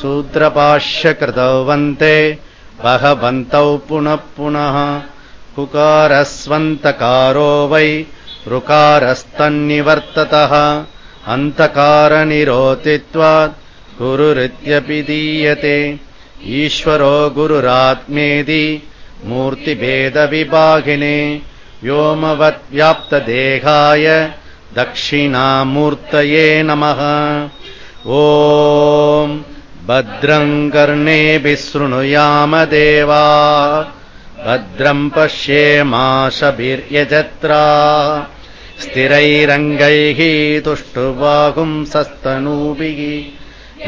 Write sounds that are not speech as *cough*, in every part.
सूत्रपाश्यकृतौ वन्ते भगवन्तौ पुनः पुनः। कुकारस्वन्तकारो वै ऋकारस्तन्निवर्ततः। अन्तकारनिरोतित्वात् गुरुरित्यपि दीयते। ईश्वरो गुरुरात्मेदि मूर्तिभेदविभागिने व्योमवद्व्याप्तदेहाय दक्षिणामूर्तये नमः। ॐ भद्रम् कर्णेभिः शृणुयाम देवा भद्रम् पश्येमाशभिर्यजत्रा स्थिरैरङ्गैः तुष्टुवागुंसस्तनूभिः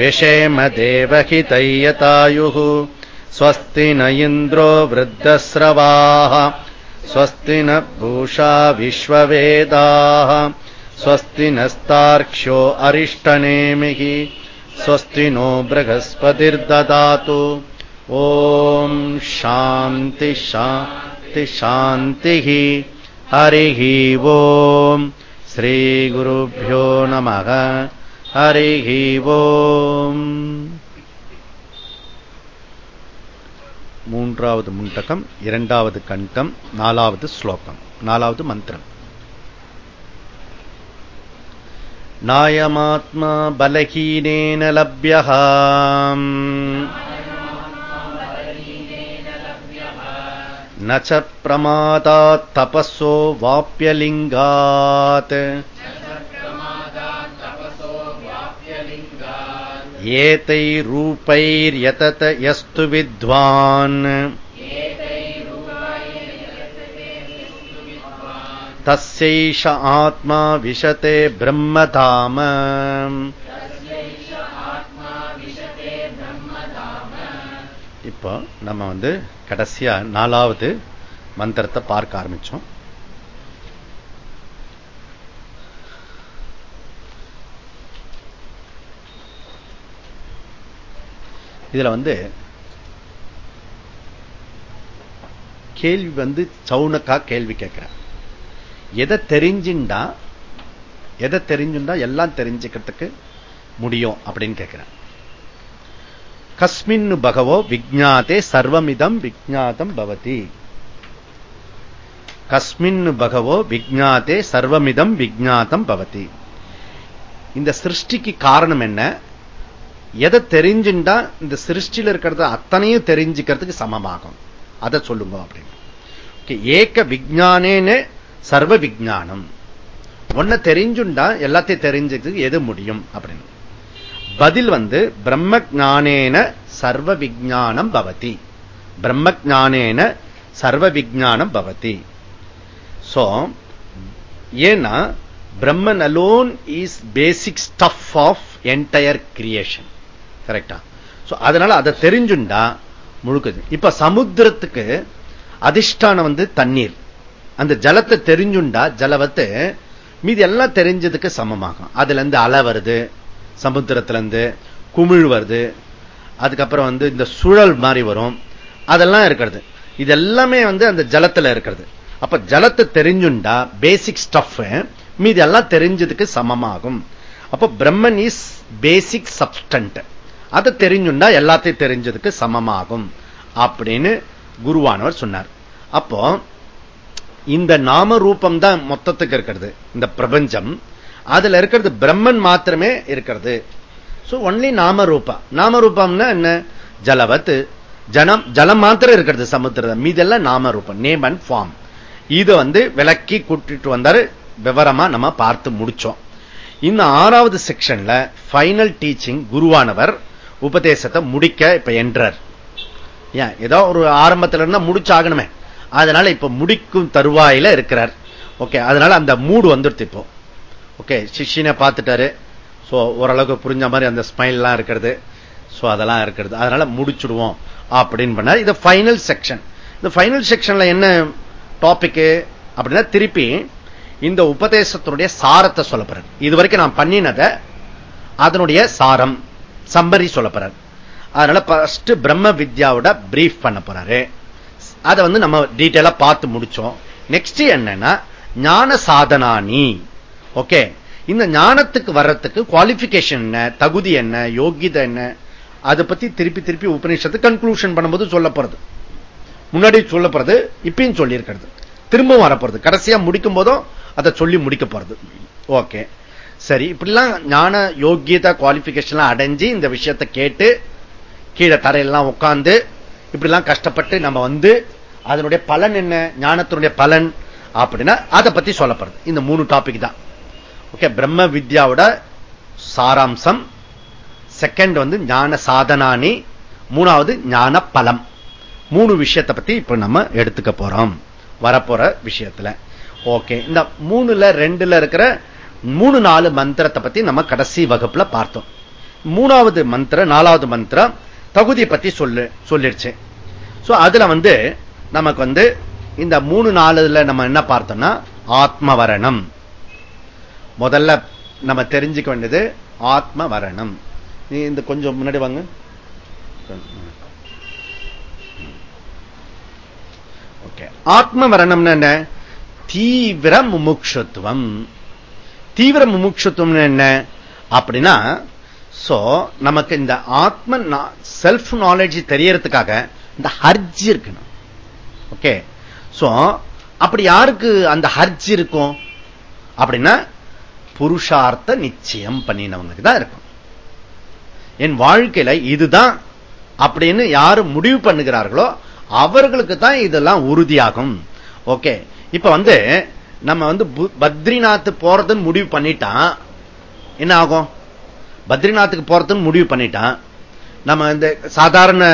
विषेम देवहितैयतायुः। स्वस्ति न इन्द्रो वृद्धस्रवाः। स्वस्ति न भूषा विश्ववेदाः। स्वस्ति नस्तार्क्ष्यो अरिष्टनेमिः स्वस्ति नो बृहस्पतिर्ददातु ॐ शान्ति शान्ति शान्तिः हरिः ॐ श्रीगुरुभ्यो नमः हरिः ॐ மூன்றாவது முண்டகம் இரண்டாவது கண்டம் நாலாவது ஸ்லோகம் நாலாவது மந்திரம் नायमात्मा बलहीनेन लभ्यः। न च प्रमादात् तपसो वाप्यलिङ्गात्। एतैरूपैर्यतत यस्तु विद्वान् तस्यैष आत्मा विशते ब्रह्मधाम இப்போ நம்ம வந்து கடைசியா நாலாவது மந்திரத்தை பார்க்க ஆரம்பிச்சோம் இதுல வந்து கேள்வி வந்து சவுனக்கா கேள்வி கேட்கிறேன் எதை தெரிஞ்சுண்டா எதை தெரிஞ்சுண்டா எல்லாம் தெரிஞ்சுக்கிறதுக்கு முடியும் அப்படின்னு கேட்கிறேன் கஸ்மின் பகவோ விஜாத்தே சர்வமிதம் விஜாத்தம் பவதி. கஸ்மின் பகவோ விஜாத்தே சர்வமிதம் விஜாத்தம் பவதி. இந்த சிருஷ்டிக்கு காரணம் என்ன? எதை தெரிஞ்சுண்டா இந்த சிருஷ்டியில் இருக்கிறத அத்தனையும் தெரிஞ்சுக்கிறதுக்கு சமமாகும். அதை சொல்லுங்க அப்படின்னு. ஏக விஜானேன்னு சர்வ விஜானம் ஒன்ன தெரிஞ்சுண்டா எல்லாத்தையும் தெரிஞ்சுக்கிறதுக்கு எது முடியும் அப்படின்னு. பதில் வந்து பிரம்ம ஜானேன சர்வ விஜானம் பவதி. பிரம்ம ஜானேன சர்வ விஜானம் பவதி. சோ ஏன்னா Brahman alone is basic stuff of entire creation கரெக்டா அதனால அதை தெரிஞ்சுண்டா முழுக்குது. இப்ப சமுத்திரத்துக்கு அதிஷ்டானம் வந்து தண்ணீர். அந்த ஜலத்தை தெரிஞ்சுண்டா ஜலவத்து மீதி எல்லாம் தெரிஞ்சதுக்கு சமமாகும். அதுல இருந்து அலை வருது சமுத்திரத்துல இருந்து குமிழ் வருது அதுக்கப்புறம் வந்து இந்த சுழல் மாதிரி வரும். அதெல்லாம் இருக்கிறது. இது எல்லாமே வந்து அந்த ஜலத்துல இருக்கிறது. அப்ப ஜலத்தை தெரிஞ்சுண்டா பேசிக் ஸ்டஃப் மீதி எல்லாம் தெரிஞ்சதுக்கு சமமாகும். அப்ப பிரம்மன் இஸ் பேசிக் சப்டன்ட் அதை தெரிஞ்சுண்டா எல்லாத்தையும் தெரிஞ்சதுக்கு சமமாகும். அப்படின்னு குருவானவர் சொன்னார். அப்போ இந்த நாம ரூபம் தான் மொத்தத்துக்கு இருக்கிறது. இந்த பிரபஞ்சம் அதுல இருக்கிறது பிரம்மன் மாத்திரமே இருக்கிறது. ஒன்லி நாம ரூபா நாம ரூபம்னா என்ன? ஜலவத் ஜனம் ஜலம் மாத்திரம் இருக்கிறது சமுத்திரம் மீதெல்லாம் நாம ரூபம் நேம் அண்ட் ஃபார்ம் இது வந்து விளக்கி கூட்டிட்டு வந்தாரு. விவரமா நம்ம பார்த்து முடிச்சோம். இந்த ஆறாவது செக்ஷன்ல ஃபைனல் டீச்சிங் குருவானவர் உபதேசத்தை முடிக்க இப்ப என்றார். ஏன்? ஏதோ ஒரு ஆரம்பத்தில் இருந்தா முடிச்சாகணுமே. அதனால இப்ப முடிக்கும் தருவாயில இருக்கிறார். ஓகே அதனால அந்த மூடு வந்துடுத்து இப்போ. ஓகே சிஷினை பார்த்துட்டாரு. ஸோ ஓரளவுக்கு புரிஞ்ச மாதிரி அந்த ஸ்மைல்லாம் இருக்கிறது. ஸோ அதெல்லாம் இருக்கிறது. அதனால முடிச்சுடுவோம் அப்படின்னு பண்ணார். இது ஃபைனல் செக்ஷன் இந்த ஃபைனல் செக்ஷன்ல என்ன டாபிக் அப்படின்னா திருப்பி இந்த உபதேசத்தினுடைய சாரத்தை சொல்ல இது வரைக்கும் நான் பண்ணினதை அதனுடைய சாரம் சம்பரி சொல்ல அதனால பஸ்ட் பிரம்ம வித்யாவோட பிரீஃப் பண்ண போறாரு. அதை வந்து நம்ம டீட்டெயிலா பார்த்து முடிச்சோம். நெக்ஸ்ட் என்னன்னா ஞான சாதனானி ஓகே இந்த ஞானத்துக்கு வர்றதுக்கு குவாலிபிகேஷன் என்ன தகுதி என்ன யோகிதை என்ன அதை பத்தி திருப்பி திருப்பி உபநிஷத்து கன்க்ளூஷன் பண்ணும்போது சொல்லப்படுறது முன்னாடி சொல்ல இப்பயும் சொல்லியிருக்கிறது. திரும்பவும் வரப்போறது கடைசியா முடிக்கும் போதும் அதை சொல்லி முடிக்க போறது. ஓகே சரி இப்படிலாம் ஞான யோகியதா குவாலிபிகேஷன் அடைஞ்சு இந்த விஷயத்தை கேட்டு கீழே தரையெல்லாம் உட்காந்து இப்படிலாம் கஷ்டப்பட்டு நம்ம வந்து அதனுடைய பலன் என்ன? ஞானத்தினுடைய பலன் அப்படின்னா அதை பத்தி சொல்லப்படுது. இந்த மூணு டாபிக் தான். ஓகே பிரம்ம வித்யாவோட சாராம்சம். செகண்ட் வந்து ஞான சாதனானி. மூணாவது ஞான பலம். மூணு விஷயத்தை பத்தி இப்ப நம்ம எடுத்துக்க போறோம். வரப்போற விஷயத்துல. ஓகே இந்த மூணுல ரெண்டுல இருக்கிற மூணு நாலு மந்திரத்தை பத்தி நம்ம கடைசி வகுப்புல பார்த்தோம். மூணாவது மந்திரம் நாலாவது மந்திரம் தகுதி பத்தி சொல்லு சொல்லிடுச்சு அதுல வந்து நமக்கு வந்து இந்த மூணு நாலுல நம்ம என்ன பார்த்தோம்னா ஆத்மவரணம். முதல்ல நம்ம தெரிஞ்சுக்க வேண்டியது ஆத்மவரணம். நீ இந்த கொஞ்சம் முன்னாடி வாங்க. ஓகே. ஆத்மவரணம்னு என்ன? தீவிர முமுட்சத்துவம் தீவிர முமுட்சத்துவம் என்ன? அப்படின்னா சோ நமக்கு இந்த ஆத்ம செல்ஃப் நாலேஜ் தெரியறதுக்காக இந்த ஹர்ஜ் இருக்கணும். ஓகே சோ அப்படி யாருக்கு அந்த ஹர்ஜ் இருக்கும்? அப்படின்னா புருஷார்த்த நிச்சயம் பண்ணினவங்களுக்கு தான் இருக்கும். என் வாழ்க்கையில இதுதான். அப்படின்னு யாரு முடிவு பண்ணுகிறார்களோ அவர்களுக்கு தான் இதெல்லாம் உறுதியாகும். ஓகே இப்ப வந்து நம்ம வந்து பத்ரிநாத் போறதுன்னு முடிவு பண்ணிட்டான் என்ன ஆகும்? பத்ரிநாத்துக்கு போறதுன்னு முடிவு பண்ணிட்டான். நம்ம இந்த சாதாரண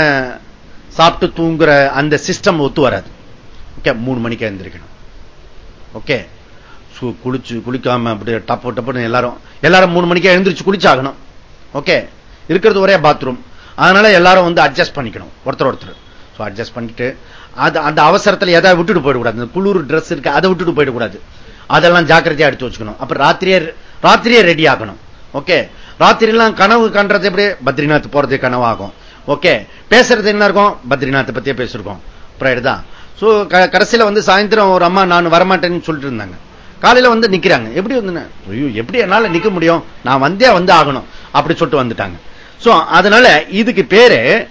சாப்பிட்டு தூங்குற அந்த சிஸ்டம் ஒத்து வராது. ஓகே மூணு மணிக்கு எழுந்திருக்கணும் ஓகே குளிச்சு குளிக்காம அப்படி டப்பு டப்புன்னு எல்லாரும் எல்லாரும் மூணு மணிக்கு எழுந்திரிச்சு குளிச்சாகணும். ஓகே இருக்கிறது ஒரே பாத்ரூம் அதனால எல்லாரும் வந்து அட்ஜஸ்ட் பண்ணிக்கணும். ஒருத்தர் ஒருத்தர். அட்ஜஸ்ட் பண்ணிட்டு அது அந்த அவசரத்தில் எதாவது விட்டுட்டு போயிடக்கூடாது. இந்த குளிர் ட்ரெஸ் இருக்கு அதை விட்டுட்டு போயிடக்கூடாது. அதெல்லாம் ஜாக்கிரதையா எடுத்து வச்சுக்கணும். அப்புறம் ராத்திரியே ராத்திரியே ரெடி ஆகணும். ஓகே ராத்திரிலாம் கனவு கண்டது எப்படி? பத்ரிநாத் போறது கனவாகும். ஓகே. பேசுறது என்ன இருக்கும்? பத்ரிநாத் பத்தியே பேசிருக்கோம். தான். சோ கடைசியில வந்து சாயந்தரம் ஒரு அம்மா நான் வரமாட்டேன்னு சொல்லிட்டு இருந்தாங்க. காலையில வந்து நிக்கிறாங்க. எப்படி வந்து ஐயோ எப்படி என்னால நிக்க முடியும்? நான் வந்தே வந்து ஆகணும். அப்படி சொல்லிட்டு வந்துட்டாங்க. சோ அதனால இதுக்கு பேரு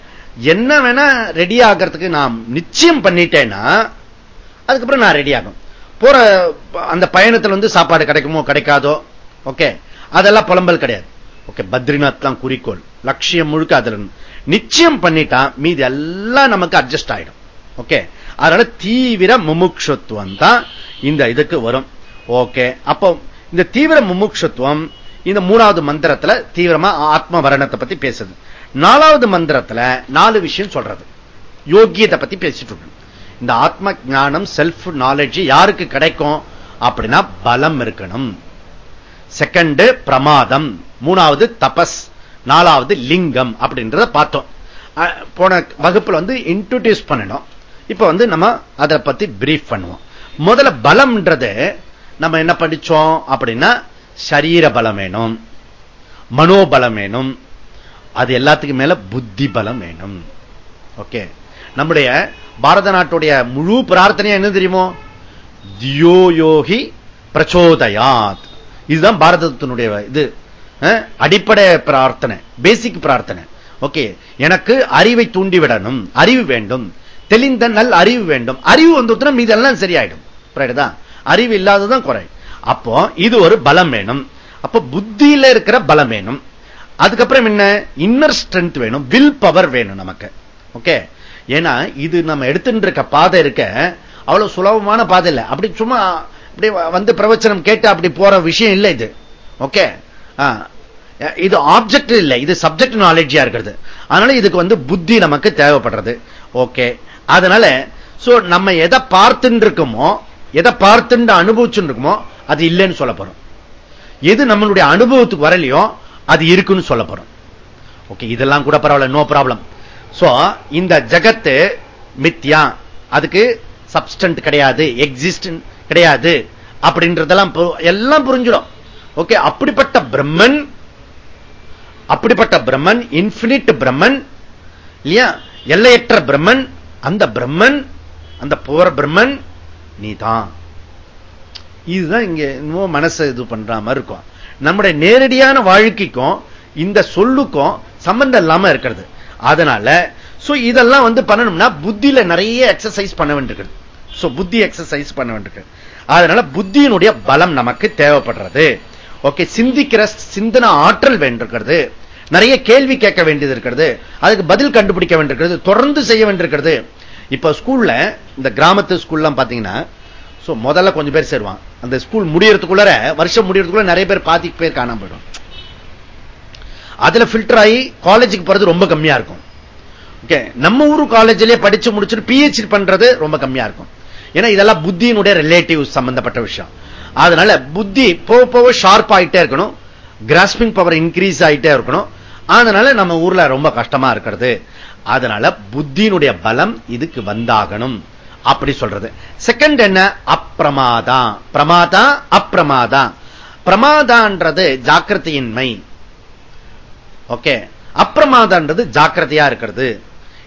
என்ன வேணா ரெடி ஆகிறதுக்கு நான் நிச்சயம் பண்ணிட்டேன்னா அதுக்கப்புறம் நான் ரெடி ஆகும் போற அந்த பயணத்தில் வந்து சாப்பாடு கிடைக்குமோ கிடைக்காதோ? ஓகே அதெல்லாம் புலம்பல் கிடையாது. ஓகே பத்ரிநாத் தான் குறிக்கோள். லட்சியம் முழுக்க அதுல நிச்சயம் பண்ணிட்டா மீது எல்லாம் நமக்கு அட்ஜஸ்ட் ஆயிடும். ஓகே அதனால தீவிர முமுட்சத்துவம் தான் இந்த இதுக்கு வரும். ஓகே அப்போ இந்த தீவிர முமுட்சத்துவம் இந்த மூணாவது மந்திரத்துல தீவிரமா ஆத்ம வரணத்தை பத்தி பேசுது. நாலாவது மந்திரத்துல நாலு விஷயம் சொல்றது. யோகியத்தை பத்தி பேசிட்டு இருக்கணும் இந்த ஆத்ம ஞானம் செல்ஃப் நாலேஜ் யாருக்கு கிடைக்கும்? அப்படின்னா பலம் இருக்கணும். செகண்ட் பிரமாதம் மூணாவது தபஸ் நாலாவது லிங்கம் அப்படின்றத பார்த்தோம். போன வகுப்புல வந்து இன்ட்ரோடியூஸ் பண்ணணும் இப்ப வந்து நம்ம அதை பத்தி பிரீஃப் பண்ணுவோம். முதல்ல பலம்ன்றது நம்ம என்ன படிச்சோம் அப்படின்னா சரீர பலம் வேணும் மனோபலம் வேணும் அது எல்லாத்துக்கும் மேல புத்தி பலம் வேணும். ஓகே? நம்முடைய பாரத நாட்டுடைய முழு பிரார்த்தனையா என்ன தெரியுமோ? தியோயோகி பிரச்சோதயாத். இதுதான் பாரதத்தினுடைய இது அடிப்படை பிரார்த்தனை பேசிக் பிரார்த்தனை. ஓகே எனக்கு அறிவை தூண்டிவிடணும் அறிவு வேண்டும். தெளிந்த நல் அறிவு வேண்டும். அறிவு வந்து மீதெல்லாம் சரியாயிடும். அறிவு இல்லாததான் குறை. அப்போ இது ஒரு பலம் வேணும். அப்ப புத்தியில இருக்கிற பலம் வேணும். அதுக்கப்புறம் என்ன? இன்னர் ஸ்ட்ரென்த் வேணும். வில் பவர் வேணும் நமக்கு. ஓகே ஏன்னா இது நம்ம எடுத்துட்டு இருக்க பாதை இருக்க அவ்வளவு சுலபமான பாதை இல்லை. அப்படி சும்மா அப்படி வந்து பிரவச்சனம் கேட்டு அப்படி போற விஷயம் இல்லை இது. ஓகே இது ஆப்ஜெக்ட் இல்லை. இது சப்ஜெக்ட் நாலேஜியா இருக்கிறது. அதனால இதுக்கு வந்து புத்தி நமக்கு தேவைப்படுறது. ஓகே அதனால நம்ம எதை பார்த்துட்டு இருக்கோமோ எதை பார்த்துட்டு அனுபவிச்சுட்டு இருக்குமோ அது இல்லைன்னு சொல்ல போறோம். எது நம்மளுடைய அனுபவத்துக்கு வரலையோ அது இருக்குன்னு சொல்ல போறோம். ஓகே இதெல்லாம் கூட பரவாயில்ல. நோ ப்ராப்ளம் சோ இந்த ஜகத்து மித்யா. அதுக்கு சப்ஸ்டன்ட் கிடையாது. எக்ஸிஸ்ட் கிடையாது. அப்படின்றதெல்லாம் எல்லாம் புரிஞ்சிடும். ஓகே அப்படிப்பட்ட பிரம்மன் அப்படிப்பட்ட பிரம்மன் இன்பினிட் பிரம்மன் இல்லையா? எல்லையற்ற பிரம்மன் அந்த பிரம்மன் அந்த போற பிரம்மன் நீதான். இதுதான் இங்க இன்னும் மனசை இது பண்ற மாதிரி இருக்கும். நம்முடைய நேரடியான வாழ்க்கைக்கும் இந்த சொல்லுக்கும் சம்பந்தம் இல்லாம இருக்கிறது. அதனால இதெல்லாம் வந்து பண்ணணும்னா புத்தியில நிறைய எக்ஸசைஸ் பண்ண வேண்டியிருக்கிறது. புத்தி எக்ஸசைஸ் பண்ண வேண்டியிருக்கு. அதனால புத்தியினுடைய பலம் நமக்கு தேவைப்படுறது. ஓகே சிந்திக்கிற சிந்தன ஆற்றல் வேண்டியிருக்கிறது. நிறைய கேள்வி கேட்க வேண்டியது இருக்கிறது. அதுக்கு பதில் கண்டுபிடிக்க வேண்டியிருக்கிறது. தொடர்ந்து செய்ய வேண்டியிருக்கிறது. இப்ப ஸ்கூல்ல இந்த கிராமத்து ஸ்கூல்லாம் பாத்தீங்கன்னா முதல்ல கொஞ்சம் பேர் சேருவான் அந்த ஸ்கூல் முடியறதுக்குள்ள வருஷம் முடியறதுக்குள்ள நிறைய பேர் பாதி பேர் காணாம போயிடும் அதுல பில்டர் ஆகி காலேஜுக்கு போறது ரொம்ப கம்மியா இருக்கும். ஓகே நம்ம ஊரு காலேஜ்லயே படிச்சு முடிச்சுட்டு பிஹெச்டி பண்றது ரொம்ப கம்மியா இருக்கும். ஏன்னா இதெல்லாம் புத்தியினுடைய ரிலேட்டிவ் சம்பந்தப்பட்ட விஷயம். அதனால புத்தி போக போக ஷார்ப் ஆகிட்டே இருக்கணும். கிராஸ்பிங் பவர் இன்க்ரீஸ் ஆகிட்டே இருக்கணும். அதனால நம்ம ஊர்ல ரொம்ப கஷ்டமா இருக்கிறது. அதனால புத்தியினுடைய பலம் இதுக்கு வந்தாகணும். அப்படி சொல்றது. செகண்ட் என்ன? அப்பிரமாதா பிரமாதா அப்பிரமாதா பிரமாதான்றது ஜாக்கிரதையின்மை. ஓகே அப்பிரமாதான்றது ஜாக்கிரதையா இருக்கிறது.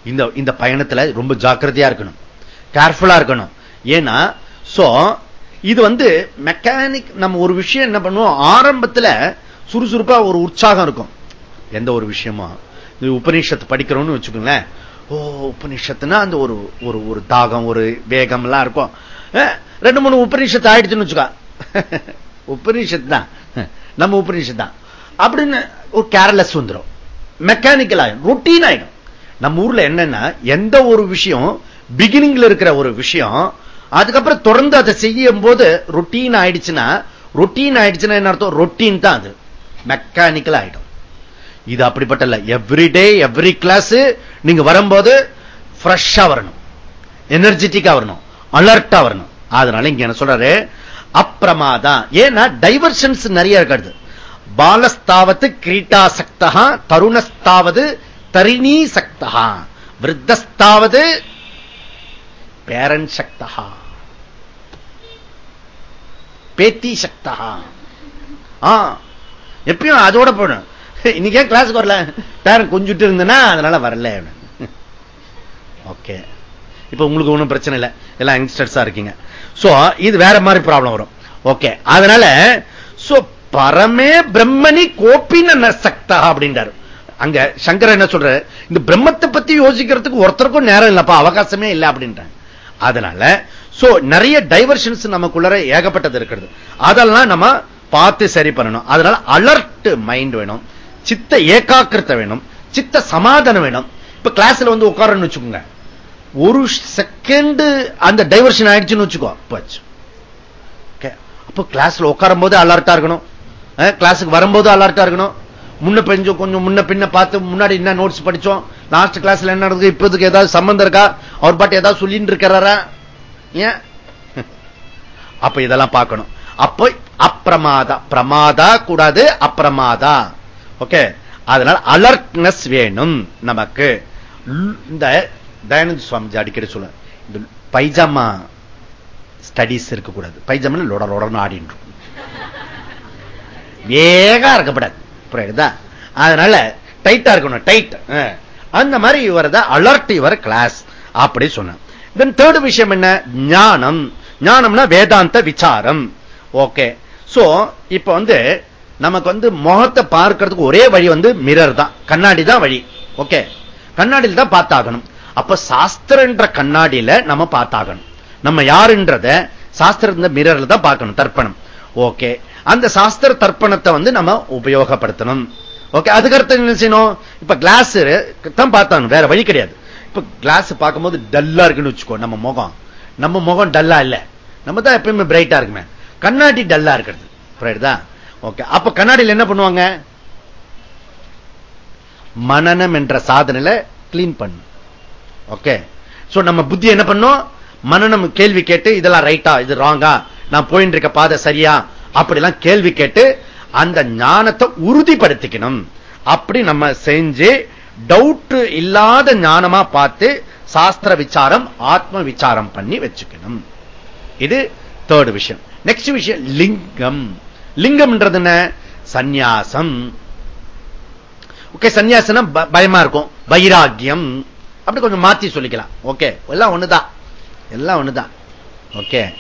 இந்த இந்த பயணத்துல ரொம்ப ஜாக்கிரதையா இருக்கணும். கேர்ஃபுல்லா இருக்கணும். ஏன்னா சோ இது வந்து மெக்கானிக் நம்ம ஒரு விஷயம் என்ன பண்ணுவோம்? ஆரம்பத்துல சுறுசுறுப்பா ஒரு உற்சாகம் இருக்கும். எந்த ஒரு விஷயமா? உபநிஷத்து படிக்கிறோம்னு வச்சுக்கோங்களேன். ஓ உபநிஷத்துனா அந்த ஒரு ஒரு ஒரு தாகம் ஒரு வேகம் எல்லாம் இருக்கும் ரெண்டு மூணு உபநிஷத்து ஆயிடுச்சுன்னு வச்சுக்கா. உபநிஷத்து தான். நம்ம உபநிஷத்து தான். அப்படின்னு ஒரு கேர்லெஸ் வந்துடும் மெக்கானிக்கல் ஆயிடும் ரொட்டீன் ஆயிடும் நம்ம ஊர்ல என்னன்னா எந்த ஒரு விஷயம் பிகினிங்ல இருக்கிற ஒரு விஷயம் அதுக்கப்புறம் தொடர்ந்து அதை செய்யும் போது ரொட்டீன் ஆயிடுச்சுன்னா ரொட்டீன் ஆயிடுச்சுன்னா என்ன அர்த்தம்? ரொட்டீன் தான் அது. மெக்கானிக்கல் ஆயிடும். இது அப்படிப்பட்ட எவ்ரிடே எவ்ரி கிளாஸ் நீங்க வரும்போது ஃப்ரெஷ்ஷா வரணும். எனர்ஜெட்டிக்கா வரணும். அலர்ட்டா வரணும். அதனால இங்க என்ன சொல்றாரு? அப்பிரமாதா ஏன்னா டைவர்ஷன்ஸ் நிறைய இருக்கிறது பாலஸ்தாவது கிரீட்டாசக்தா தருணஸ்தாவது தரிணி சக்தா விருத்தஸ்தாவது பேரன் சக்தா பேத்தி சக்தா. எப்பயும் அதோட போடும் இன்னைக்கே கிளாஸுக்கு வரல? பேரன் கொஞ்சிட்டு இருந்தேன்னா அதனால வரல. ஓகே இப்ப உங்களுக்கு ஒண்ணும் பிரச்சனை இல்லை. எல்லாம் யங்ஸ்டர்ஸா இருக்கீங்க. சோ இது வேற மாதிரி ப்ராப்ளம் வரும். ஓகே அதனால சோ பரமே பிரம்மணி கோப்பின சக்தா அப்படின்றாரு. அங்க சங்கர் என்ன சொல்ற இந்த பிரம்மத்தை பத்தி யோசிக்கிறதுக்கு ஒருத்தருக்கும் நேரம் இல்லப்பா அவகாசமே இல்லை அப்படின்றாங்க அதனால சோ நிறைய டைவர்ஷன்ஸ் நமக்குள்ள ஏகப்பட்டது இருக்கிறது. அதெல்லாம் நம்ம பார்த்து சரி பண்ணணும். அதனால அலர்ட் மைண்ட் வேணும். சித்த ஏகாக்கிரத்தை வேணும். சித்த சமாதானம் வேணும். இப்ப கிளாஸ்ல வந்து உட்காரன்னு வச்சுக்கோங்க. ஒரு செகண்ட் அந்த டைவர்ஷன் ஆயிடுச்சுன்னு வச்சுக்கோ. அப்ப கிளாஸ்ல உட்காரும் போது அலர்ட்டா இருக்கணும். கிளாஸுக்கு வரும்போது அலர்ட்டா இருக்கணும். முன்ன பெஞ்சு கொஞ்சம் முன்ன பின்ன பார்த்து முன்னாடி என்ன நோட்ஸ் படிச்சோம். லாஸ்ட் கிளாஸ்ல என்ன நடக்குது இப்போதுக்கு ஏதாவது சம்பந்தம் இருக்கா? அவர் பாட்டு ஏதாவது சொல்லிட்டு இருக்கிறாரா? அப்ப இதெல்லாம் பார்க்கணும். அப்ப அப்பிரமாதா பிரமாதா கூடாது அப்பிரமாதா. ஓகே அதனால அலர்ட்னஸ் வேணும் நமக்கு. இந்த தயானந்த சுவாமி அடிக்கடி சொல்ல இந்த பைஜாமா ஸ்டடிஸ் இருக்கக்கூடாது. பைஜாமா லொட லொடன்னு ஆடின்னு வேகா இருக்கப்படாது. புரியுதா? அதனால டைட்டா இருக்கணும் டைட் அந்த மாதிரி இவர் அலர்ட் இவர் கிளாஸ் அப்படி சொன்ன தென் தேர்டு விஷயம் என்ன? ஞானம். ஞானம்னா வேதாந்த விசாரம். ஓகே சோ இப்ப வந்து நமக்கு வந்து முகத்தை பார்க்கறதுக்கு ஒரே வழி வந்து மிரர் தான். கண்ணாடி தான் வழி. ஓகே கண்ணாடியில் தான் பார்த்தாகணும். அப்ப சாஸ்திரன்ற கண்ணாடியில நம்ம பார்த்தாகணும். நம்ம யாருன்றத சாஸ்திர மிரர்ல தான் பார்க்கணும் தர்ப்பணம். ஓகே அந்த சாஸ்திர தர்ப்பணத்தை வந்து நம்ம உபயோகப்படுத்தணும். ஓகே அதுக்கடுத்து என்ன செய்யணும்? இப்ப கிளாஸ் தான் பார்த்தாங்க வேற வழி கிடையாது. இப்ப கிளாஸ் பார்க்கும்போது டல்லா இருக்குன்னு வச்சுக்கோ நம்ம முகம். நம்ம முகம் டல்லா இல்ல. நம்ம தான் எப்பயுமே பிரைட்டா இருக்குமே. கண்ணாடி டல்லா இருக்கிறது. புரியுதா? ஓகே அப்ப கண்ணாடியில் என்ன பண்ணுவாங்க? மனநம் என்ற சாதனையில கிளீன் பண்ணு. ஓகே சோ நம்ம புத்தி என்ன பண்ணும் மனநம் கேள்வி கேட்டு இதெல்லாம் ரைட்டா இது ராங்கா நான் போயிட்டு இருக்க பாதை சரியா? அப்படிலாம் கேள்வி கேட்டு அந்த ஞானத்தை உறுதிப்படுத்திக்கணும். அப்படி நம்ம செஞ்சு டவுட் இல்லாத ஞானமா பார்த்து சாஸ்திர விசாரம் ஆத்ம விசாரம் பண்ணி வச்சுக்கணும். இது தேர்ட் விஷயம். நெக்ஸ்ட் விஷயம் லிங்கம். லிங்கம்ன்றது என்ன? சந்நியாசம். ஓகே சன்னியாசனம் பயமா இருக்கும். வைராக்கியம். அப்படி கொஞ்சம் மாத்தி சொல்லிக்கலாம். ஓகே எல்லாம் ஒண்ணுதான். எல்லாம் ஒண்ணுதான். ஓகே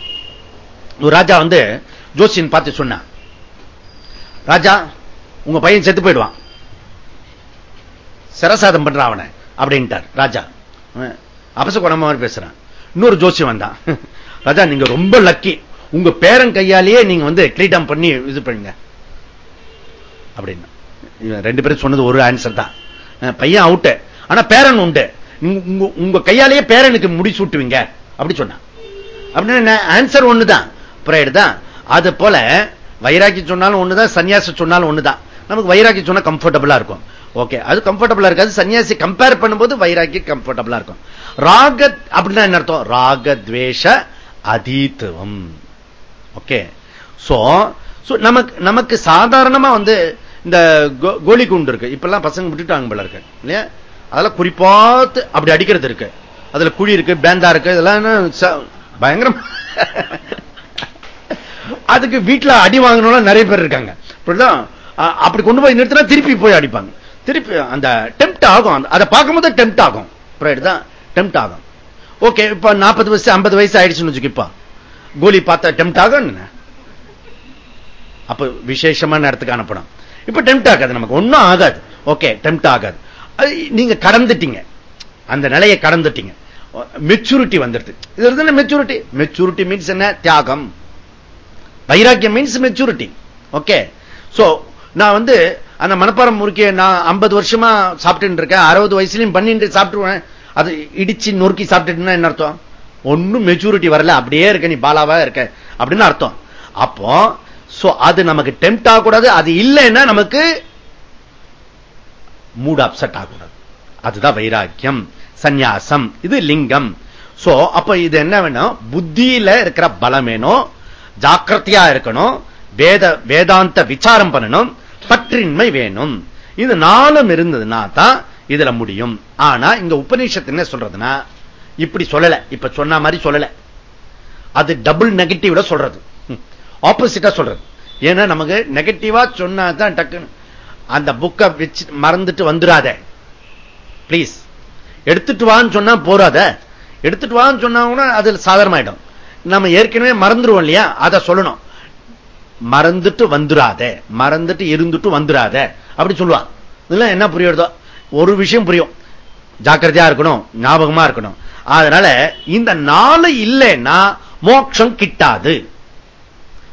ஒரு ராஜா வந்து ஜோசியன் பார்த்து சொன்ன ராஜா உங்க பையன் செத்து போயிடுவான். சரசாதம் பண்றான் அவனை. அப்படின்ட்டார். ராஜா. அபச குணமா பேசுறான். இன்னொரு ஜோசியம் வந்தான். ராஜா நீங்க ரொம்ப லக்கி உங்க பேரன் கையாலேயே நீங்க வந்து கிரீட்டம் பண்ணி இது பண்ணுங்க. அப்படின்னு. ரெண்டு பேரும் சொன்னது ஒரு ஆன்சர் தான். பையன் அவுட்டு ஆனா பேரன் உண்டு. உங்க கையாலேயே பேரனுக்கு முடி சூட்டுவீங்க. அப்படி சொன்னான். அப்படின்னு ஆன்சர் ஒண்ணுதான். தான் அது போல வைராக்கி சொன்னாலும் ஒண்ணுதான் சன்னியாசி சொன்னாலும் ஒண்ணுதான். நமக்கு வைராக்கி சொன்னா கம்ஃபர்டபுளா இருக்கும். ஓகே அது கம்ஃபர்டபுளா இருக்காது. சன்னியாசி கம்பேர் பண்ணும்போது வைராக்கி கம்ஃபர்டபுளா இருக்கும். ராக அப்படின்னா என்ன அர்த்தம்? ராகத்வேஷ அதீத்துவம். ஓகே சோ நமக்கு நமக்கு சாதாரணமா வந்து இந்த கோலி குண்டு இருக்கு. இப்பெல்லாம் பசங்க விட்டுட்டாங்க போல இருக்கு. இல்லையா? அதெல்லாம் குறிப்பாத்து அப்படி அடிக்கிறது இருக்கு. அதுல குழி இருக்கு பேந்தா இருக்கு இதெல்லாம் பயங்கரம். அதுக்கு வீட்டுல அடி வாங்கணும்னா நிறைய பேர் இருக்காங்க. அப்படி கொண்டு போய் நிறுத்தினா திருப்பி போய் அடிப்பாங்க. திருப்பி அந்த டெம்ட் ஆகும். அதை பார்க்கும்போது டெம்ட் ஆகும். தான் டெம்ட் ஆகும். ஓகே இப்ப நாற்பது வயசு ஐம்பது வயசு ஆயிடுச்சுன்னு வச்சுக்கிப்பா கோலி பார்த்தா டெம்ட் ஆகும் அப்ப விசேஷமான இடத்துக்கு அனுப்பணும். இப்ப டெம்ட் ஆகாது நமக்கு. ஒன்னும் ஆகாது. ஓகே டெம்ட் ஆகாது. நீங்க கடந்துட்டீங்க. அந்த நிலையை கடந்துட்டீங்க. மெச்சூரிட்டி வந்துருது இது மெச்சூரிட்டி மெச்சூரிட்டி மீன்ஸ் என்ன? தியாகம். வைராக்கியம் மீன்ஸ் மெச்சூரிட்டி ஓகே சோ நான் வந்து அந்த மணப்பாரம் முறுக்கிய நான் ஐம்பது வருஷமா சாப்பிட்டு இருக்கேன். அறுபது வயசுலயும் பண்ணிட்டு சாப்பிட்டுருவேன். அது இடிச்சு நொறுக்கி சாப்பிட்டுட்டுனா என்ன அர்த்தம்? ஒன்னும் மெச்சூரிட்டி வரல. அப்படியே இருக்க நீ பாலாவா இருக்க? அப்படின்னு அர்த்தம். அப்போ அது நமக்கு டெம்ட் ஆகக்கூடாது. அது இல்லைன்னா நமக்கு மூட் அப்செட் ஆகக்கூடாது. அதுதான் வைராக்கியம் சந்நியாசம் இது லிங்கம். சோ அப்ப இது என்ன வேணும் புத்தியில இருக்கிற பலம் வேணும் ஜாக்கிரதையா இருக்கணும் வேத வேதாந்த விசாரம் பண்ணணும் பற்றின்மை வேணும். இது நாளும் இருந்ததுன்னா தான் இதுல முடியும். ஆனா இங்க உபநிஷத்து என்ன சொல்றதுன்னா இப்படி சொல்லல. இப்ப சொன்ன மாதிரி சொல்லல. அது டபுள் நெகட்டிவ்ல சொல்றது. ஆப்போசிட்டா சொல்றது. ஏன்னா நமக்கு நெகட்டிவா சொன்னா தான் டக்குன்னு அந்த புக்கை வச்சு மறந்துட்டு வந்துடாத பிளீஸ் எடுத்துட்டு வான்னு சொன்னா போறாத. எடுத்துட்டு வான்னு சொன்னா கூட அது சாதாரணமாயிடும். நம்ம ஏற்கனவே மறந்துருவோம் இல்லையா? அதை சொல்லணும். மறந்துட்டு வந்துடாத மறந்துட்டு இருந்துட்டு வந்துடாத அப்படி சொல்லுவான் இதெல்லாம் என்ன புரியுறதோ ஒரு விஷயம் புரியும். ஜாக்கிரதையா இருக்கணும் ஞாபகமா இருக்கணும். அதனால இந்த நாலு இல்லைன்னா மோட்சம் கிட்டாது.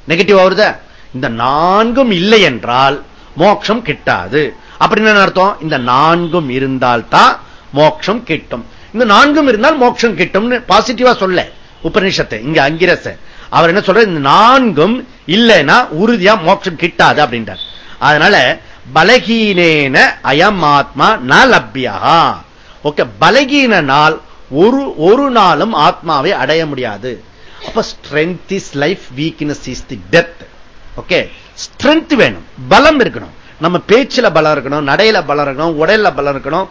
நெகட்டிவ் வருத? இந்த நான்கும் இல்லை என்றால் மோட்சம் கிட்டாது. அப்படின்னு அர்த்தம்? இந்த நான்கும் இருந்தால் தான் மோட்சம் கிட்டும். இந்த நான்கும் இருந்தால் மோட்சம் கிட்டும்னு பாசிட்டிவா சொல்ல. உபநிஷத்தை இங்க அங்கிரச அவர் என்ன சொல்ற இந்த நான்கும் இல்லைன்னா உறுதியா மோட்சம் கிட்டாது அப்படின்றார். அதனால பலகீனேன அயம் ஆத்மா ந லப்யா. ஓகே பலகீன நாள் ஒரு ஒரு நாளும் ஆத்மாவை அடைய முடியாது. அப்ப strength is life weakness is the death okay strength வேணும் பலம் இருக்கணும். நம்ம பேச்சுல பலம் இருக்கணும் நடையில பலம் இருக்கணும் உடல்ல பலம் இருக்கணும்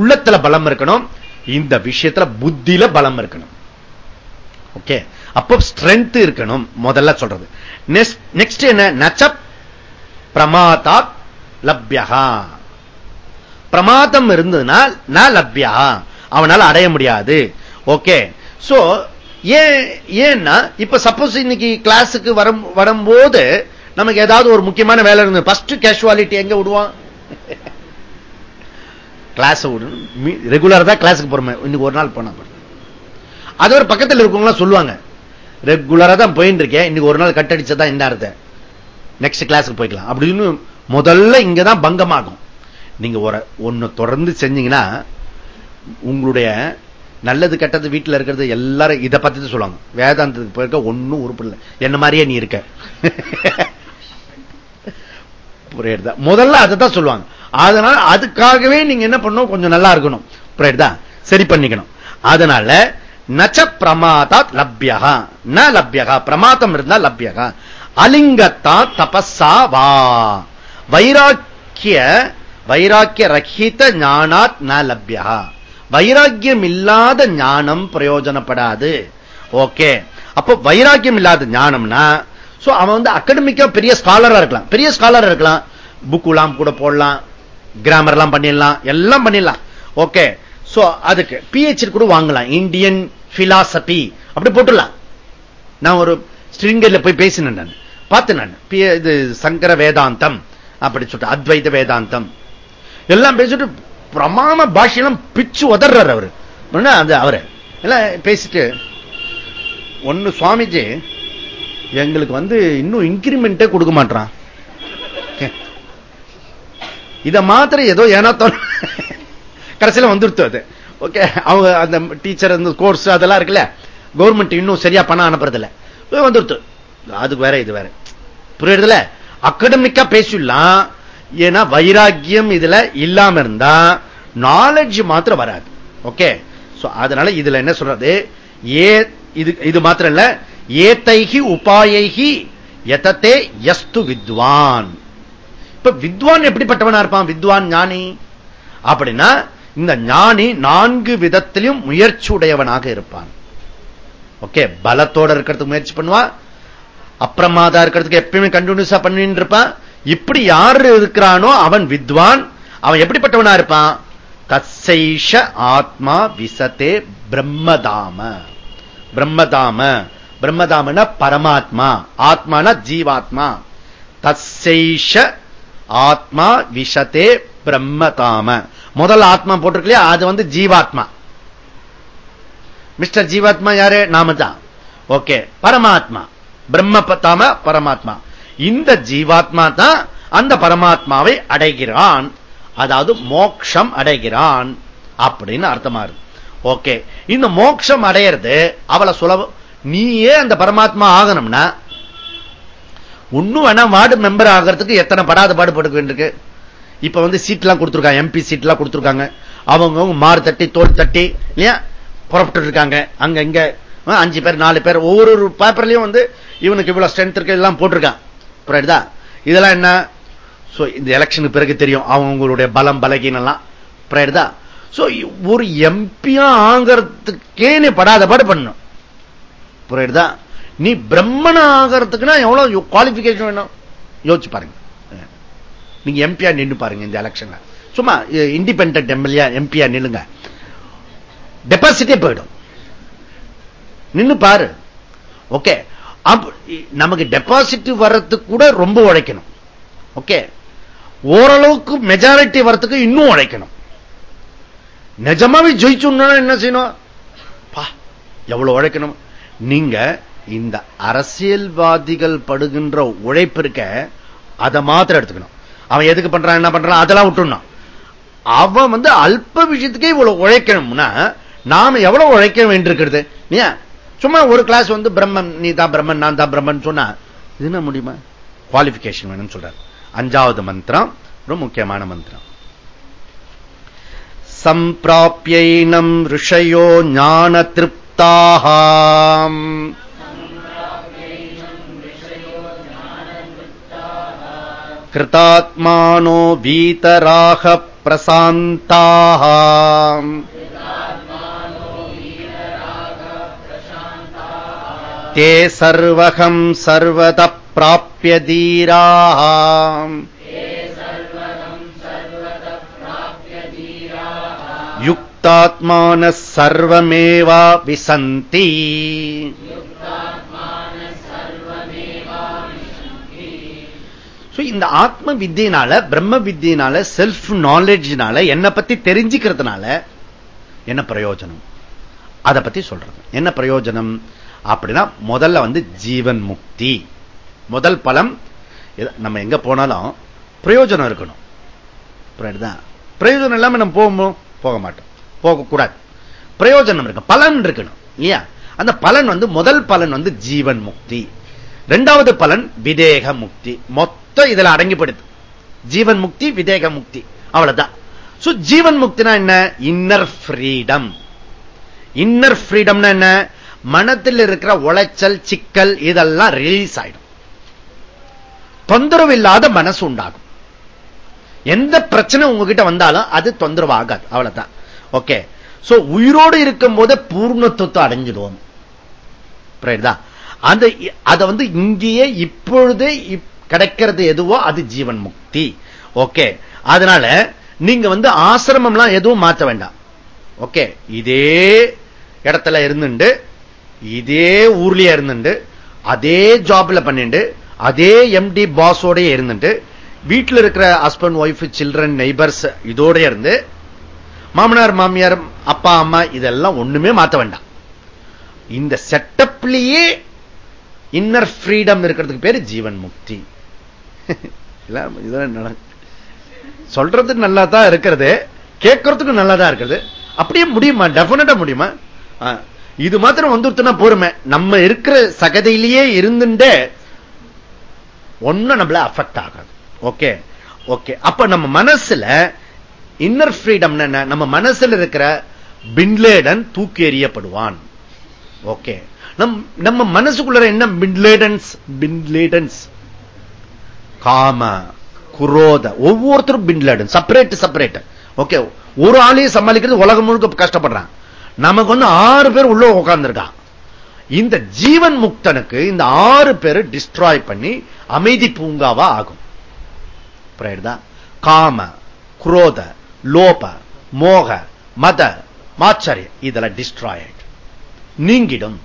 உள்ளத்துல பலம் இருக்கணும். இந்த விஷயத்துல புத்தியில பலம் இருக்கணும். ஓகே அப்போ ஸ்ட்ரென்த் இருக்கணும். முதல்ல சொல்றது. நெக்ஸ்ட் என்ன? நச்ச பிரமாதா லப்யகா பிரமாதம் இருந்ததுன்னா நான் லப்யா அவனால் அடைய முடியாது. ஓகே சோ ஏன் ஏன்னா இப்ப சப்போஸ் இன்னைக்கு கிளாஸுக்கு வரும் வரும்போது நமக்கு ஏதாவது ஒரு முக்கியமான வேலை இருந்தது. ஃபர்ஸ்ட் கேஷுவாலிட்டி எங்க விடுவான்? கிளாஸ் விடணும் ரெகுலர் தான் கிளாஸுக்கு போறோம். இன்னைக்கு ஒரு நாள் போனா அது ஒரு பக்கத்தில் இருக்கவங்களாம் சொல்லுவாங்க. ரெகுலரா தான் போயிட்டு இருக்கேன் இன்னைக்கு ஒரு நாள் கட் அடிச்சதான் இந்த அர்த்தம் நெக்ஸ்ட் கிளாஸுக்கு போய்க்கலாம். அப்படின்னு முதல்ல இங்கதான் பங்கமாகும். நீங்க ஒரு ஒன்னு தொடர்ந்து செஞ்சீங்கன்னா உங்களுடைய நல்லது கெட்டது வீட்டில் இருக்கிறது எல்லாரும் இதை பத்தி சொல்லுவாங்க. வேதாந்தத்துக்கு போயிருக்க ஒன்னும் உறுப்பு இல்லை என்ன மாதிரியே நீ இருக்க. புரியுதா? முதல்ல அதை தான் சொல்லுவாங்க. அதனால அதுக்காகவே நீங்க என்ன பண்ணணும்? கொஞ்சம் நல்லா இருக்கணும். புரியுதா? சரி பண்ணிக்கணும். அதனால நச்ச பிரமாதாத் லப்யகா ந லப்யகா பிரமாதம் இருந்தா லப்யகா அலிங்கத்தா தபஸா வா. வைராக்கிய வைராக்கிய ரஹித ஞானாத் ந லப்யகா வைராக்கியம் இல்லாத ஞானம் பிரயோஜனப்படாது. ஓகே. அப்ப வைராக்கியம் இல்லாத ஞானம்னா அவன் வந்து அகடமிக்கா பெரிய ஸ்காலரா இருக்கலாம். பெரிய ஸ்காலரா இருக்கலாம். புக்குலாம் கூட போடலாம். கிராமர் எல்லாம் பண்ணிடலாம். எல்லாம் பண்ணிடலாம். ஓகே. சோ அதுக்கு பிஹெச்டி கூட வாங்கலாம். இந்தியன் பிலாசபி அப்படி போட்டுலாம் நான் ஒரு ஸ்ட்ரிங்கர்ல போய் பேசினேன் நான். பார்த்தேன் நான். இது சங்கர வேதாந்தம். அப்படி சொல்லிட்டு அத்வைத வேதாந்தம். எல்லாம் பேசிட்டு பிரமாண பாஷையெல்லாம் பிச்சு உதர்றாரு அவரு. அந்த அவரு எல்லாம் பேசிட்டு ஒன்னு சுவாமிஜி எங்களுக்கு வந்து இன்னும் இன்கிரிமெண்டே கொடுக்க மாட்டான் *laughs* இத மாத்திரம் ஏதோ ஏன்னா கடைசியில வந்துருத்து அது. ஓகே அவங்க அந்த டீச்சர் அந்த கோர்ஸ் அதெல்லாம் இருக்குல்ல கவர்மெண்ட் இன்னும் சரியா பணம் அனுப்புறதில்ல. வந்துருத்து. அதுக்கு வேற இது வேற. புரியுறதுல? அகடமிக்கா பேசிடலாம். ஏன்னா வைராக்கியம் இதுல இல்லாம இருந்தா நாலேஜ் மாத்திரம் வராது. ஓகே அதனால இதுல என்ன சொல்றது? ஏ இது இது மாத்திரம் இல்ல. ஏத்தைகி உபாயகி எதத்தே எஸ்து வித்வான். இப்ப வித்வான் எப்படிப்பட்டவனா இருப்பான்? வித்வான் ஞானி. அப்படின்னா இந்த ஞானி நான்கு விதத்திலையும் முயற்சி உடையவனாக இருப்பான். ஓகே பலத்தோட இருக்கிறதுக்கு முயற்சி பண்ணுவான் அப்பிரமாதா இருக்கிறதுக்கு எப்பயுமே கண்டினியூஸா பண்ணிட்டு இருப்பான். இப்படி யாரு இருக்கிறானோ அவன் வித்வான் அவன் எப்படிப்பட்டவனா இருப்பான்? தசைஷ ஆத்மா விசத்தே பிரம்மதாம. பிரம்மதாம. பிரம்மதாமன பரமாத்மா. ஆத்மான ஜீவாத்மா. தசைஷ ஆத்மா விஷத்தே பிரம்மதாம முதல் ஆத்மா போட்டிருக்கலையா அது வந்து ஜீவாத்மா. மிஸ்டர் ஜீவாத்மா யாரு? நாம தான். ஓகே. பரமாத்மா. பிரம்ம பரமாத்மா. இந்த ஜீவாத்மா தான் அந்த பரமாத்மாவை அடைகிறான். அதாவது மோக்ஷம் அடைகிறான். அப்படின்னு அர்த்தமா இருக்கு. ஓகே. இந்த மோட்சம் அடையிறது அவளை சுலபம் நீயே அந்த பரமாத்மா ஆகணும்னா ஒண்ணு வேணா வார்டு மெம்பர் ஆகிறதுக்கு எத்தனை படாத பாடுபட்டு வேண்டியிருக்கு? இப்ப வந்து சீட்லாம் கொடுத்துருக்காங்க எம்பி சீட்லாம் கொடுத்துருக்காங்க. அவங்க மாறு தட்டி தோல் தட்டி இல்லையா? புறப்பட்டு இருக்காங்க அங்க இங்க அஞ்சு பேர் நாலு பேர் ஒவ்வொரு பேப்பர்லயும் வந்து இவனுக்கு இவ்வளவு ஸ்ட்ரென்த் இருக்கு எல்லாம் போட்டிருக்கான். புரியுதா? இதெல்லாம் என்ன? இந்த எலெக்ஷனுக்கு பிறகு தெரியும் அவங்களுடைய பலம் பலகீனெல்லாம் புரியுதா? ஒரு எம்பியா ஆகிறதுக்கே நீ படாத பாடு பண்ணும் புரியுதா? நீ பிரம்மன் ஆகிறதுக்குன்னா எவ்வளவு குவாலிபிகேஷன் வேணும்? யோசிச்சு பாருங்க. நீங்க எம்பியா நின்று பாருங்க இந்த எலெக்ஷன்ல சும்மா இண்டிபெண்ட் எம்எல்ஏ எம்பியா நில்லுங்க. டெபாசிட்டே போயிடும். நின்னு பாரு. ஓகே நமக்கு டெபாசிட் வர்றதுக்கு கூட ரொம்ப உழைக்கணும். ஓகே ஓரளவுக்கு மெஜாரிட்டி வர்றதுக்கு இன்னும் உழைக்கணும். நிஜமாவே ஜெயிச்சுன்னா என்ன செய்யணும்? எவ்வளவு உழைக்கணும்? நீங்க இந்த அரசியல்வாதிகள் படுகின்ற உழைப்பு இருக்க அதை மாத்திரம் எடுத்துக்கணும். அவன் எதுக்கு பண்றான் என்ன பண்றான் அதெல்லாம் விட்டுணும் அவன் வந்து அல்ப விஷயத்துக்கே இவ்வளவு உழைக்கணும்னா நாம எவ்வளவு உழைக்க வேண்டியிருக்கிறது? சும்மா ஒரு கிளாஸ் வந்து பிரம்மன் நீ தான் பிரம்மன் நான் தான் பிரம்மன் சொன்னா இது என்ன முடியுமா? குவாலிபிகேஷன் வேணும்னு சொல்றாரு. அஞ்சாவது மந்திரம் ரொம்ப முக்கியமான மந்திரம். சம்பிராப்பியைனம் ரிஷயோ ஞான திருப்தாக कृतात्मानो भीतराः प्रशान्ताः। ते सर्वहम् सर्वतः प्राप्य धीराः। युक्तात्मानः सर्वमेवा विसन्ति। இந்த ஆத்ம வித்தியினால பிரம்ம வித்தியினால செல்ஃப் நாலேஜினால என்னை பத்தி தெரிஞ்சுக்கிறதுனால என்ன பிரயோஜனம்? அதை பத்தி சொல்றது. என்ன பிரயோஜனம்? அப்படின்னா முதல்ல வந்து ஜீவன் முக்தி. முதல் பலம் நம்ம எங்க போனாலும் பிரயோஜனம் இருக்கணும். பிரயோஜனம் இல்லாம நம்ம போகணும் போக மாட்டோம். போகக்கூடாது. பிரயோஜனம் இருக்கு. பலன் இருக்கணும். இல்லையா? அந்த பலன் வந்து முதல் பலன் வந்து ஜீவன் முக்தி. இரண்டாவது பலன் விதேக முக்தி. மொத்தம் இதுல அடங்கிப்படுது. ஜீவன் முக்தி விதேக முக்தி. அவ்வளவுதான். ஜீவன் முக்தினா என்ன? இன்னர் ஃப்ரீடம் இன்னர் ஃப்ரீடம்னா என்ன? மனத்தில் இருக்கிற உளைச்சல் சிக்கல் இதெல்லாம் ரிலீஸ் ஆயிடும். தொந்தரவு இல்லாத மனசு உண்டாகும். எந்த பிரச்சனை உங்ககிட்ட வந்தாலும் அது தொந்தரவு ஆகாது அவ்வளவுதான். ஓகே சோ உயிரோடு இருக்கும் போதே பூர்ணத்துவத்தை அடைஞ்சிடுவோம். அந்த அதை வந்து இங்கேயே இப்பொழுதே கிடைக்கிறது எதுவோ அது ஜீவன் முக்தி. ஓகே. அதனால நீங்க வந்து ஆசிரமம்லாம் எதுவும் மாற்ற வேண்டாம். ஓகே. இதே இடத்துல இருந்துட்டு இதே ஊர்லயே இருந்துட்டு அதே ஜாப்ல பண்ணிட்டு அதே எம்டி பாஸோடய இருந்துட்டு வீட்டில் இருக்கிற ஹஸ்பண்ட் ஒய்ஃப் சில்ட்ரன் நெய்பர்ஸ் இதோட இருந்து மாமனார் மாமியார் அப்பா அம்மா இதெல்லாம் ஒண்ணுமே மாற்ற வேண்டாம். இந்த செட்டப்லயே இன்னர் ஃப்ரீடம் இருக்கிறதுக்கு பேரு ஜீவன் முக்தி. சொல்றது நல்லா தான் இருக்கிறது கேட்கறதுக்கு நல்லா தான் இருக்கிறது அப்படியே முடியுமா? டெபினட்டா முடியுமா? இது மாத்திரம் வந்துருத்துனா போருமே. நம்ம இருக்கிற சகதையிலேயே இருந்துட்டே ஒன்னும் நம்மள அஃபெக்ட் ஆகாது. ஓகே ஓகே அப்ப நம்ம மனசுல இன்னர் ஃப்ரீடம் என்ன? நம்ம மனசுல இருக்கிற பின்லேடன் தூக்கி எறியப்படுவான். ஓகே நம் நம்ம மனசுக்குள்ள என்ன? பின்லேடன்ஸ் பின்லேடன்ஸ். காம குரோத ஒவ்வொருத்தரும் பின்லேடன் செப்பரேட் செப்பரேட் ஓகே ஒரு ஆளையும் சமாளிக்கிறது உலகம் முழுக்க கஷ்டப்படுறான். நமக்கு வந்து ஆறு பேர் உள்ள உட்கார்ந்துருக்கான் இந்த ஜீவன் முக்தனுக்கு இந்த ஆறு பேர் டிஸ்ட்ராய் பண்ணி அமைதி பூங்காவா ஆகும். காம குரோத லோப மோக மத மாச்சரிய இதெல்லாம் டிஸ்ட்ராய்ட் நீங்கிடும்.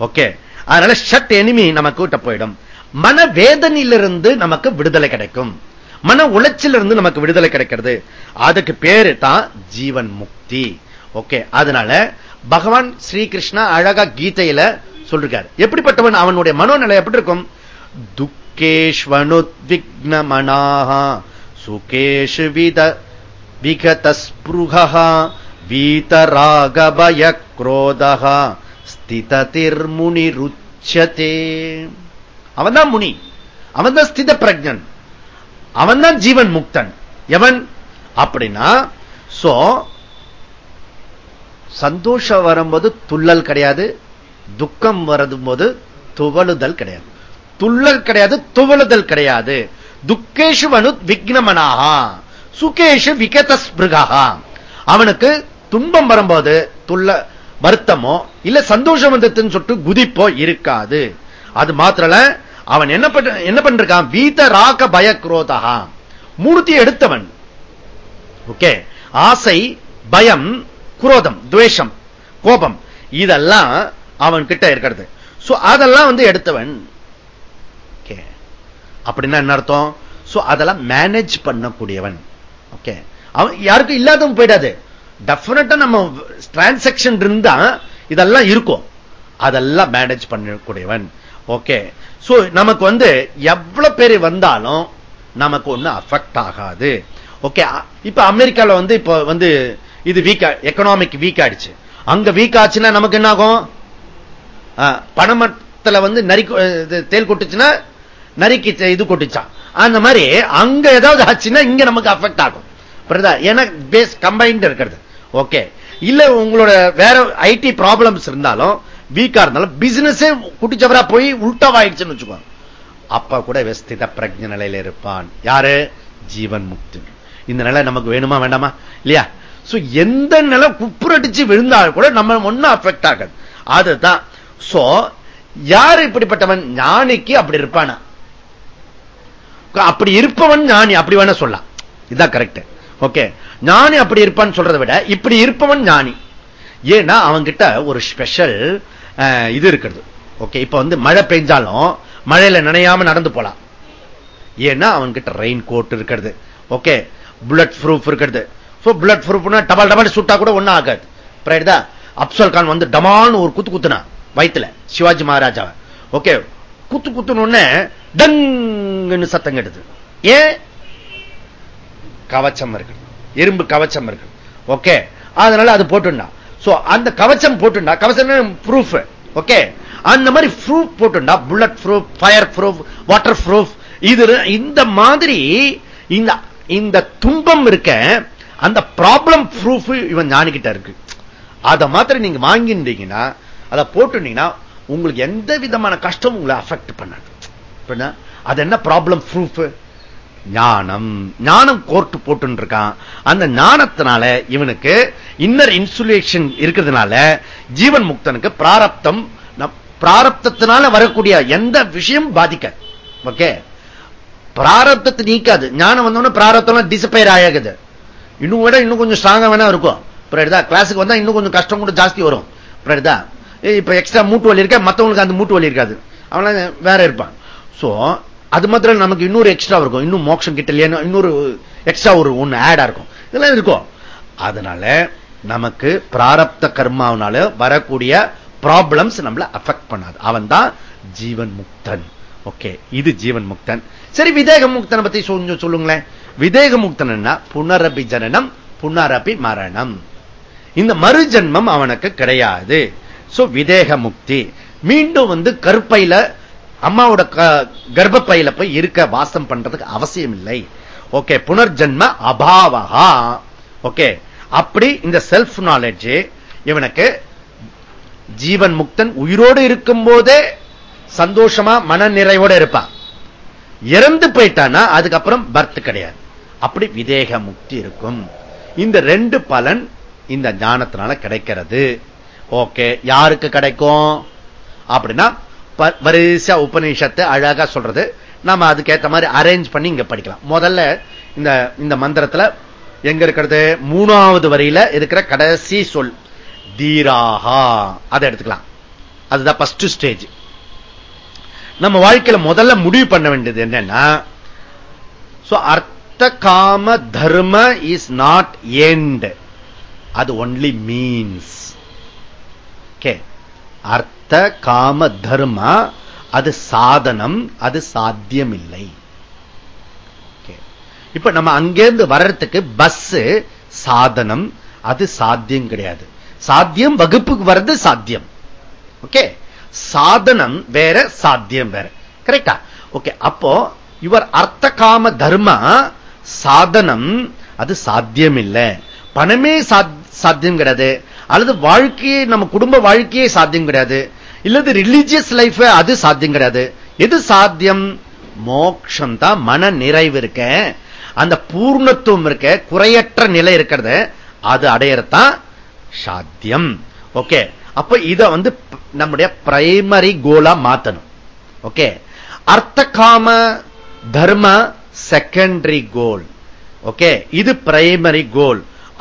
ஓகே. அதனால ஷட் எனிமி நமக்கு விட்ட போயிடும். மன வேதனையிலிருந்து நமக்கு விடுதலை கிடைக்கும். மன உளைச்சிலிருந்து நமக்கு விடுதலை கிடைக்கிறது. அதுக்கு பேரு தான் ஜீவன் முக்தி. ஓகே. அதனால பகவான் ஸ்ரீகிருஷ்ணா அழகா கீதையில சொல்றாரு எப்படிப்பட்டவன்? அவனுடைய மனோநிலை எப்படி இருக்கும்? துக்கேஷ்வனுத்விக்னமனாக சுகேஷு வித விகதஸ்புருகா வீதராகபய குரோதகா ஸ்திததிர்முனி ருச்சதே அவன் தான் முனி. அவன் தான் ஸ்தித பிரஜன் அவன் தான் ஜீவன் முக்தன். எவன்? அப்படின்னா சோ சந்தோஷம் வரும்போது துள்ளல் கிடையாது துக்கம் வரும்போது துவழுதல் கிடையாது. துள்ளல் கிடையாது துவழுதல் கிடையாது. துக்கேஷு வனு விக்னமனாகா. சுகேஷு விகதஸ்பிருகா அவனுக்கு துன்பம் வரும்போது துள்ள வருத்தமோ இல்ல சந்தோஷம் வந்ததுன்னு சொல்லிட்டு குதிப்போ இருக்காது. அது மாத்திரல அவன் என்ன பண்ண என்ன பண்றான்? வீத ராக பய குரோதகா மூர்த்தி எடுத்தவன். ஓகே? ஆசை பயம் குரோதம் துவேஷம் கோபம். இதெல்லாம் அவன் கிட்ட இருக்கிறது அதெல்லாம் வந்து எடுத்தவன். அப்படின்னா என்ன அர்த்தம்? அதெல்லாம் மேனேஜ் பண்ணக்கூடியவன். ஓகே? அவன் யாருக்கும் இல்லாதவன் போயிடாது. டெஃபினட்டா நம்ம டிரான்சாக்சன் இருந்தா இதெல்லாம் இருக்கும். அதெல்லாம் மேனேஜ் பண்ணக்கூடியவன். ஓகே சோ நமக்கு வந்து எவ்வளவு பேர் வந்தாலும் நமக்கு ஒண்ணு அஃபெக்ட் ஆகாது. ஓகே இப்ப அமெரிக்கால வந்து இப்ப வந்து இது வீக் எக்கனாமிக் வீக் ஆயிடுச்சு. அங்க வீக் ஆச்சுன்னா நமக்கு என்ன ஆகும் பணமத்துல வந்து நரி தேல் கொட்டுச்சுன்னா நரிக்கு இது கொட்டுச்சான் அந்த மாதிரி அங்க ஏதாவது ஆச்சுன்னா இங்க நமக்கு அஃபெக்ட் ஆகும். ஏன்னா பேஸ் கம்பைன்ட் இருக்கிறது. ஓகே. இல்ல உங்களோட வேற ஐடி ப்ராப்ளம்ஸ் இருந்தாலும் வீக்கா இருந்தாலும் பிசினஸே குட்டிச்சவரா போய் உல்டாவாயிடுச்சுன்னு வச்சுக்கோங்க. அப்ப கூட விஸ்தித பிரஜ நிலையில இருப்பான். யாரு? ஜீவன் முக்தி. இந்த நிலை நமக்கு வேணுமா வேண்டாமா? இல்லையா? சோ எந்த நிலை குப்புரடிச்சு விழுந்தாலும் கூட நம்ம ஒன்னும் அஃபெக்ட் ஆகாது. அதுதான். சோ யாரு இப்படிப்பட்டவன்? ஞானிக்கு அப்படி இருப்பானா? அப்படி இருப்பவன் ஞானி அப்படி வேணா சொல்லலாம். இதுதான் கரெக்ட் ஓகே. ஞானி அப்படி இருப்பான்னு சொல்றதை விட இப்படி இருப்பவன் ஞானி. ஏன்னா அவங்கிட்ட ஒரு ஸ்பெஷல் இது இருக்கிறது. ஓகே இப்ப வந்து மழை பெஞ்சாலும் மழையில நினையாம நடந்து போலாம். ஏன்னா அவன்கிட்ட ரெயின் கோட் இருக்கிறது. ஓகே புல்லட் ப்ரூஃப் இருக்கிறது. புல்லட் ப்ரூஃப்னா டபால் டபால் சுட்டா கூட ஒன்னும் ஆகாது. அப்சல் கான் வந்து டமான்னு ஒரு குத்து குத்துனா வயிற்றுல சிவாஜி மகாராஜாவை. ஓகே குத்து குத்துன டங்குன்னு சத்தம் கெடுது ஏன்? கவச்சம் இருக்கு. இரும்பு கவச்சம் இருக்கு. ஓகே? அதனால அது போட்டுண்டா. சோ அந்த கவச்சம் போட்டுண்டா. கவச்சம் ப்ரூஃப் ஓகே? அந்த மாதிரி proof போட்டுண்டா. Bullet proof fire proof water proof இது இந்த மாதிரி இந்த இந்த துன்பம் இருக்க அந்த ப்ராப்ளம் ப்ரூஃப் இவன் ஞானிக்கிட்ட இருக்கு. அதை மாத்திரம் நீங்க வாங்கிட்டீங்கன்னா அதை போட்டுட்டீங்கன்னா உங்களுக்கு எந்த விதமான கஷ்டம் உங்களை அஃபெக்ட் பண்ணாது. அது என்ன ப்ராப்ளம் ப்ரூஃப் ஞானம். ஞானம் கோர்ட்டு போட்டு இருக்கான் அந்த ஞானத்தினால இவனுக்கு இன்னர் இன்சுலேஷன் இருக்கிறதுனால ஜீவன் முக்தனுக்கு பிராரப்தம் பிராரப்தத்தினால வரக்கூடிய எந்த விஷயம் பாதிக்க ஓகே பிராரப்தத்தை நீக்காது. ஞானம் வந்தோடனே பிராரப்தம் டிசப்பயர் ஆகுது. இன்னும் விட இன்னும் கொஞ்சம் ஸ்ட்ராங்கா வேணா இருக்கும். கிளாஸுக்கு வந்தா இன்னும் கொஞ்சம் கஷ்டம் கூட ஜாஸ்தி வரும். இப்ப எக்ஸ்ட்ரா மூட்டு வலி இருக்க? மத்தவங்களுக்கு அந்த மூட்டு வலி இருக்காது. அவன வேற இருப்பான். சோ அது மாத்திரம் நமக்கு இன்னொரு எக்ஸ்ட்ரா இருக்கும். இன்னும் மோட்சம் கிட்ட இல்லையா? இன்னொரு எக்ஸ்ட்ரா ஒரு ஒண்ணு ஆடா இருக்கும். இதெல்லாம் இருக்கும். அதனால நமக்கு பிராரப்த கர்மாவனால வரக்கூடிய ப்ராப்ளம்ஸ் நம்மள அஃபெக்ட் பண்ணாது. அவன் தான் ஜீவன் முக்தன். ஓகே இது ஜீவன் முக்தன். சரி விதேக முக்தனை பத்தி கொஞ்சம் சொல்லுங்களேன். விதேக முக்தன் புனரபி ஜனனம் புனரபி மரணம். இந்த மறுஜன்மம் அவனுக்கு கிடையாது. சோ விதேக முக்தி. மீண்டும் வந்து கருப்பையில அம்மாவோட கர்ப்பையில போய் இருக்க வாசம் பண்றதுக்கு அவசியம் இல்லை ஓகே புனர்ஜன்ம அபாவகா ஓகே அப்படி இந்த செல்ஃப் நாலேஜ் இவனுக்கு ஜீவன் முக்தன் உயிரோடு இருக்கும் போதே சந்தோஷமா மன நிறைவோட இருப்பான் இறந்து போயிட்டானா அதுக்கப்புறம் பர்த் கிடையாது. அப்படி விதேக முக்தி இருக்கும். இந்த ரெண்டு பலன் இந்த ஞானத்தினால கிடைக்கிறது. ஓகே யாருக்கு கிடைக்கும்? அப்படின்னா வரிசா உபநிஷத்தை அழகா சொல்றது. நாம அதுக்கேற்ற மாதிரி அரேஞ்ச் பண்ணி இங்க படிக்கலாம். முதல்ல இந்த இந்த மந்திரத்துல எங்க இருக்கிறது? மூணாவது வரியில இருக்கிற கடைசி சொல் தீராகா அதை எடுத்துக்கலாம். அதுதான் பஸ்ட் ஸ்டேஜ் நம்ம வாழ்க்கையில முதல்ல முடிவு பண்ண வேண்டியது என்னன்னா artha kama dharma is not end அது ஒன்லி மீன்ஸ் அர்த்த அர்த்த காம தர்ம அது சாதனம் அது சாத்தியமில்லை. இப்ப நம்ம அங்கேருந்து வர்றதுக்கு பஸ் சாதனம் அது சாத்தியம் கிடையாது. சாத்தியம் வகுப்புக்கு வர்றது சாத்தியம். ஓகே. சாதனம் வேற சாத்தியம் வேற. கரெக்டா? ஓகே. அப்போ இவர் அர்த்த காம தர்ம சாதனம் அது சாத்தியம் இல்லை பணமே சாத்தியம் கிடையாது. அல்லது வாழ்க்கையே நம்ம குடும்ப வாழ்க்கையே சாத்தியம் கிடையாது. இல்லது ரிலிஜியஸ் லைஃப் அது சாத்தியம் கிடையாது. எது சாத்தியம்? மோக்ஷம் தான் மன நிறைவு இருக்க. அந்த பூர்ணத்துவம் இருக்க குறையற்ற நிலை இருக்கிறது அது அடையறதான் சாத்தியம். ஓகே அப்ப இத வந்து நம்முடைய பிரைமரி கோலா மாத்தணும். Okay artha kama dharma secondary goal okay இது பிரைமரி கோல்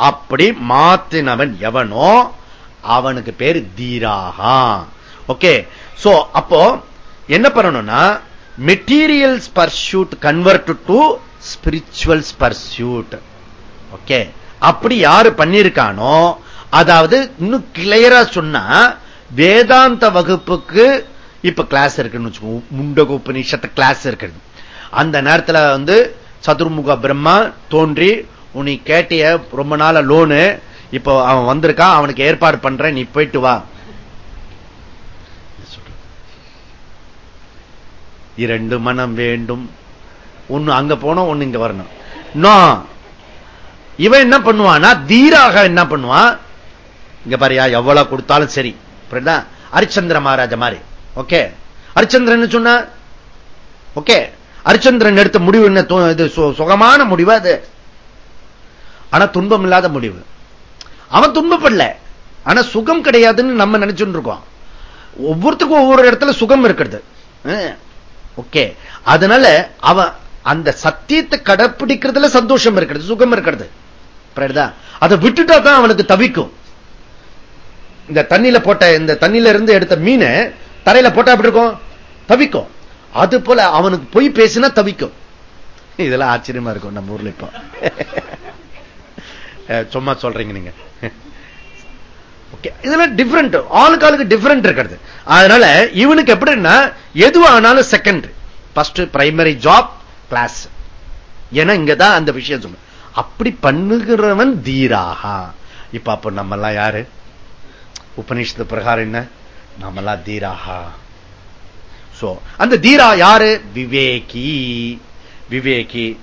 அப்படி மாத்தினவன் எவனோ? அவனுக்கு பேரு தீராகா ஓகே சோ அப்போ என்ன பண்ணணும்னா materials pursuit convert to spirituals pursuit okay அப்படி யாரு பண்ணிருக்கானோ அதாவது இன்னும் கிளியரா சொன்னா வேதாந்த வகுப்புக்கு இப்ப கிளாஸ் இருக்குன்னு வச்சுக்கோ முண்டக உபநிஷத்து கிளாஸ் இருக்குது. அந்த நேரத்தில் வந்து சதுர்முக பிரம்மா தோன்றி உனி கேட்டிய ரொம்ப நாள லோனு இப்போ அவன் வந்திருக்கான் அவனுக்கு ஏற்பாடு பண்றேன் நீ போயிட்டு வா. இரண்டு மனம் வேண்டும். ஒண்ணு அங்க போனோம் ஒண்ணு இங்க வரணும். இவன் என்ன பண்ணுவான்னா தீராக என்ன பண்ணுவான்? இங்க பாரியா எவ்வளவு கொடுத்தாலும் சரி. ஹரிச்சந்திர மகாராஜ மாதிரி. ஓகே? ஹரிச்சந்திரன் சொன்ன ஓகே? ஹரிச்சந்திரன் எடுத்த முடிவு என்ன? இது சுகமான முடிவு அது. ஆனா துன்பம் இல்லாத முடிவு. அவன் துன்பப்படல. ஆனா சுகம் கிடையாதுன்னு நம்ம நினைச்சுட்டு இருக்கோம். ஒவ்வொருத்தருக்கும் ஒவ்வொரு இடத்துல சுகம் இருக்கிறது. ஓகே. அதனால அவன் அந்த சத்தியத்தை கடைப்பிடிக்கிறதுல சந்தோஷம் இருக்கிறது சுகம் இருக்கிறது. அதை விட்டுட்டா தான் அவனுக்கு தவிக்கும். இந்த தண்ணியில போட்ட இந்த தண்ணியில இருந்து எடுத்த மீனை தரையில போட்டா அப்படி இருக்கும்? தவிக்கும். அது போல அவனுக்கு போய் பேசினா தவிக்கும். இதெல்லாம் ஆச்சரியமா இருக்கும் நம்ம ஊர்ல இப்போ. சும்மா சொல்றீங்க நீங்க. இதெல்லாம் டிஃபரெண்ட் ஆளுக்கு ஆளுக்கு டிஃபரெண்ட் இருக்கிறது. அதனால இவனுக்கு எப்படின்னா எதுவானாலும் second first primary job class ஏன்னா இங்கதான் அந்த விஷயம் சொல்ல அப்படி பண்ணுகிறவன் தீராகா. இப்ப அப்ப நம்ம எல்லாம் யாரு? உபநிஷத்து பிரகாரம் என்ன? நம்மெல்லாம் தீராகா. சோ அந்த தீரா யாரு? விவேகி. விவேகி.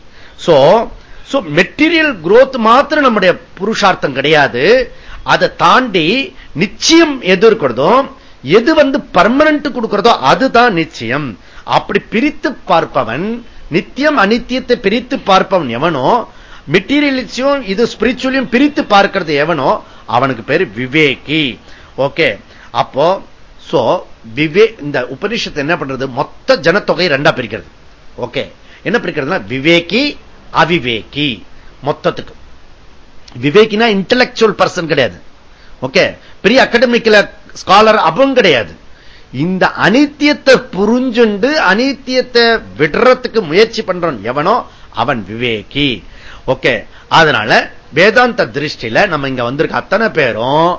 சோ சோ மெட்டீரியல் குரோத் மாத்திரம் நம்முடைய புருஷார்த்தம் கிடையாது. அதை தாண்டி நிச்சயம் எது இருக்கிறதோ எது வந்து பர்மனன்ட் கொடுக்கிறதோ அதுதான் நிச்சயம். அப்படி பிரித்து பார்ப்பவன் நித்தியம் அனித்தியத்தை பிரித்து பார்ப்பவன் எவனோ மெட்டீரியலிஸையும் இது ஸ்பிரிச்சுவலையும் பிரித்து பார்க்கிறது எவனோ அவனுக்கு பேரு விவேகி. ஓகே அப்போ சோ விவே இந்த உபனிஷத்து என்ன பண்றது? மொத்த ஜனத்தொகை ரெண்டா பிரிக்கிறது. ஓகே என்ன பிரிக்கிறதுனா விவேகி அவிவேகி. மொத்தத்துக்கு. விவேகினா இன்டலெக்சுவல் பர்சன் கிடையாது. ஓகே பெரிய அகாடமிக்ல ஸ்காலர் அவன் கிடையாது. இந்த அனித்தியத்தை புரிஞ்சுண்டு அனித்தியத்தை விடுறதுக்கு முயற்சி பண்றான் எவனோ அவன் விவேகி. ஓகே அதனால வேதாந்த திருஷ்டியில நம்ம இங்க வந்திருக்க அத்தனை பேரும்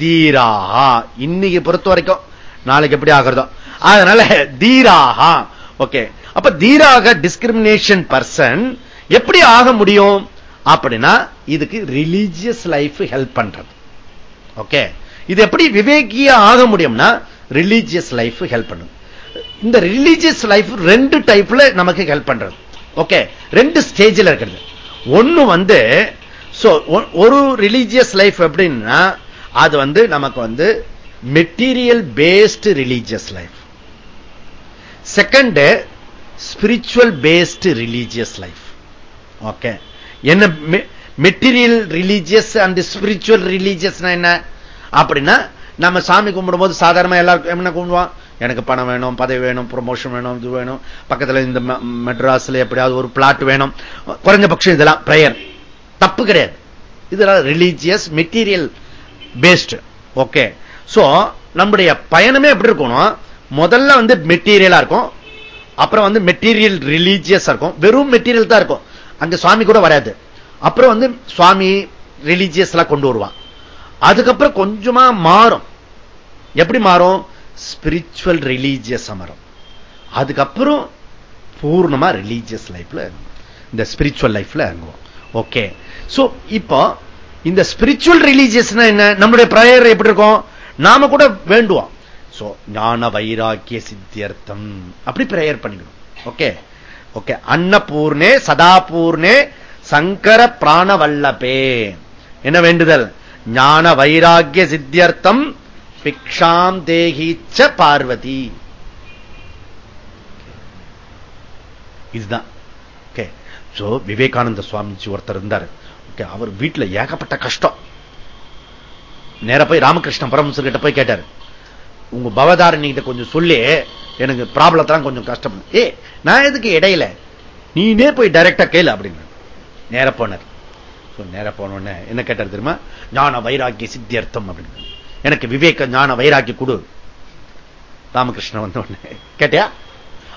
தீராகா இன்னைக்கு பொறுத்த வரைக்கும் நாளைக்கு எப்படி ஆகிறதோ. அதனால தீராகா ஓகே அப்ப தீராக டிஸ்கிரிமினேஷன் பர்சன் எப்படி ஆக முடியும்? அப்படின்னா இதுக்கு ரிலீஜியஸ் லைஃப் ஹெல்ப் பண்றது. ஓகே இது எப்படி விவேகியா ஆக முடியும்னா ரிலீஜியஸ் லைஃப் ஹெல்ப் பண்ணும். இந்த ரிலீஜியஸ் லைஃப் ரெண்டு டைப்ல நமக்கு ஹெல்ப் பண்றது. ஓகே ரெண்டு ஸ்டேஜில் இருக்கிறது. ஒன்னு வந்து ஒரு ரிலீஜியஸ் லைஃப் எப்படின்னா அது வந்து நமக்கு வந்து material based religious life second spiritual based religious life okay என்ன material religious and spiritual religious என்ன? அப்படின்னா நம்ம சாமி கும்பிடும் போது சாதாரணமா எல்லாருக்கும் என்ன கும்பிடுவான்? எனக்கு பணம் வேணும் பதவி வேணும் ப்ரொமோஷன் வேணும் இது வேணும். பக்கத்துல இந்த மெட்ராஸ்ல எப்படியாவது ஒரு பிளாட் வேணும். குறைஞ்சபட்சம் இதெல்லாம் பிரேயர் தப்பு கிடையாது. இதெல்லாம் religious material based okay so நம்முடைய பயணமே எப்படி இருக்கணும்? முதல்ல வந்து மெட்டீரியலா இருக்கும். அப்புறம் வந்து மெட்டீரியல் ரிலீஜியஸ் இருக்கும். வெறும் மெட்டீரியல் தான் இருக்கும். அங்க சுவாமி கூட வராது. அப்புறம் வந்து சுவாமி ரிலீஜியஸ் எல்லாம் கொண்டு வருவான். அதுக்கப்புறம் கொஞ்சமா மாறும். எப்படி மாறும்? ஸ்பிரிச்சுவல் ரிலீஜியஸ் அமரும் அதுக்கப்புறம் பூர்ணமா ரிலீஜியஸ் லைஃப்ல இந்த ஸ்பிரிச்சுவல் லைஃப்ல இறங்குவோம். ஓகே சோ இப்போ இந்த ஸ்பிரிச்சுவல் ரிலீஜியஸ் என்ன? நம்மளுடைய பிரேயர் எப்படி இருக்கும்? நாம கூட வேண்டுவோம். சோ ஞான வைராக்கிய சித்தியர்த்தம். அப்படி பிரேயர் பண்ணிக்கணும். ஓகே ஓகே அன்னபூர்ணே சதாபூர்ணே சங்கர பிராணவல்லபே. என்ன வேண்டுதல்? ஞான வைராக்கிய சித்தியர்த்தம் பிக்ஷாம் தேகிச்ச பார்வதி. இதுதான். ஓகே சோ விவேகானந்த சுவாமிஜி ஒருத்தர் இருந்தார். ஓகே அவர் வீட்டுல ஏகப்பட்ட கஷ்டம். நேர போய் ராமகிருஷ்ண பரமசர் கிட்ட போய் கேட்டார். உங்க பவதாரணி கிட்ட கொஞ்சம் சொல்லி எனக்கு ப்ராப்ளத்தான் கொஞ்சம் கஷ்டம். ஏ நான் எதுக்கு இடையில? நீனே போய் டைரக்டா கேளு அப்படின்னு நேர போனார். நேர போனோடனே என்ன கேட்டார் தெரியுமா? ஞான வைராக்கிய சித்தியர்த்தம் அப்படின்னு எனக்கு விவேக ஞான வைராக்கி கொடு. ராமகிருஷ்ணன் வந்த உடனே கேட்டியா?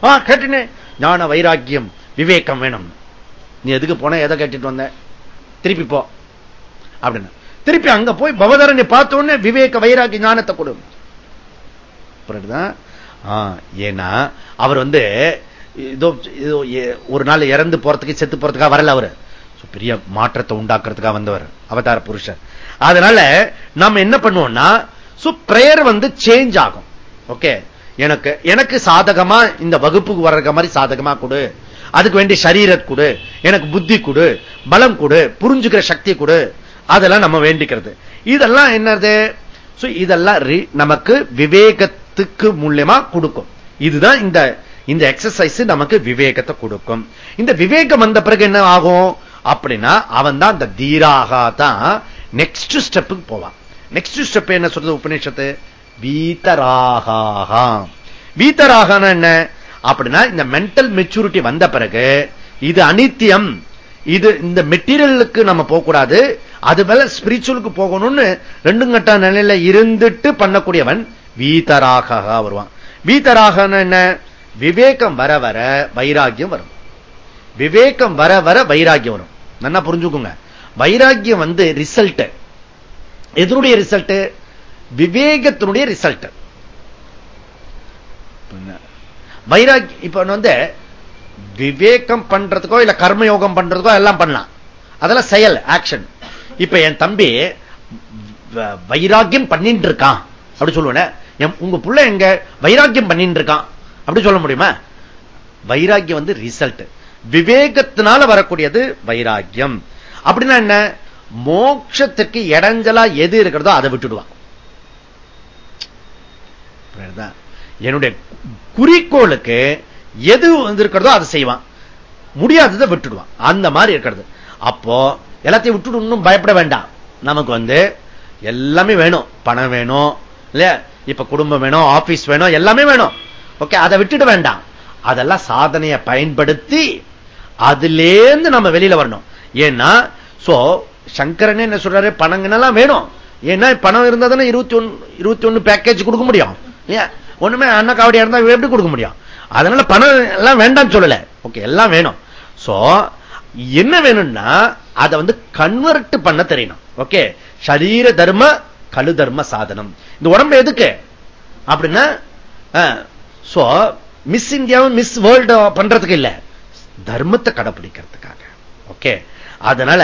ஆ கேட்டுனே. ஞான வைராக்கியம் விவேகம் வேணும். நீ எதுக்கு போன எதை கேட்டுட்டு வந்த? திருப்பி போ. அப்படின்னு. திருப்பி அங்க போய் பவதரனை பார்த்த உடனே விவேக வைராக்கி ஞானத்தை கொடு. ஏன்னா அவர் வந்து இதோ ஒரு நாள் இறந்து போறதுக்கு செத்து போறதுக்காக வரல அவரு. பெரிய மாற்றத்தை உண்டாக்குறதுக்காக வந்தவர் அவதார புருஷர். அதனால நம்ம என்ன பண்ணுவோம்னா பிரேயர் வந்து சேஞ்ச் ஆகும். ஓகே எனக்கு எனக்கு சாதகமா இந்த வகுப்புக்கு வர்ற மாதிரி சாதகமா கொடு. அதுக்கு வேண்டிய சரீரத் கொடு. எனக்கு புத்தி கொடு. பலம் கொடு. புரிஞ்சுக்கிற சக்தி கொடு. அதெல்லாம் நம்ம வேண்டிக்கிறது. இதெல்லாம் என்னது? இதெல்லாம் நமக்கு விவேகத்துக்கு மூலியமா கொடுக்கும். இதுதான் இந்த இந்த எக்ஸசைஸ் நமக்கு விவேகத்தை கொடுக்கும். இந்த விவேகம் வந்த பிறகு என்ன ஆகும்? அப்படின்னா அவன் தான் அந்த தீராக தான் நெக்ஸ்ட் ஸ்டெப்புக்கு போவான் நெக்ஸ்ட் ஸ்டெப் என்ன சொல்றது உபநிஷத்து? வீத்தராகா வீத்தராகனா என்ன? அப்படின்னா இந்த மென்டல் மெச்சூரிட்டி வந்த பிறகு இது அனித்தியம். இது இந்த மெட்டீரியலுக்கு நம்ம போகக்கூடாது. அது மேல ஸ்பிரிச்சுவலுக்கு போகணும்னு ரெண்டு கட்ட நிலையில இருந்துட்டு பண்ணக்கூடியவன் வீதராக வருவான். வீதராக என்ன? விவேகம் வர வர வைராகியம் வரும். விவேகம் வர வர வைராகியம் வரும். நல்லா புரிஞ்சுக்கோங்க. வைராக்கியம் வந்து ரிசல்ட் எதனுடைய ரிசல்ட் விவேகத்தினுடைய ரிசல்ட் வைராக்கியம் இப்ப வந்து விவேகம் பண்றதுக்கோ இல்ல கர்மயோகம் பண்றதுக்கோ எல்லாம் பண்ணலாம். அதெல்லாம் செயல் ஆக்ஷன் இப்ப என் தம்பி வைராக்கியம் பண்ணிட்டு இருக்கான். அப்படி சொல்லுவேன். உங்க புள்ள எங்க? வைராக்கியம் பண்ணிட்டு இருக்கான். அப்படி சொல்ல முடியுமா? வைராக்கியம் வந்து ரிசல்ட் விவேகத்தினால வரக்கூடியது வைராக்கியம். அப்படின்னா என்ன? மோட்சத்துக்கு இடைஞ்சலா எது இருக்கிறதோ அதை விட்டுடுவான். என்னுடைய குறிக்கோளுக்கு எது இருக்கிறதோ அதை செய்வான். முடியாததை விட்டுடுவான். அந்த மாதிரி இருக்கிறது. அப்போ எல்லாத்தையும் விட்டுட்டு இன்னும் பயப்பட வேண்டாம். நமக்கு வந்து எல்லாமே வேணும். பணம் வேணும் இல்லையா? இப்ப குடும்பம் வேணும் ஆபீஸ் வேணும் எல்லாமே வேணும். ஓகே அதை விட்டுட வேண்டாம். அதெல்லாம் சாதனையை பயன்படுத்தி அதுலேருந்து நம்ம வெளியில வரணும். ஏன்னா சோ சங்கரன் என்ன சொல்றாரு? பணங்கன்னெல்லாம் வேணும். ஏன்னா பணம் இருந்தா தானே இருபத்தி ஒன்னு இருபத்தி ஒன்னு பேக்கேஜ் கொடுக்க முடியும். ஒண்ணுமே அண்ணா காவடியா இருந்தா எப்படி கொடுக்க முடியும்? அதனால பணம் எல்லாம் வேண்டாம் சொல்லல. ஓகே எல்லாம் வேணும். சோ என்ன வேணும்னா அதை வந்து கன்வெர்ட் பண்ண தெரியணும். ஓகே சரீர தர்ம கழு தர்ம சாதனம். இந்த உடம்பு எதுக்கு? அப்படின்னா சோ மிஸ் இந்தியாவும் மிஸ் வேர்ல்டு பண்றதுக்கு இல்ல. தர்மத்தை கடைபிடிக்கிறதுக்காக. ஓகே அதனால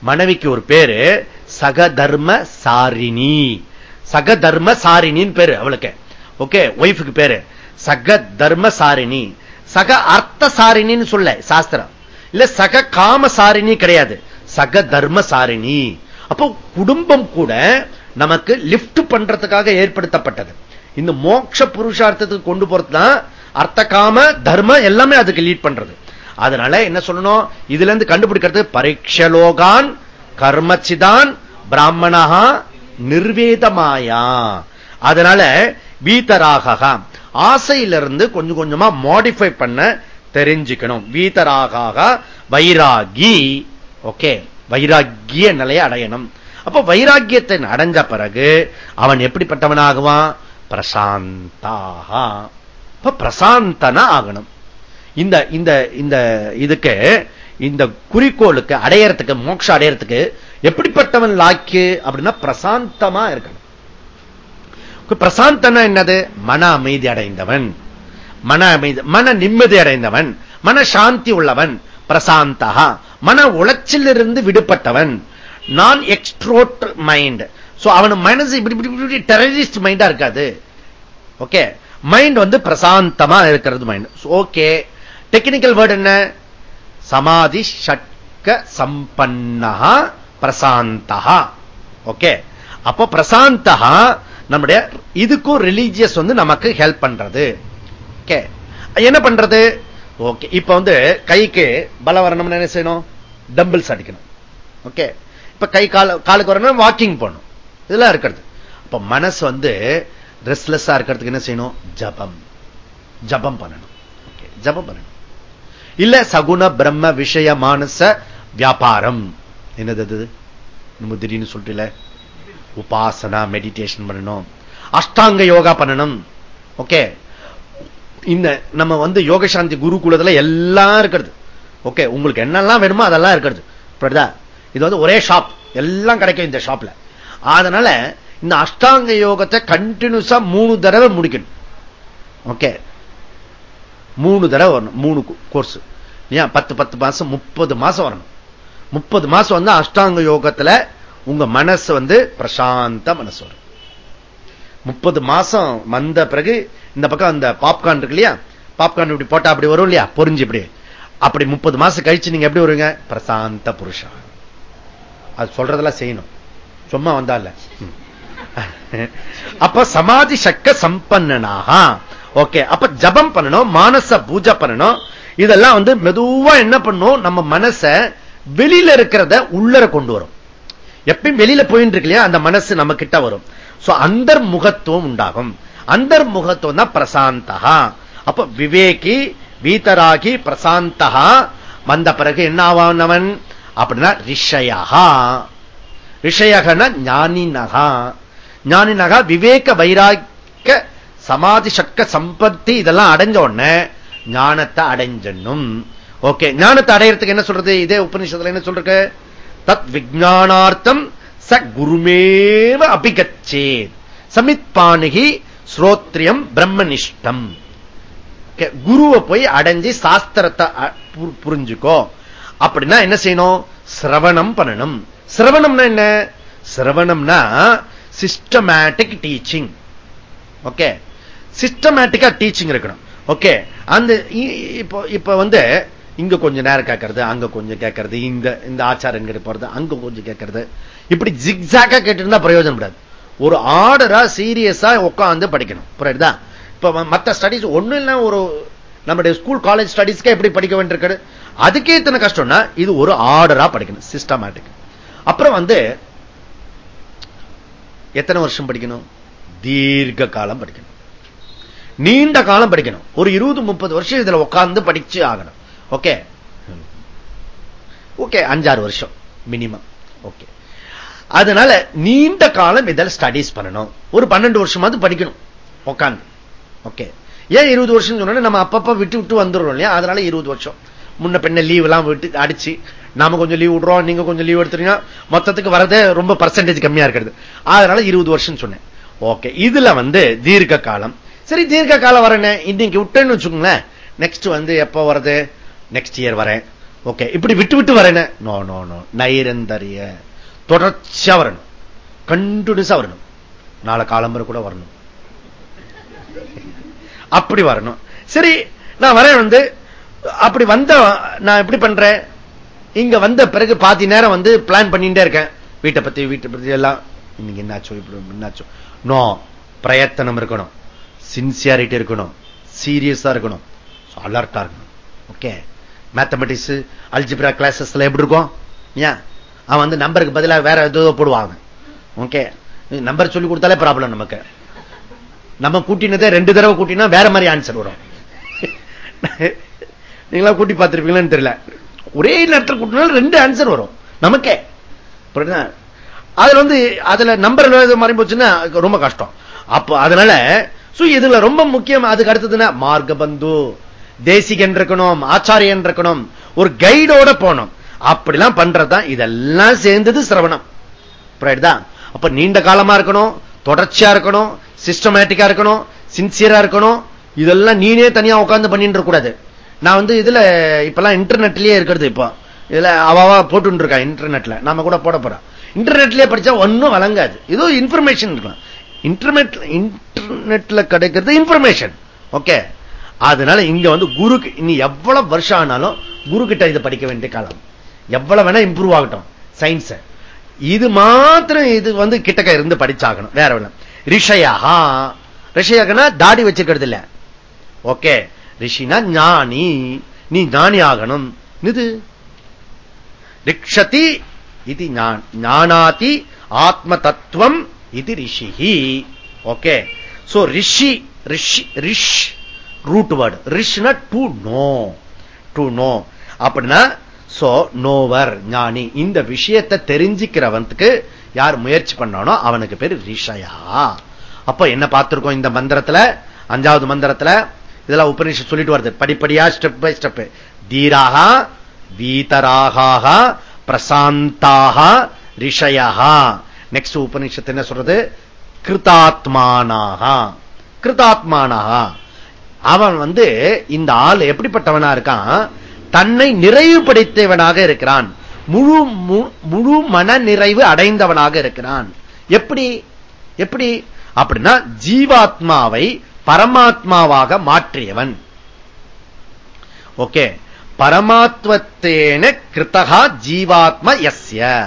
மனைவிக்கு ஒரு பேரு சக தர்ம சாரிணி சக தர்ம சாரிணின்னு பேரு அவளுக்கு. ஓகே ஒய்ஃபுக்கு பேரு சக தர்ம சாரிணி சக அர்த்த சாரிணின்னு சொல்ல சாஸ்திரம். இல்ல சக காம சாரிணி கிடையாது. சக தர்ம சாரிணி அப்போ குடும்பம் கூட நமக்கு லிப்ட் பண்றதுக்காக ஏற்படுத்தப்பட்டது. இந்த மோட்ச புருஷார்த்தத்துக்கு கொண்டு போறதுதான் அர்த்த காம தர்ம எல்லாமே அதுக்கு லீட் பண்றது. அதனால என்ன சொல்லணும்? இதுல இருந்து கண்டுபிடிக்கிறது பரீட்சலோகான் கர்மச்சிதான் பிராமணா நிர்வேதமாயா. அதனால வீதராக ஆசையிலிருந்து கொஞ்சம் கொஞ்சமா மாடிஃபை பண்ண தெரிஞ்சுக்கணும். வீதராக வைராகி. ஓகே வைராகிய நிலையை அடையணும். அப்ப வைராக்கியத்தை அடைஞ்ச பிறகு அவன் எப்படிப்பட்டவனாகுவான்? பிரசாந்தாக பிரசாந்தனா ஆகணும். இந்த இந்த இந்த இதுக்கு இந்த குறிக்கோளுக்கு அடையறதுக்கு மோட்ச அடையறதுக்கு எப்படிப்பட்டவன் லாக்கு அப்படின்னா பிரசாந்தமா இருக்கணும். பிரசாந்தனா என்னது? மன அமைதி அடைந்தவன். மன அமைதி மன நிம்மதி அடைந்தவன். மன சாந்தி உள்ளவன். பிரசாந்தா மன உளைச்சிலிருந்து விடுபட்டவன். நான் எக்ஸ்ட்ரோட் மைண்ட் அவன் மனசு இப்படி டெரரிஸ்ட் மைண்டா இருக்காது. ஓகே மைண்ட் வந்து பிரசாந்தமா இருக்கிறது மைண்ட் ஓகே டெக்னிக்கல் வேர்டு என்ன? சமாதி ஷட்க சம்பன்னா பிரசாந்தா ஓகே அப்போ பிரசாந்தா நம்முடைய இதுக்கும் ரிலீஜியஸ் வந்து நமக்கு ஹெல்ப் பண்றது. ஓகே என்ன பண்றது? ஓகே இப்ப வந்து கைக்கு பல வரணும்னு என்ன செய்யணும்? டம்பிள்ஸ் அடிக்கணும். ஓகே இப்ப கை கால காலுக்கு வரணும் வாக்கிங் போகணும். இதெல்லாம் இருக்கிறது. அப்ப மனசு வந்து ரெஸ்ட்லெஸ்ஸா இருக்கிறதுக்கு என்ன செய்யணும்? ஜபம். ஜபம் பண்ணணும். ஜபம் பண்ணணும். இல்ல சகுண பிரம்ம விஷய மானச வியாபாரம். என்னது நம்ம திடீர்னு சொல்லிட்டு உபாசனா மெடிடேஷன் பண்ணணும். அஷ்டாங்க யோகா பண்ணணும். ஓகே? இந்த நம்ம வந்து யோக சாந்தி குரு குலத்துல எல்லாம் இருக்கிறது. ஓகே? உங்களுக்கு என்னெல்லாம் வேணுமோ அதெல்லாம் இருக்கிறது. இது வந்து ஒரே ஷாப் எல்லாம் கிடைக்கும் இந்த ஷாப்ல அதனால இந்த அஷ்டாங்க யோகத்தை கண்டினியூஸா மூணு தடவை முடிக்கணும். ஓகே? மூணு தடவை வரணும். மூணு கோர்ஸ் ஏன்? பத்து பத்து மாசம் முப்பது மாசம் வரணும். முப்பது மாசம் வந்து அஷ்டாங்க யோகத்துல உங்க மனசு வந்து பிரசாந்த மனசு வரும். முப்பது மாசம் வந்த பிறகு இந்த பக்கம் அந்த பாப்கார்ன் இருக்கு இல்லையா? பாப்கார்ன் இப்படி போட்டா அப்படி வரும் இல்லையா? பொறிஞ்சு இப்படி. அப்படி முப்பது மாசம் கழிச்சு நீங்க எப்படி வருவீங்க? பிரசாந்த புருஷா அது சொல்றதெல்லாம் செய்யணும். சும்மா வந்தால. அப்ப சமாதி சக்க சம்பன்னாக ஓகே அப்ப ஜபம் பண்ணணும் மானச பூஜை பண்ணணும். இதெல்லாம் வந்து மெதுவா என்ன பண்ணும்? நம்ம மனச வெளியில இருக்கிறத உள்ளர கொண்டு வரும். எப்பயும் வெளியில போயிட்டு இருக்கு இல்லையா? அந்த மனசு நம்ம கிட்ட வரும். அந்தர் முகத்துவம் உண்டாகும். அந்தர் முகத்துவம் தான் பிரசாந்தகா அப்ப விவேகி வீதராகி பிரசாந்தகா வந்த பிறகு என்ன ஆவானவன்? அப்படின்னா ரிஷயா ரிஷயகனா ஞானினகா ஞானினகா விவேக வைராக் சமாதி சக்க சம்பத்தி இதெல்லாம் அடைஞ்ச உடனே ஞானத்தை அடைஞ்சனும் ஓகே ஞானத்தை அடையறதுக்கு என்ன சொல்றது? இதே உபநிஷத்துல என்ன சொல்றது? தத் விஜானார்த்தம் ச குருமேவ அபிகச்சே சமித்பானுகி ஸ்ரோத்ரியம் பிரம்மனிஷ்டம். குருவை போய் அடைஞ்சு சாஸ்திரத்தை புரிஞ்சுக்கோ. அப்படின்னா என்ன செய்யணும்? சிரவணம் பண்ணணும். சிரவணம்னா என்ன? சிரவணம்னா சிஸ்டமேட்டிக் டீச்சிங் ஓகே சிஸ்டமேட்டிக்கா டீச்சிங் இருக்கணும். ஓகே அந்த இப்போ இப்ப வந்து இங்க கொஞ்சம் நேரம் கேட்கறது அங்க கொஞ்சம் கேட்கறது இந்த இந்த ஆச்சாரம் கிட்ட போறது அங்க கொஞ்சம் கேட்கறது. இப்படி ஜிக்ஸாக்கா கேட்டிருந்தா பிரயோஜனம் படாது. ஒரு ஆர்டரா சீரியஸா உட்காந்து படிக்கணும். புரியுதா? இப்ப மத்த ஸ்டடிஸ் ஒண்ணு இல்ல ஒரு நம்முடைய ஸ்கூல் காலேஜ் ஸ்டடிஸ்க்கே எப்படி படிக்க வேண்டியிருக்காரு அதுக்கே இத்தனை கஷ்டம்னா இது ஒரு ஆர்டரா படிக்கணும். சிஸ்டமேட்டிக் அப்புறம் வந்து எத்தனை வருஷம் படிக்கணும்? தீர்க்க காலம் படிக்கணும். நீண்ட காலம் படிக்கணும். ஒரு இருபது முப்பது வருஷம் இதுல உட்கார்ந்து படிச்சு ஆகணும். ஓகே ஓகே அஞ்சாறு வருஷம் மினிமம் ஓகே அதனால நீண்ட காலம் இதில் ஸ்டடிஸ் பண்ணணும். ஒரு பன்னெண்டு வருஷமாவது படிக்கணும் உட்காந்து ஓகே ஏன் இருபது வருஷம் சொன்னா நம்ம அப்பப்ப விட்டு விட்டு வந்துடுறோம் இல்லையா? அதனால இருபது வருஷம். முன்ன பின்ன லீவ் எல்லாம் விட்டு அடிச்சு நாம கொஞ்சம் லீவ் விடுறோம் நீங்க கொஞ்சம் லீவ் எடுத்துறீங்க மொத்தத்துக்கு வரதே ரொம்ப பர்சன்டேஜ் கம்மியா இருக்கிறது. அதனால இருபது வருஷம் சொன்னேன். ஓகே இதுல வந்து தீர்க்க காலம் சரி தீர்க்க காலம் வரேன் இன்னைக்கு விட்டேன்னு வச்சுக்கோங்களேன். நெக்ஸ்ட் வந்து எப்போ வருது நெக்ஸ்ட் இயர் வரேன். ஓகே இப்படி விட்டு விட்டு வரேன். நோ நோ நோ நைரந்தரிய. தொடர்ச்சியா வரணும். கண்டினியூஸா வரணும். நாளை காலம்பரை கூட வரணும். அப்படி வரணும். சரி நான் வரேன் வந்து. அப்படி வந்த நான் எப்படி பண்றேன்? இங்க வந்த பிறகு பாதி நேரம் வந்து பிளான் பண்ணிட்டே இருக்கேன். வீட்டை பத்தி வீட்டை பத்தி எல்லாம். இன்னைக்கு என்னாச்சோ இப்படி என்னாச்சோ. நோ பிரயத்தனம் இருக்கணும். சின்சியாரிட்டி இருக்கணும். சீரியஸா இருக்கணும். அலர்ட்டா இருக்கணும். ஓகே மேத்தமெட்டிக்ஸ் அல்ஜிப்ரா கிளாஸஸ்ல எப்படி இருக்கும்? ஏன்? அவன் வந்து நம்பருக்கு பதிலாக வேற ஏதோ போடுவாங்க ஓகே நம்பர் சொல்லி கொடுத்தாலே ப்ராப்ளம் நமக்கு. நம்ம கூட்டினதே ரெண்டு தடவை கூட்டினா வேற மாதிரி ஆன்சர் வரும். *laughs* நீங்களா கூட்டி பார்த்திருப்பீங்களான்னு தெரியல. ஒரே நேரத்தில் கூட்டினாலும் ரெண்டு ஆன்சர் வரும். நமக்கே. அதுல வந்து அதுல நம்பர் மாறி போச்சுன்னா ரொம்ப கஷ்டம். அப்போ அதனால இதுல ரொம்ப முக்கியம் அதுக்கு அடுத்ததுன்னா மார்க்க பந்து தேசிகன் இருக்கணும் ஆச்சாரியன் இருக்கணும் ஒரு கைடோட போனோம் அப்படிலாம் பண்றதுதான் இதெல்லாம் சேர்ந்தது சிரவணம். அப்ப நீண்ட காலமா இருக்கணும் தொடர்ச்சியா இருக்கணும் சிஸ்டமேட்டிக்கா இருக்கணும் சின்சியரா இருக்கணும். இதெல்லாம் நீனே தனியா உட்காந்து பண்ணிட்டு கூடாது. நான் வந்து இதுல இப்பெல்லாம் இன்டர்நெட்லயே இருக்கிறது இப்போ. இதுல அவாவா போட்டு இருக்கா இன்டர்நெட்ல நாம கூட போட போறோம். இன்டர்நெட்லயே படிச்சா ஒன்னும் வழங்காது. ஏதோ இன்ஃபர்மேஷன் இருக்கலாம் இன்டர்நெட் இன்டர்நெட்ல கிடைக்கிறது இன்ஃபர்மேஷன் ஓகே அதனால இங்க வந்து குரு இனி எவ்வளவு வருஷம் ஆனாலும் குரு கிட்ட இதை படிக்க வேண்டிய காலம். எவ்வளவு வேணா இம்ப்ரூவ் ஆகட்டும். சயின்ஸ் இது மாத்திரம் இது வந்து கிட்டக்க இருந்து படிச்சாகணும். வேற ஒண்ணு ரிஷயா ரிஷயாகனா தாடி வச்சிருக்கிறது இல்ல. ஓகே ரிஷினா ஞானி. நீ ஞானி ஆகணும். இது ரிக்ஷதி இது ஞானாதி ஆத்ம தத்துவம் இது ரிஷிஹி. Okay. So rishi rishi rish root word ரிஷ்னா to know to know அப்படின்னா சோ நோவர் ஞானி. இந்த விஷயத்தை தெரிஞ்சுக்கிறவனுக்கு யார் முயற்சி பண்ணானோ அவனுக்கு பேர் ரிஷயா. அப்ப என்ன பார்த்திருக்கோம் இந்த மந்திரத்துல? அஞ்சாவது மந்திரத்துல இதெல்லாம் உபநிஷம் சொல்லிட்டு வருது. படிப்படியா ஸ்டெப் பை ஸ்டெப் தீராக வீதராக பிரசாந்தாக ரிஷயா. நெக்ஸ்ட் உபநிஷத்து என்ன சொல்றது? கிருதாத்மானாக கிருதாத்மானாக அவன் வந்து இந்த ஆள் எப்படிப்பட்டவனா இருக்கான்? தன்னை நிறைவுபடுத்தியவனாக இருக்கிறான். முழு முழு மன நிறைவு அடைந்தவனாக இருக்கிறான். எப்படி? எப்படி? அப்படின்னா ஜீவாத்மாவை பரமாத்மாவாக மாற்றியவன். ஓகே. பரமாத்மத்தேன கிருத்தகா ஜீவாத்மா எஸ்ய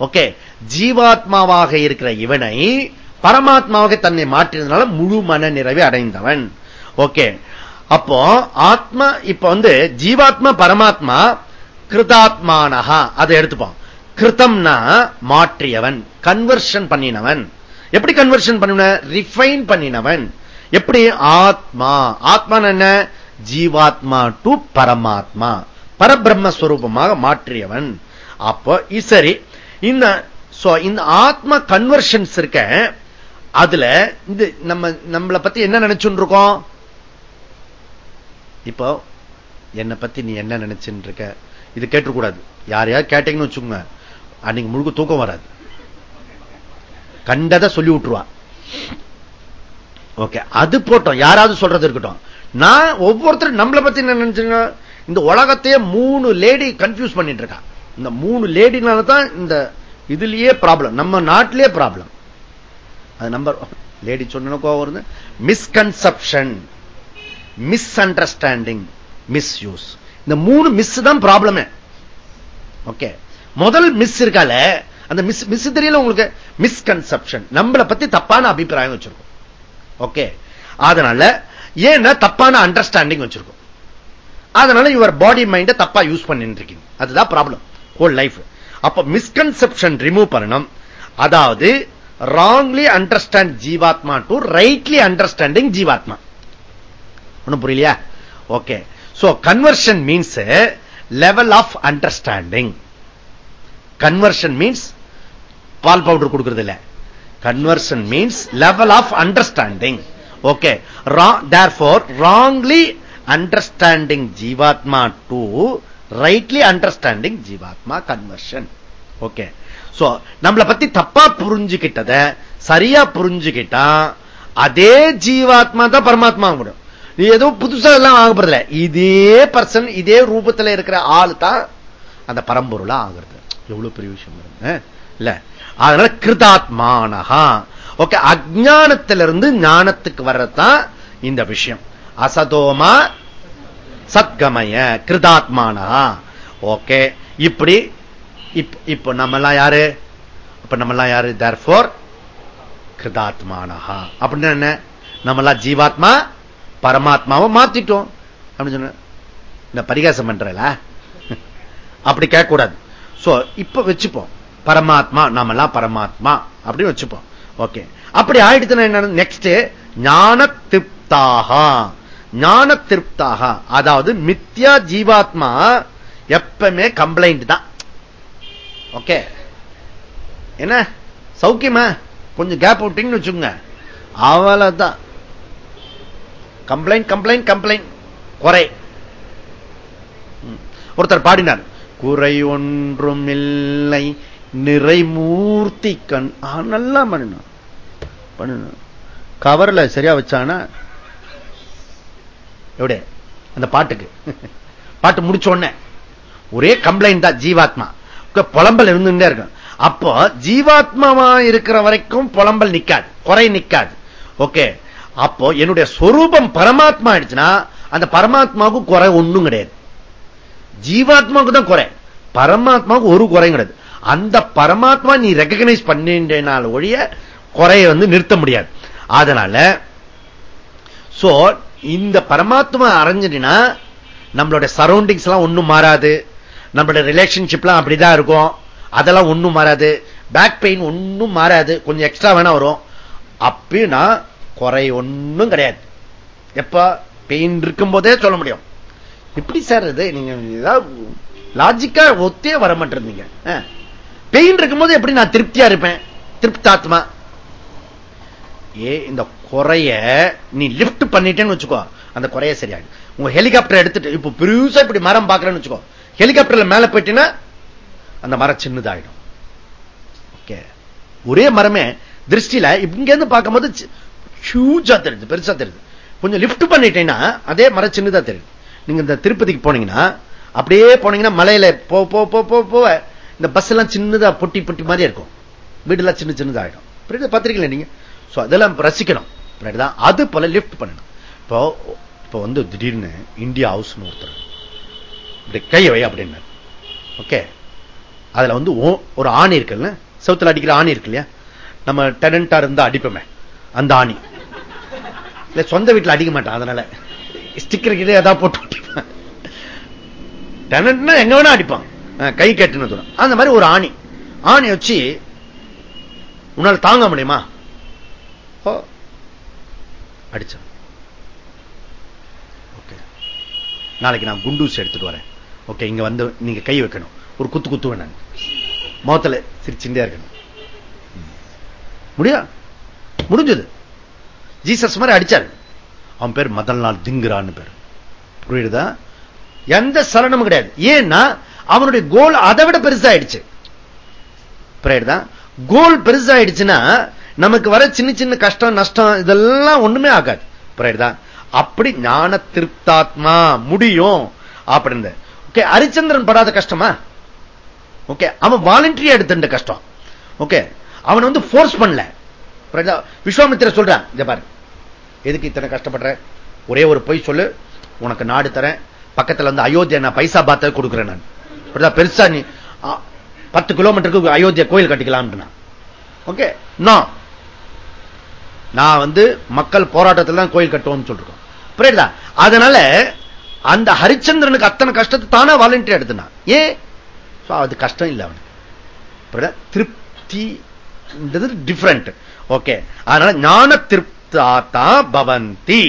ஓகே. ஜீவாத்மாவாக இருக்கிற இவனை பரமாத்மாவாக தன்னை மாற்றியதுனால முழு மன நிறைவை அடைந்தவன். ஓகே. அப்போ ஆத்மா இப்ப வந்து ஜீவாத்மா பரமாத்மா கிருதாத்மானஹா அதை எடுத்துப்போம். கிருத்தம்னா மாற்றியவன் கன்வர்ஷன் பண்ணினவன். எப்படி கன்வர்ஷன் பண்ணின? ரிஃபைன் பண்ணினவன். எப்படி? ஆத்மா. ஆத்மா என்ன? ஜீவாத்மா டு பரமாத்மா. பரபிரம்மஸ்வரூபமாக மாற்றியவன். அப்போ சரி. இந்த இந்த ஆத்ம கன்வர்ஷன்ஸ் இருக்க அதுல இந்த நம்ம நம்மளை பத்தி என்ன நினைச்சுட்டு இருக்கோம் இப்போ என்னை பத்தி நீ என்ன நினைச்சுட்டு இருக்க இது கேட்டுக்கூடாது யாரையாவது கேட்டீங்கன்னு வச்சுக்கோங்க. அன்னைக்கு முழுக்க தூக்கம் வராது. கண்டதை சொல்லி விட்டுருவா. ஓகே அது போட்டோம். யாராவது சொல்றது இருக்கட்டும். நான் ஒவ்வொருத்தரும் நம்மளை பத்தி என்ன நினைச்சுங்க? இந்த உலகத்தையே மூணு லேடி கன்ஃபியூஸ் பண்ணிட்டு இருக்கா இந்த மூணு லேடினால தான் இந்த இதுலயே ப்ராப்ளம் நம்ம நாட்டிலே ப்ராப்ளம் அது நம்பர் லேடி சொன்ன கோவம் வருது. மிஸ்கன்செப்ஷன் மிஸ் அண்டர்ஸ்டாண்டிங் மிஸ்யூஸ் இந்த மூணு மிஸ் தான் ப்ராப்ளமே ஓகே முதல் மிஸ் இருக்கால அந்த மிஸ் மிஸ் தெரியல உங்களுக்கு? மிஸ்கன்செப்ஷன் நம்மளை பத்தி தப்பான அபிப்பிராயம் வச்சிருக்கோம். ஓகே அதனால ஏன்னா தப்பான அண்டர்ஸ்டாண்டிங் வச்சிருக்கோம். அதனால யுவர் பாடி மைண்ட தப்பா யூஸ் பண்ணிட்டு இருக்கீங்க. அதுதான் ப்ராப்ளம் ஹோல் லைஃப் அப்ப மிஸ்கன்செப்ஷன் ரிமூவ் பண்ணணும். அதாவது wrongly understand jivatma to rightly understanding jivatma. ஒண்ணும் புரியலையா? Okay so conversion means level of understanding conversion means ball powder கொடுக்கறது இல்ல conversion means level of understanding okay wrongly understanding jivatma to rightly understanding jivatma conversion okay so நம்மளை பத்தி தப்பா புரிஞ்சுக்கிட்டத சரியா புரிஞ்சுக்கிட்டா அதே ஜீவாத்மா தான் பரமாத்மா முடியும் நீ எதுவும் புதுசா எல்லாம் ஆகப்படல இதே பர்சன் இதே ரூபத்துல இருக்கிற ஆள் தான் அந்த பரம்பொருளா ஆகிறது எவ்வளவு பெரிய விஷயம் இல்ல அதனால கிருதாத்மானகா ஓகே அஜானத்திலிருந்து ஞானத்துக்கு வர்றதுதான் இந்த விஷயம் அசதோமா சத்கமய கிருதாத்மானா? ஓகே. இப்படி இப்ப நம்ம எல்லாம் யாரு? இப்ப நம்ம எல்லாம் யாரு? தர்ஃபோர் கிருதாத்மானா. அப்படின்னு என்ன? நம்மளாம் ஜீவாத்மா பரமாத்மாவை மாத்திட்டோம். அப்படின்னு சொன்ன இந்த பரிகாசம் பண்றல? அப்படி கேட்கக்கூடாது. சோ இப்ப வச்சுப்போம். பரமாத்மா நாமெல்லாம் பரமாத்மா. அப்படின்னு வச்சுப்போம். ஓகே அப்படி ஆயிடுச்சுன்னா என்ன நெக்ஸ்ட் ஞான திருப்தாகா ஞான திருப்தாக அதாவது மித்யா ஜீவாத்மா எப்பவுமே கம்ப்ளைண்ட் தான். ஓகே என்ன? சௌக்கியமா? கொஞ்சம் கேப் விட்டீங்கன்னு வச்சுங்க அவ்வளவுதான். கம்ப்ளைண்ட் கம்ப்ளைண்ட் கம்ப்ளைண்ட் குறை. ஒருத்தர் பாடினார். குறை ஒன்றும் இல்லை. நிறைமூர்த்தி கண் நல்லா பண்ணணும் பண்ணணும் கவர்ல சரியா வச்சானா? எப்படி அந்த பாட்டுக்கு. பாட்டு முடிச்ச உடனே ஒரே கம்ப்ளைண்ட் தான் ஜீவாத்மா. புலம்பல் இருந்துட்டே இருக்கும். அப்போ ஜீவாத்மாவா இருக்கிற வரைக்கும் புலம்பல் நிக்காது குறை நிக்காது. ஓகே? அப்போ என்னுடைய சொரூபம் பரமாத்மா ஆயிடுச்சுன்னா அந்த பரமாத்மாவுக்கு குறை ஒண்ணும் கிடையாது. ஜீவாத்மாவுக்கு தான் குறை. பரமாத்மாவுக்கு ஒரு குறையும் கிடையாது. அந்த பரமாத்மா நீ ரெக்கக்னைஸ் பண்ணினால ஒழிய குறைய வந்து நிறுத்த முடியாது. அதனால சோ இந்த பரமாத்மா அரைஞ்சினா நம்மளோட சரௌண்டிங்ஸ் எல்லாம் ஒண்ணும் மாறாது. நம்மளோட ரிலேஷன்ஷிப்லாம் அப்படிதான் இருக்கும். அதெல்லாம் ஒண்ணும் மாறாது. பேக் பெயின் ஒன்னும் மாறாது. கொஞ்சம் எக்ஸ்ட்ரா வேணா வரும். அப்படின்னா குறை ஒன்னும் கிடையாது. எப்ப? பெயின் இருக்கும் போதே சொல்ல முடியும். எப்படி சார் இது நீங்க லாஜிக்கா ஒத்தே வர மாட்டிருந்தீங்க பெயின் இருக்கும்போது எப்படி நான் திருப்தியா இருப்பேன்? திருப்தாத்மா. ஏ இந்த குறைய நீ லிப்ட் பண்ணிட்டேன்னு வச்சுக்கோ. அந்த குறைய சரியாகும் உங்க ஹெலிகாப்டர் எடுத்துட்டு இப்ப பெருசா இப்படி மரம் பாக்குறேன்னு வச்சுக்கோ. ஹெலிகாப்டர்ல மேல போயிட்டீங்கன்னா அந்த மரம் சின்னதாயிடும். ஓகே ஒரே மரமே திருஷ்டியில இங்க இருந்து பார்க்கும்போது ஹியூஜா தெரியுது பெருசா தெரியுது. கொஞ்சம் லிப்ட் பண்ணிட்டேன்னா அதே மரம் சின்னதா தெரியுது. நீங்க இந்த திருப்பதிக்கு போனீங்கன்னா அப்படியே போனீங்கன்னா மலையில போ போ போ இந்த பஸ் எல்லாம் சின்னதா பொட்டி பொட்டி மாதிரி இருக்கும். வீடு எல்லாம் சின்ன சின்னதாயிடும். பத்திரிக்கல நீங்க. அதெல்லாம் ரசிக்கணும். அது போல லிப்ட் பண்ணணும். இப்போ இப்போ வந்து திடீர்னு இந்தியா ஹவுஸ் ஒருத்தர் இப்படி கையை வை அப்படின்னு ஓகே அதுல வந்து ஒரு ஆணி இருக்குல்ல? சவுத்துல அடிக்கிற ஆணி இருக்கு இல்லையா? நம்ம டெனண்டா இருந்தா அடிப்போமே. அந்த ஆணி. இல்ல சொந்த வீட்டுல அடிக்க மாட்டான் அதனால. ஸ்டிக்கர் இதே ஏதாவது போட்டு டெனண்ட்னா எங்க வேணா அடிப்பான். கை கட்டுன்னு அந்த மாதிரி ஒரு ஆணி. ஆணி வச்சு உன்னால தாங்க முடியுமா? அடிச்சான் ஓகே நாளைக்கு நான் குண்டூசி எடுத்துட்டு வரேன். ஓகே இங்க வந்து நீங்க கை வைக்கணும். ஒரு குத்து குத்து வேணும். முகத்துல சிரிச்சுட்டே இருக்கணும். முடியா? முடிஞ்சது. ஜீசஸ் மாதிரி அடிச்சாரு. அவன் பேர் மதன்லால் திங்குறான்னு பேர். புரியுதா? எந்த சலனமும் கிடையாது. ஏன்னா அவனுடைய கோல் அதை விட பெருசாயிடுச்சு. புரியுதா? கோல் பெருசாயிடுச்சுன்னா நமக்கு வர சின்ன சின்ன கஷ்டம் நஷ்டம் இதெல்லாம் ஒண்ணுமே ஆகாது. புரியுதா? அப்படி ஞான திருப்தாத்மா முடியும். அப்படின்னு ஓகே ஹரிச்சந்திரன் படாத கஷ்டமா? ஓகே அவன் வாலண்டரியா எடுத்துட்ட கஷ்டம். ஓகே அவன் வந்து போர்ஸ் பண்ணல. விஸ்வாமித்திர சொல்றான் இதை பாரு. எதுக்கு இத்தனை கஷ்டப்படுற? ஒரே ஒரு பொய் சொல்லு உனக்கு நாடு தரேன். பக்கத்துல வந்து அயோத்தியா நான் பைசா பாத்த கொடுக்குறேன் நான். பெருசா நீ பத்து கிலோமீட்டருக்கு அயோத்தியா கோயில் கட்டிக்கலாம் ஓகே நான் நான் வந்து மக்கள் போராட்டத்தில் தான் கோயில் கட்டுவோம் சொல்றோம் புரியுதா? அதனால அந்த ஹரிச்சந்திரனுக்கு அத்தனை கஷ்டத்தை தானே வாலண்டியர் எடுத்துனான் ஏன்? அது கஷ்டம் இல்லை அவனுக்கு. திருப்தின்றது டிஃபரெண்ட் ஓகே அதனால ஞான திருப்தாத்தா பவந்தி.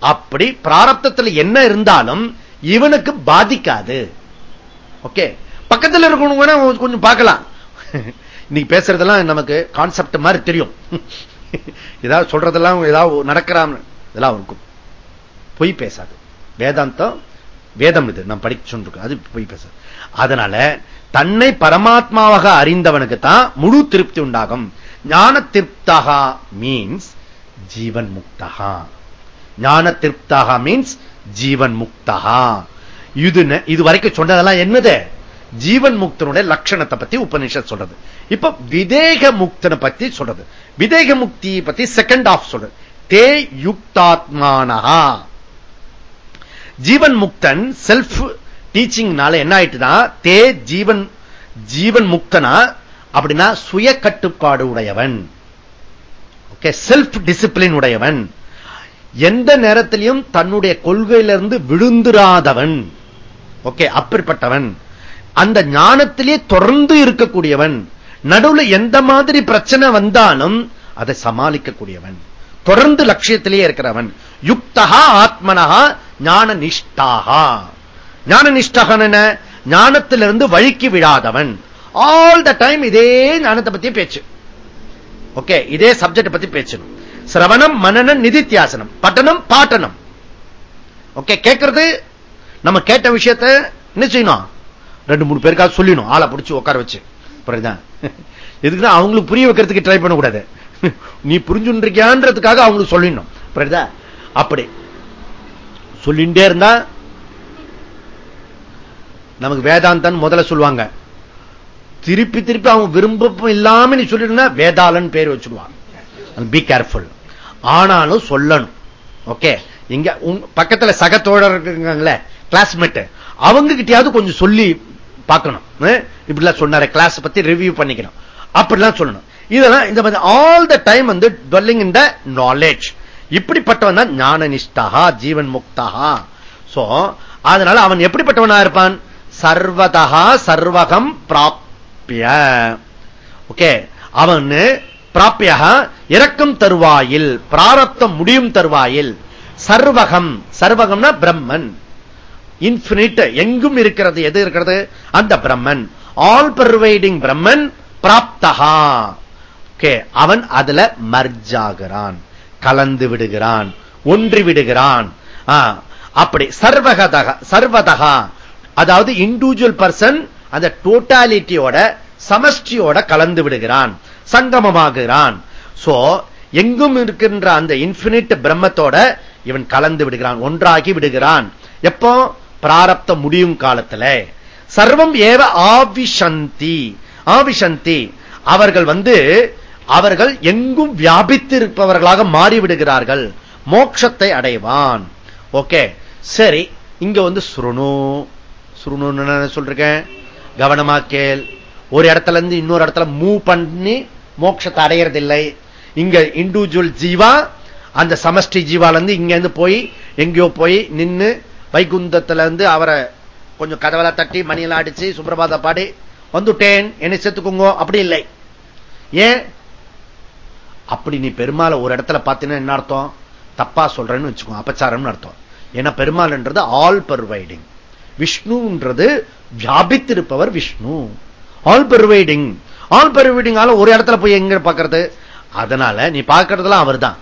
அப்படி பிராரப்தத்தில் என்ன இருந்தாலும் இவனுக்கு பாதிக்காது. ஓகே பக்கத்தில் இருக்கணும் கொஞ்சம் பார்க்கலாம். *laughs* இன்னைக்கு பேசுறதெல்லாம் நமக்கு கான்செப்ட் மாதிரி தெரியும். *laughs* *laughs* ஏதாவது சொல்றதெல்லாம் ஏதாவது நடக்கிறான் இதெல்லாம் இருக்கும் பொய் பேசாது. வேதாந்தம் வேதம் இது. நான் படிக்க சொல்லிருக்கேன் அது பொய் பேசாது. அதனால தன்னை பரமாத்மாவாக அறிந்தவனுக்கு தான் முழு திருப்தி உண்டாகும். ஞான திருப்தகா மீன்ஸ் ஜீவன் முக்தகா. ஞான திருப்தகா மீன்ஸ் ஜீவன் முக்தகா. இது இது வரைக்கும் சொன்னதெல்லாம் என்னது? ஜீவன் முக்தனுடைய லட்சணத்தை பத்தி உபநிஷத் சொல்றது. இப்ப விதேக முக்தனை பத்தி சொல்றது. விதேக முக்தி பத்தி செகண்ட் ஆஃப் சொல்றது. தே யுக்தாத்மானஹா. ஜீவன் முக்தன் செல்ஃப் டீச்சிங்னால என்ன ஆயிட்டுனா தே ஜீவன் ஜீவன் முக்தனா அப்படின்னா சுய கட்டுப்பாடு உடையவன். ஓகே செல்ஃப் டிசிப்ளின் உடையவன். எந்த நேரத்திலையும் தன்னுடைய கொள்கையிலிருந்து விழுந்துராதவன். ஓகே அப்படிப்பட்டவன். அந்த ஞானத்திலே தொடர்ந்து இருக்கக்கூடியவன் நடுவில் எந்த மாதிரி பிரச்சனை வந்தாலும் அதை சமாளிக்கக்கூடியவன் தொடர்ந்து லட்சியத்திலேயே இருக்கிறவன். யுக்தகா ஆத்மனகா ஞான நிஷ்டாகா ஞான நிஷ்டகன் என்ன? ஞானத்திலிருந்து வழுக்கி விழாதவன். ஆல் த டைம் இதே ஞானத்தை பத்தி பேச்சு. ஓகே இதே சப்ஜெக்ட் பத்தி பேச்சு. சிரவணம் மனநம் நிதித்தியாசனம். பட்டணம் பாட்டனம் ஓகே கேட்கறது? நம்ம கேட்ட விஷயத்த என்ன செய்யணும்? ரெண்டு மூணு பேருக்காக சொல்லிடணும். ஆளை பிடிச்சி உட்கார வச்சு. புரியுதான் எதுக்குன்னா அவங்களுக்கு புரிய வைக்கிறதுக்கு ட்ரை பண்ணக்கூடாது. நீ புரிஞ்சுன்றிருக்கியான்றதுக்காக அவங்களுக்கு சொல்லிடணும். புரியுதா? அப்படி. சொல்லிண்டே இருந்தா நமக்கு வேதாந்தன் முதல்ல சொல்லுவாங்க. திருப்பி திருப்பி அவங்க விரும்ப இல்லாம நீ சொல்லிடுனா வேதாளன் பேர் வச்சுடுவான் பி கேர்ஃபுல் ஆனாலும் சொல்லணும். ஓகே இங்க பக்கத்துல சக தோழர் இருக்காங்களே கிளாஸ்மேட் அவங்க கிட்டையாவது கொஞ்சம் சொல்லி பார்க்கணும். இப்படிலாம் சொன்னார கிளாஸ் பத்தி ரிவ்யூ பண்ணிக்கணும். அப்படிலாம் சொல்லணும். இதெல்லாம் இந்த மாதிரி ஆல் த டைம் வந்து டுவெல்லிங் இன் த நாலேஜ் இப்படிப்பட்டவன் தான் ஞான நிஷ்டா ஜீவன் முக்தா சோ அதனால அவன் எப்படிப்பட்டவனா இருப்பான்? சர்வதா சர்வகம் பிராப்பிய ஓகே அவன் பிராப்பிய இறக்கும் தருவாயில் பிராரப்தம் முடியும் தருவாயில். சர்வகம் சர்வகம்னா பிரம்மன். இன்பினிட் எங்கும் இருக்கிறது எது இருக்கிறது? அந்த பிரம்மன். ஆல் பர்வைடிங் பிரம்மன் பிராப்தகா அவன் அதுல மர்ஜாகிறான் கலந்து விடுகிறான். ஒன்றி விடுகிறான். அப்படி சர்வகதக சர்வதகா அதாவது இண்டிவிஜுவல் பர்சன் அந்த டோட்டாலிட்டியோட சமஷ்டியோட கலந்து விடுகிறான். சங்கமமாகிறான். சோ எங்கும் இருக்கின்ற அந்த இன்பினிட் பிரம்மத்தோட இவன் கலந்து விடுகிறான் ஒன்றாகி விடுகிறான். எப்போ? பிராரப்த முடியும் காலத்துல சர்வம் ஏவ ஆவிசந்தி ஆவிசந்தி அவர்கள் வந்து அவர்கள் எங்கும் வியாபித்து இருப்பவர்களாக மாறிவிடுகிறார்கள். மோட்சத்தை அடைவான். ஓகே. சரி இங்க வந்து சுருணு. சுருணுன்னு சொல்றேன் கவனமா கேள். ஒரு இடத்துல இருந்து இன்னொரு இடத்துல மூவ் பண்ணி மோட்சத்தை அடையறதில்லை. இங்க இண்டிவிஜுவல் ஜீவா அந்த சமஷ்டி ஜீவால இருந்து இங்க இருந்து போய் எங்கேயோ போய் நின்று வைகுந்தத்துல இருந்து அவரை கொஞ்சம் கதவலை தட்டி மணியெல்லாம் அடிச்சு சுப்பிரபாத பாடி வந்துட்டேன் என்னை சேர்த்துக்கோங்க அப்படி இல்லை. ஏன்? அப்படி நீ பெருமாளை ஒரு இடத்துல பார்த்தீங்கன்னா என்ன அர்த்தம்? தப்பா சொல்றேன்னு வச்சுக்கோ அபச்சாரம்னு அர்த்தம். ஏன்னா பெருமாள்ன்றது ஆல் பர்வைடிங். விஷ்ணுன்றது வியாபித்திருப்பவர் விஷ்ணு. All pervading. ஆல் பர்வைடிங்கால ஒரு இடத்துல போய் எங்க பாக்குறது அதனால நீ பார்க்கறதுலாம் அவர் தான்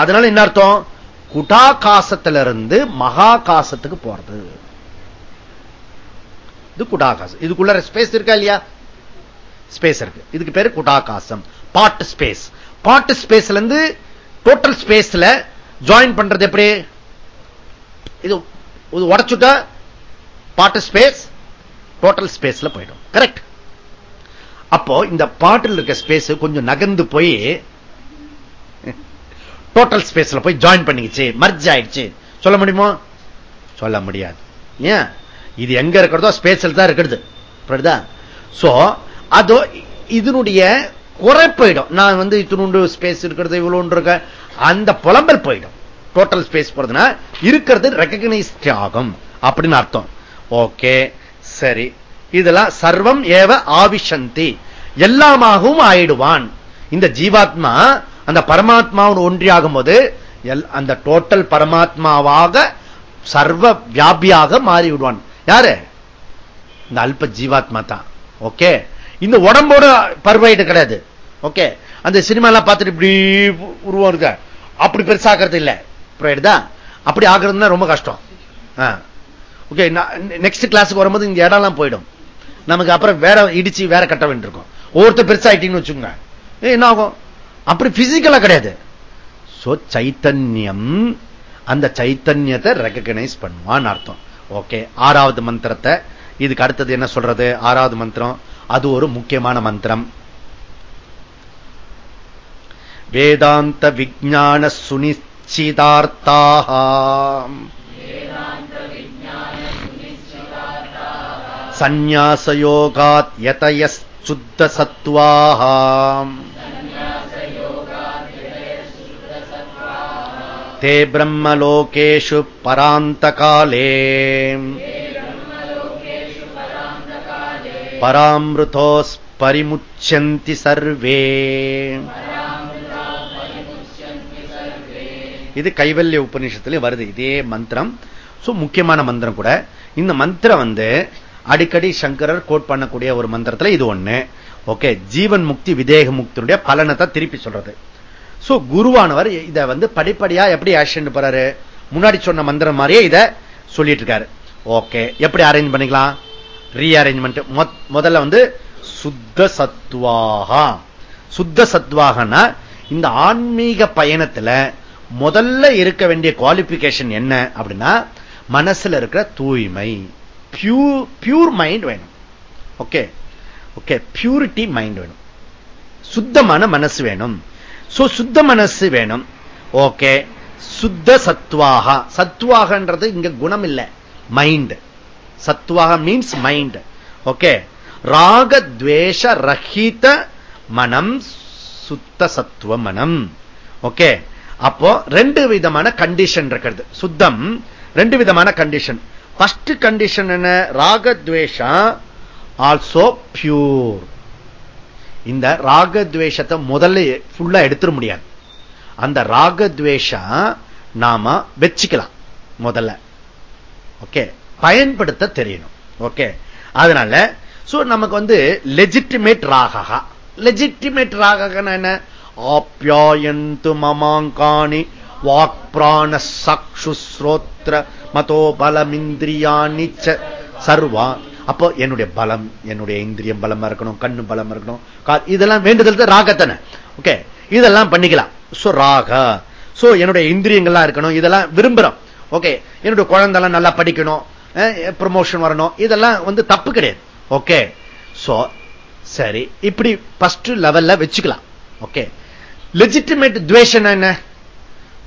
அதனால என்ன அர்த்தம்? குடாகாசத்திலிருந்து மகாகாசத்துக்கு போறது. இது குடாகாசம். இதுக்குள்ள ஸ்பேஸ் இருக்கா இல்லையா? ஸ்பேஸ் இருக்கு. இதுக்கு பேரு குடாகாசம். பாட்டு ஸ்பேஸ் பாட்டு ஸ்பேஸ்ல இருந்து டோட்டல் ஸ்பேஸ்ல ஜாயின் பண்றது எப்படி? இது உடச்சுட்டா பாட்டு ஸ்பேஸ் டோட்டல் ஸ்பேஸ்ல போயிடும். கரெக்ட் அப்போ இந்த பாட்டில் இருக்க ஸ்பேஸ் கொஞ்சம் நகர்ந்து போய் டோட்டல் ஸ்பேஸ்ல போய் ஜாயின் பண்ணிக்கிச்சு மர்ஜ் ஆயிடுச்சு. சொல்ல முடியுமோ? சொல்ல முடியாது. ஏன்? இது எங்க இருக்கிறதோ ஸ்பேஸ்ல தான் இருக்கிறது. சோ அதோ இதனுடைய குறை போயிடும். நான் வந்து இத்தினுண்டு ஸ்பேஸ் இருக்கிறது இவ்வளவு இருக்க அந்த புலம்பல் போயிடும். டோட்டல் ஸ்பேஸ் போறதுன்னா இருக்கிறது ரெக்கக்னைஸ் ஆகும். அப்படின்னு அர்த்தம். ஓகே சரி. இதெல்லாம் சர்வம் ஏவ ஆவிஷந்தி எல்லாமாகவும் ஆயிடுவான். இந்த ஜீவாத்மா அந்த பரமாத்மாவோடு ஒன்றியாகும் போது அந்த டோட்டல் பரமாத்மாவாக சர்வ வியாபியாக மாறி விடுவான் யாரு? இந்த அல்ப ஜீவாத்மா தான். ஓகே? இந்த உடம்போட பருவாயிட்டு கிடையாது. ஓகே? அந்த சினிமா எல்லாம் பார்த்துட்டு இப்படி உருவம் இருக்க? அப்படி பெருசாகிறது இல்லை. புரியுதா? அப்படி ஆகுறதுன்னா ரொம்ப கஷ்டம். ஓகே நெக்ஸ்ட் கிளாஸுக்கு வரும்போது இந்த இடம்லாம் போயிடும். நமக்கு அப்புறம் வேற இடிச்சு வேற கட்ட வேண்டியிருக்கும். ஒவ்வொருத்தர் பெருசாகிட்டீங்கன்னு வச்சுக்கோங்க. என்ன ஆகும்? அப்படி பிசிக்கலா கிடையாது. சோ சைத்தன்யம் அந்த சைத்தன்யத்தை ரெக்கக்னைஸ் பண்ணுவான் அர்த்தம். ஓகே ஆறாவது மந்திரத்தை இதுக்கு அடுத்தது என்ன சொல்றது? ஆறாவது மந்திரம் அது ஒரு முக்கியமான மந்திரம். வேதாந்த விஜான சுனிச்சிதார்த்தாக. சந்நியாசயோகாத் யதயச்சுத்த சத்வாகாம் ते ब्रह्मलोकेषु परान्तकाले பராமிருதோஸ்பரிமுச்சந்தி சர்வே இது கைவல்ய உபநிஷத்துல வருது இதே மந்திரம் முக்கியமான மந்திரம் கூட இந்த மந்திரம் வந்து அடிக்கடி சங்கரர் கோட் பண்ணக்கூடிய ஒரு மந்திரத்துல இது ஒண்ணு ஓகே ஜீவன் முக்தி விதேக முக்தியுடைய பலனத்தை திருப்பி சொல்றது சோ குருவானவர் இதை வந்து படிப்படியா எப்படி ஆக்ஷன் போறாரு? முன்னாடி சொன்ன மந்திரம் மாதிரியே இதை சொல்லிட்டு இருக்காரு ஓகே எப்படி அரேஞ்ச் பண்ணிக்கலாம்? ரீஅரேஞ்ச்மெண்ட் முதல்ல வந்து சுத்த சத்வாகா. சுத்த சத்வாகனா இந்த ஆன்மீக பயணத்துல முதல்ல இருக்க வேண்டிய குவாலிபிகேஷன் என்ன அப்படின்னா மனசுல இருக்கிற தூய்மை. பியூர் மைண்ட் வேணும். ஓகே ஓகே பியூரிட்டி மைண்ட் வேணும். சுத்தமான மனசு வேணும். சுத்த மனசு வேணும். ஓகே. சுத்த சத்வாக சத்வாகன்றது இங்க குணம் இல்லை மைண்ட் சத்வாக மீன்ஸ் மைண்ட் ஓகே ராகத்வேஷ ரஹித மனம் சுத்த சத்துவ மனம். ஓகே. அப்போ ரெண்டு விதமான கண்டிஷன் இருக்கிறது. சுத்தம் ரெண்டு விதமான கண்டிஷன் பஸ்ட் கண்டிஷன் என்ன? ராகத்வேஷா ஆல்சோ பியூர் இந்த ராகத்வேஷத்தை முதல்ல ஃபுல்லா எடுத்துட முடியாது. அந்த ராகத்வேஷம் நாம வச்சுக்கலாம் முதல்ல. ஓகே பயன்படுத்த தெரியணும். ஓகே அதனால நமக்கு வந்து லெஜிட்டிமேட் ராகா லெஜிட்டிமேட் ராகனா என்ன? ஆப்யாயந்து மமாங்காணி வாக் பிராண சக்ஷு ஸ்ரோத்ர மதோ சர்வா அப்போ என்னுடைய பலம் என்னுடைய இந்திரியம் பலமா இருக்கணும் கண்ணு பலமா இருக்கணும். இதெல்லாம் வேண்டுதல் ராகத்தனை. ஓகே இதெல்லாம் பண்ணிக்கலாம். சோ ராக. சோ என்னுடைய இந்திரியங்கள்லாம் இருக்கணும். இதெல்லாம் விரும்புறோம். ஓகே என்னுடைய குழந்தைலாம் நல்லா படிக்கணும். ப்ரமோஷன் வரணும். இதெல்லாம் வந்து தப்பு கிடையாது. ஓகே சோ சரி. இப்படி பஸ்ட் லெவல்ல வச்சுக்கலாம். ஓகே லெஜிட்டிமேட் துவேஷன் என்ன?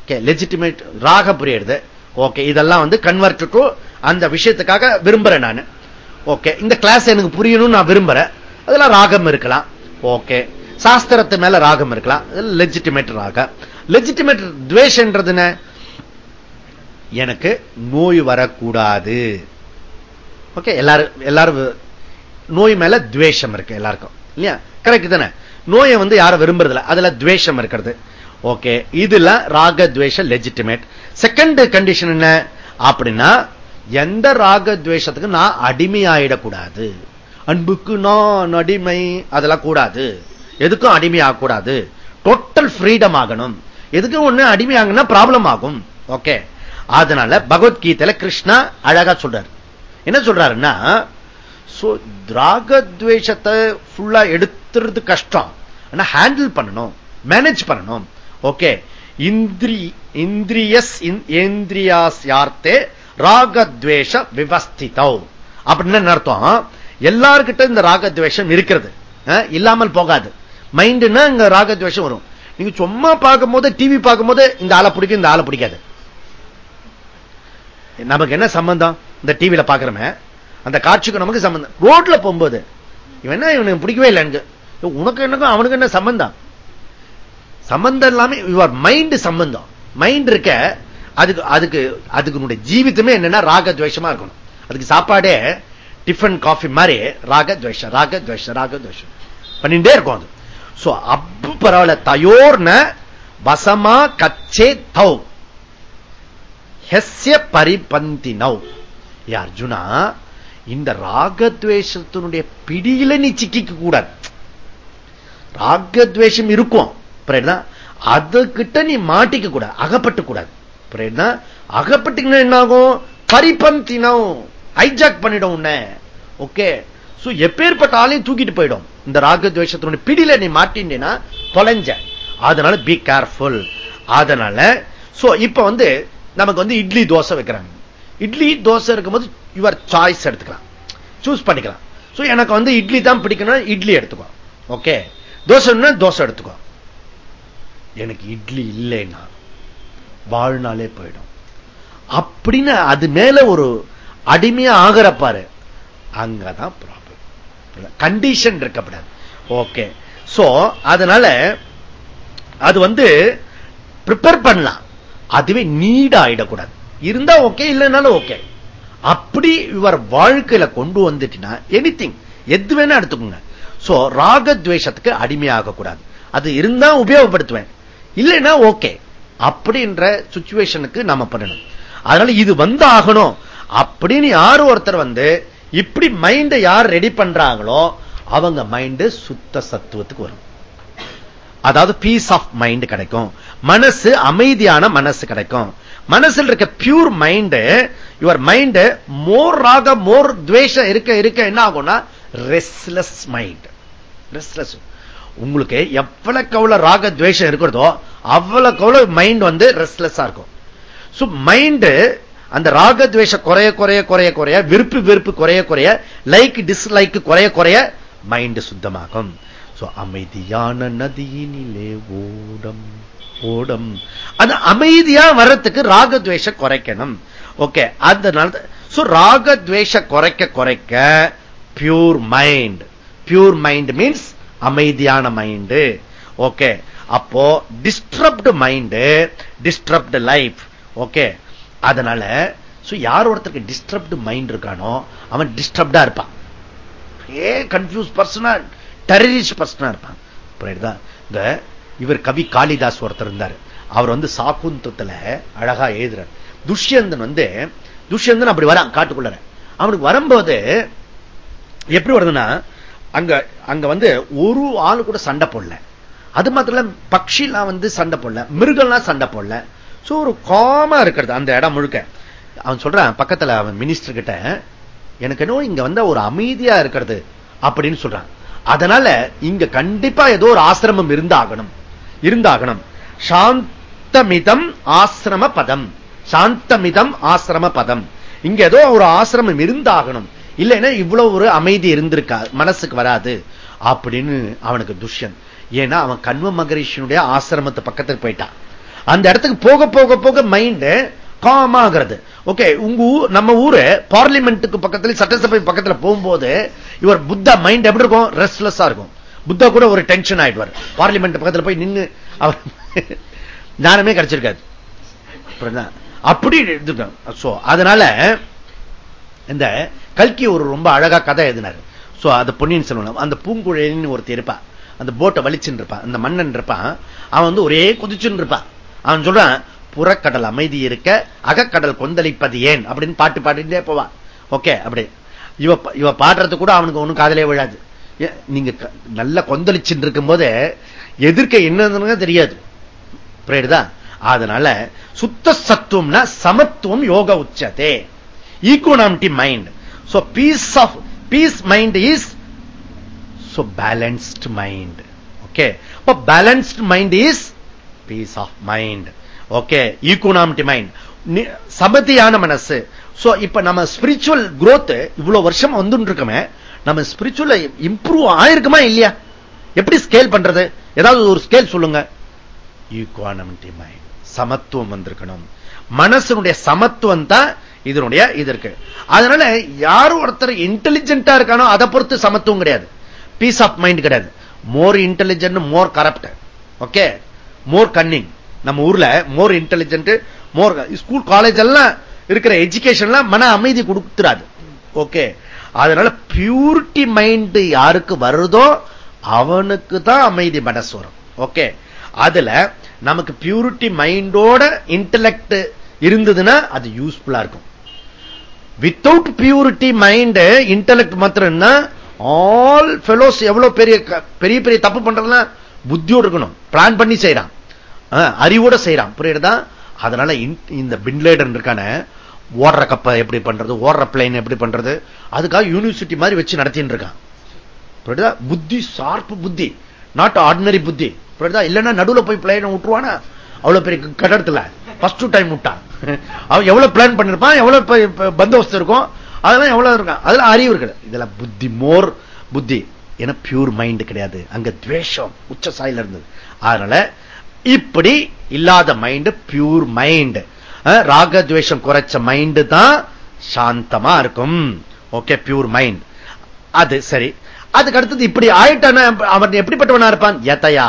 ஓகே லெஜிட்டிமேட் ராக புரியுது ஓகே இதெல்லாம் வந்து கன்வெர்ட் டு அந்த விஷயத்துக்காக விரும்புறேன் நான். ஓகே இந்த கிளாஸ் எனக்கு புரியணும்னு நான் விரும்புறேன். அதெல்லாம் ராகம் இருக்கலாம். ஓகே சாஸ்திரத்து மேல ராகம் இருக்கலாம். லெஜிட்டிமேட் ராக லெஜிட்டிமேட் துவேஷன்றது எனக்கு நோய் வரக்கூடாது. ஓகே எல்லாரும் எல்லாரும் நோய் மேல துவேஷம் இருக்கு எல்லாருக்கும். இல்லையா? கரெக்ட் தானே? நோயை வந்து யாரும் விரும்புறதில்ல. அதுல துவேஷம் இருக்கிறது. ஓகே இதுல ராக துவேஷ லெஜிட்டிமேட் செகண்ட் கண்டிஷன் என்ன? அப்படின்னா எந்த ராக துவேஷத்துக்கு நான் அடிமையாயிடக்கூடாது. அன்புக்கு நான் அடிமை அதெல்லாம் கூடாது. எதுக்கும் அடிமையாகக்கூடாது. டோட்டல் ஃப்ரீடம் ஆகணும். எதுக்கும் ஒண்ணு அடிமையாங்கன்னா ப்ராப்ளம் ஆகும். ஓகே அதனால பகவத்கீதையில கிருஷ்ணா அழகா சொல்றாரு. என்ன சொல்றாருன்னா ராகத்வேஷத்தை ஃபுல்லா எடுத்துறது கஷ்டம். ஆனா ஹேண்டில் பண்ணணும். மேனேஜ் பண்ணணும். ஓகே இந்திரி இந்திரியஸ் இந்திரியாஸ் யார்த்தே ராகத்வேஷ விவஸ்திதோ. அப்படின்னு அர்த்தம்? எல்லார்கிட்ட இந்த ராகத்வேஷம் இருக்கிறது. இல்லாமல் போகாது. மைண்ட்னா இங்க ராகத்வேஷம் வரும். நீங்க சும்மா பார்க்கும் போது டிவி பார்க்கும் போது இந்த ஆளை பிடிக்கும் இந்த ஆளை பிடிக்காது. நமக்கு என்ன சம்பந்தம்? இந்த டிவியில பாக்குறமே அந்த காட்சிக்கு நமக்கு சம்பந்தம். ரோட்ல போகும்போது இவன் என்ன இவனுக்கு பிடிக்கவே இல்லை எனக்கு. உனக்கு என்னக்கும் அவனுக்கு என்ன சம்பந்தம்? சம்பந்தம் இல்லாம யுவர் மைண்ட் சம்பந்தம். மைண்ட் இருக்க அதுக்கு அதுக்கு அதுக்கு ஜீவிதமே என்னன்னா ராக துவேஷமா இருக்கணும். அதுக்கு சாப்பாடே டிஃபன் காஃபி மாதிரி ராக துவேஷம் ராக துவேஷம் ராக துவேஷம் பண்ணிட்டே இருக்கும் அது. சோ அப்பு பரவாயில்ல தயோர்ன வசமா கச்சே தௌ. ஹெஸ்ய பரிபந்தி நவ் ஏ அர்ஜுனா இந்த ராகத்வேஷத்தினுடைய பிடியில நீ சிக்கிக்க கூடாது. ராகத்வேஷம் இருக்கும். அதுகிட்ட நீ மாட்டிக்க கூடாது. அகப்பட்டு கூடாது. அகப்பட்டு என்ன ஆகும் பரிபந்தினம் ஹைஜாக் பண்ணிடும் உன்ன. ஓகே? எப்பேற்பட்ட ஆளையும் தூக்கிட்டு போயிடும். இந்த ராகத்வேஷத்தினுடைய பிடியில நீ மாட்டின்னா தொலைஞ்ச. அதனால பி கேர்ஃபுல் அதனால சோ இப்ப வந்து நமக்கு வந்து இட்லி தோசை வைக்கிறாங்க. இட்லி தோசை இருக்கும்போது யுவர் சாய்ஸ் எடுத்துக்கலாம். சூஸ் பண்ணிக்கலாம். சோ எனக்கு வந்து இட்லி தான் பிடிக்கணும் இட்லி எடுத்துக்கோ. ஓகே? தோசை தோசை எடுத்துக்கோ. எனக்கு இட்லி இல்லைன்னா வாழ்நாளே போயிடும். அப்படின்னு அது மேல ஒரு அடிமையா ஆகிற அங்கதான் ப்ராப்ளம் கண்டிஷன் இருக்கப்படாது. ஓகே சோ அதனால அது வந்து ப்ரிப்பேர் பண்ணலாம். அதுவே நீட் ஆயிடக்கூடாது. இருந்தா ஓகே இல்லைனாலும் ஓகே அப்படி இவர் வாழ்க்கையில கொண்டு வந்துட்டீங்கன்னா எனி திங் எது வேணா எடுத்துக்கோங்க. சோ ராகத்வேஷத்துக்கு அடிமையாக கூடாது அது இருந்தா உபயோகப்படுத்துவேன். இல்லைன்னா ஓகே அப்படின்ற சுச்சுவேஷனுக்கு நாம பண்ணணும். அதனால இது வந்து ஆகணும் அப்படின்னு யாரு ஒருத்தர் வந்து இப்படி மைண்ட யார் ரெடி பண்றாங்களோ அவங்க மைண்ட் சுத்த சத்துவத்துக்கு வரும். அதாவது பீஸ் ஆஃப் மைண்ட் கிடைக்கும். மனசு அமைதியான மனசு கிடைக்கும். மனசில் இருக்க pure mind your mind more ராக மோர் துவேஷம் இருக்க இருக்க என்ன ஆகும்னா ரெஸ்ட்லெஸ் மைண்ட் ரெஸ்ட்லெஸ் உங்களுக்கு எவ்வளவுக்கு எவ்வளவு ராக துவேஷம் இருக்கிறதோ அவ்வளவு அவ்வளவு மைண்ட் வந்து ரெஸ்ட்லெஸ்ஸா இருக்கும். மைண்ட் அந்த ராக துவேஷ குறைய குறைய குறைய குறைய விருப்பு வெறுப்பு குறைய குறைய லைக் டிஸ்லைக் குறைய குறைய மைண்ட் சுத்தமாகும். அமைதியான நதியினிலே ஓடம் ஓடம். அது அமைதியா வர்றதுக்கு ராகத்வேஷ குறைக்கணும். ஓகே அதனால ராகத்வேஷ குறைக்க குறைக்க pure mind pure mind means அமைதியான மைண்டு ஓகே அப்போ disturbed mind disturbed life okay அதனால யார் ஒருத்தருக்கு டிஸ்டர்ப்டு மைண்ட் இருக்கானோ அவன் டிஸ்டர்ப்டா இருப்பான். ஏ கன்ஃபியூஸ் பர்சனா டெரரிஸ்ட் பர்சனா இருப்பான். இந்த இவர் கவி காளிதாஸ் ஒருத்தர் இருந்தார். அவர் வந்து சாக்குந்தத்துல அழகா எழுதுறார். துஷ்யந்தன் வந்து துஷ்யந்தன் அப்படி வரான் காட்டுக்குள்ள அவனுக்கு வரும்போது எப்படி வருதுன்னா அங்க அங்க வந்து ஒரு ஆளு கூட சண்டை போடல. அது மாத்திரம் பக்ஷிலாம் வந்து சண்டை போடல. மிருகம்லாம் சண்டை போடல. சோ ஒரு காமா இருக்கிறது அந்த இடம் முழுக்க. அவன் சொல்றான் பக்கத்துல அவன் மினிஸ்டர் கிட்ட எனக்கு என்ன இங்க வந்து ஒரு அமைதியா இருக்கிறது அப்படின்னு சொல்றான். அதனால இங்க கண்டிப்பா ஏதோ ஒரு ஆசிரமம் இருந்தாகணும். இருந்தாகணும். சாந்தமிதம் ஆசிரம பதம். சாந்தமிதம் ஆசிரம பதம். இங்க ஏதோ ஒரு ஆசிரமம் இருந்தாகணும். இல்லைன்னா இவ்வளவு ஒரு அமைதி இருந்திருக்கா மனசுக்கு வராது அப்படின்னு அவனுக்கு துஷ்யன். ஏன்னா அவன் கண்வ மகரிஷனுடைய ஆசிரமத்து பக்கத்துக்கு போயிட்டான். அந்த இடத்துக்கு போக போக போக மைண்ட் காமாகிறது ஓகே உங்க நம்ம ஊரு பார்லிமெண்ட்டுக்கு பக்கத்துல சட்டசபை பக்கத்துல போகும்போது இவர் புத்தா மைண்ட் எப்படி இருக்கும்? ரெஸ்ட்லெஸ்ஸா இருக்கும். புத்தா கூட ஒரு டென்ஷன் ஆயிடுவார். பார்லிமெண்ட் பக்கத்துல போய் நின்று அவர் *laughs* ஞானமே கிடைச்சிருக்காது. அப்படி அதனால இந்த கல்கி ஒரு ரொம்ப அழகா கதை எழுதினார். சோ அது பொன்னியின் செல்வன். அந்த பூங்குழலின்னு ஒருத்தர் இருப்பான் அந்த போட்டை வலிச்சுன்னு இருப்பான் அந்த மன்னன் இருப்பான் அவன் வந்து ஒரே குதிச்சுன்னு இருப்பான் அவன் சொல்றான் புறக்கடல் அமைதி இருக்க அகக்கடல் கொந்தளிப்பது ஏன்? அப்படின்னு பாட்டு பாடிட்டே போவான். ஓகே அப்படி. இவ இவ பாடுறது கூட அவனுக்கு ஒன்றும் காதலே விழாது. நீங்க நல்ல கொந்தளிச்சுட்டு இருக்கும் போது எதிர்க்க என்னன்னு தெரியாது. புரியுதா? அதனால சுத்த சத்துவம்னா சமத்துவம் யோக உச்சதே. Equanimity mind so peace of peace mind is so balanced mind okay balanced mind is peace of mind okay equanimity mind சமதியான மனசு சோ இப்ப நம்ம ஸ்பிரிச்சுவல் குரோத் இவ்வளவு வருஷம் வந்து இருக்கமே நம்ம ஸ்பிரிச்சுவல் இம்ப்ரூவ் ஆயிருக்குமா இல்லையா? எப்படி ஸ்கேல் பண்றது? ஏதாவது ஒரு ஸ்கேல் சொல்லுங்க. ஈக்குவானமிட்டி மைண்ட் சமத்துவம் வந்திருக்கணும். மனசனுடைய சமத்துவம் தான் இதனுடைய இது இருக்கு. அதனால யாரும் ஒருத்தர் இன்டெலிஜென்டா இருக்கானோ அதை பொறுத்து சமத்துவம் கிடையாது. பீஸ் ஆஃப் மைண்ட் கிடையாது. More intelligent more corrupt okay more cunning நம்ம ஊர்ல more intelligent more school college எல்லாம் இருக்கிற எஜுகேஷன்லாம் மன அமைதி கொடுத்துறாது. ஓகே அதனால பியூரிட்டி மைண்ட் யாருக்கு வருதோ அவனுக்கு தான் அமைதி மனசு வரும். ஓகே அதுல நமக்கு பியூரிட்டி மைண்டோட இன்டலெக்ட் இருந்ததுன்னா அது யூஸ்ஃபுல்லா இருக்கும். வித்தவுட் பியூரிட்டி மைண்ட் இன்டலெக்ட் மாத்திரம்னா ஆல் ஃபெலோஸ் எவ்வளவு பெரிய பெரிய பெரிய தப்பு பண்றதுலாம் புத்தியோடு இருக்கணும். பிளான் பண்ணி செய்யறான் அறிவோட செய்யறான் புரியுதா? அதனால இந்த பின்லேடன் இருக்கான ஓடுற கப்பை எப்படி பண்றது ஓடுற பிளைன் எப்படி பண்றது அதுக்காக யூனிவர்சிட்டி மாதிரி வச்சு நடத்தின்னு இருக்கான். புரியுதா? புத்தி சார்பு புத்தி. நாட் ஆர்டினரி புத்தி. புரியுதா? இல்லைன்னா நடுவில் போய் பிளைன் விட்டுருவானா? அவ்வளவு பெரிய கடத்துல ஃபர்ஸ்ட் டைம் விட்டான். *laughs* அவன் எவ்வளவு பிளான் பண்ணிருப்பான் எவ்வளவு பந்தோபஸ்து இருக்கும் அதெல்லாம் எவ்வளவு இருக்கும். அதெல்லாம் அறிவு இருக்கு இதெல்லாம் புத்தி மோர் புத்தி. ஏன்னா பியூர் மைண்ட் கிடையாது. அங்க துவேஷம் உச்ச சாயில இருந்தது. அதனால இப்படி இல்லாத மைண்ட் பியூர் மைண்ட் ராக துவேஷம் குறைச்ச மைண்ட் தான் சாந்தமா இருக்கும். ஓகே பியூர் மைண்ட் அது சரி. அதுக்கு அடுத்தது இப்படி ஆயிட்டான அவன் எப்படிப்பட்டவனா இருப்பான்? எதையா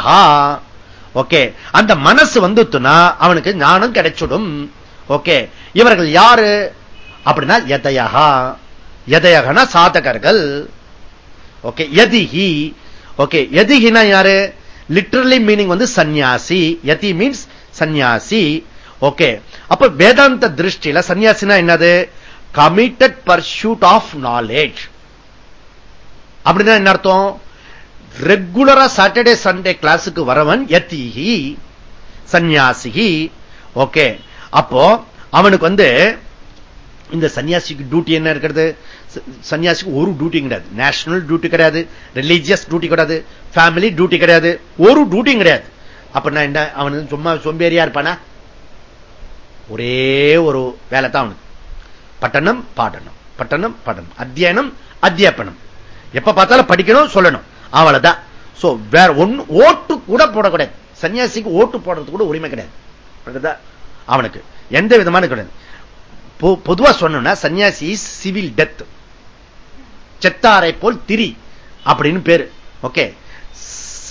ஓகே அந்த மனசு வந்துட்டுனா அவனுக்கு ஞானம் கிடைச்சிடும். ஓகே. இவர்கள் யாரு? அப்படின்னா எதையகா எதையகனா சாதகர்கள். ஓகே எதிஹி ஓகே எதிஹினா யாரு? லிட்ரலி மீனிங் வந்து சன்னியாசி யதி மீன்ஸ் சன்னியாசி ஓகே அப்ப வேதாந்த திருஷ்டியில சன்னியாசினா என்னது? கமிட்டட் பர்சூட் ஆஃப் நாலேஜ் அப்படின்னா என்ன அர்த்தம்? ரெகுலரா சாட்டர்டே சண்டே கிளாஸுக்கு வரவன் யத்திஹி சன்னியாசிகி ஓகே அப்போ அவனுக்கு வந்து இந்த சன்னியாசிக்கு டியூட்டி என்ன இருக்கிறது? சன்னியாசிக்கு ஒரு டியூட்டி கிடையாது. நேஷனல் டியூட்டி கிடையாது. ரிலீஜியஸ் டியூட்டி கிடையாது. ஃபேமிலி டியூட்டி கிடையாது. ஒரு டியூட்டியும் கிடையாது. அப்படின்னா என்ன அவனுக்கு சும்மா சோம்பேறியா இருப்பானா? ஒரே ஒரு வேலை தான் அவனுக்கு. பட்டணம் பாடணும். பட்டணம் பாடணும். அத்தியனம் அத்தியாபனம் எப்ப பார்த்தாலும் படிக்கணும் சொல்லணும். அவ்வளவுதான். சோ வேற ஒன்னு ஓட்டு கூட போடக்கூடாது. சன்னியாசிக்கு ஓட்டு போடுறது கூட உரிமை கிடையாது. அவனுக்கு. எந்த விதமான கிடையாது பொதுவா சொன்னா சன்னியாசி சிவில் டெத் செத்தாரை போல் திரி அப்படின்னு பேரு. ஓகே?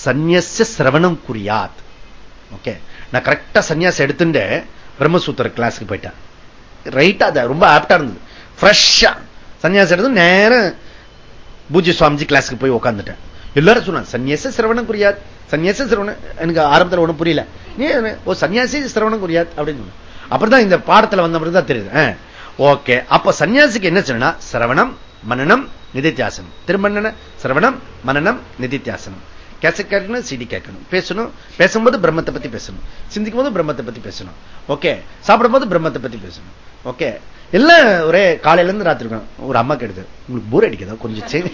சன்னியச சிரவணம் குறியாத். ஓகே? நான் கரெக்டா சன்னியாசம் எடுத்துட்டு பிரம்மசூத்திர கிளாஸுக்கு போயிட்டேன். ரைட்டா அது ரொம்ப ஆப்டா இருந்தது. ஃப்ரெஷ்ஷா சன்னியாசம் எடுத்து நேரம் பூஜ்ய சுவாமிஜி கிளாஸுக்கு போய் உட்காந்துட்டேன் எல்லாரும் சொன்னாங்க சன்னியாச சிரவணம் குறியாது. சன்னியாசி சிரவணம் எனக்கு ஆரம்பத்தில் ஒன்றும் புரியல. நீ ஓ சன்னியாசி சிரவணம் புரியாது அப்படின்னு அப்புறம் தான் இந்த பாடத்தில் வந்த மாதிரி தான் தெரியுது. ஓகே அப்ப சன்னியாசிக்கு என்ன சொன்னா சிரவணம் மனநம் நிதித்தியாசனம். திருமணன சிரவணம் மனநம் நிதித்தியாசனம். கேச கேட்கணும் சிடி கேட்கணும். பேசணும் பேசும்போது பிரம்மத்தை பத்தி பேசணும். சிந்திக்கும் போது பிரம்மத்தை பத்தி பேசணும். ஓகே சாப்பிடும் போது பிரம்மத்தை பத்தி பேசணும். ஓகே எல்லாம் ஒரே காலையில இருந்து ராத்திரி ஒரு அம்மா கேடுது உங்களுக்கு போர் அடிக்கதோ? கொஞ்சம் செய்தி.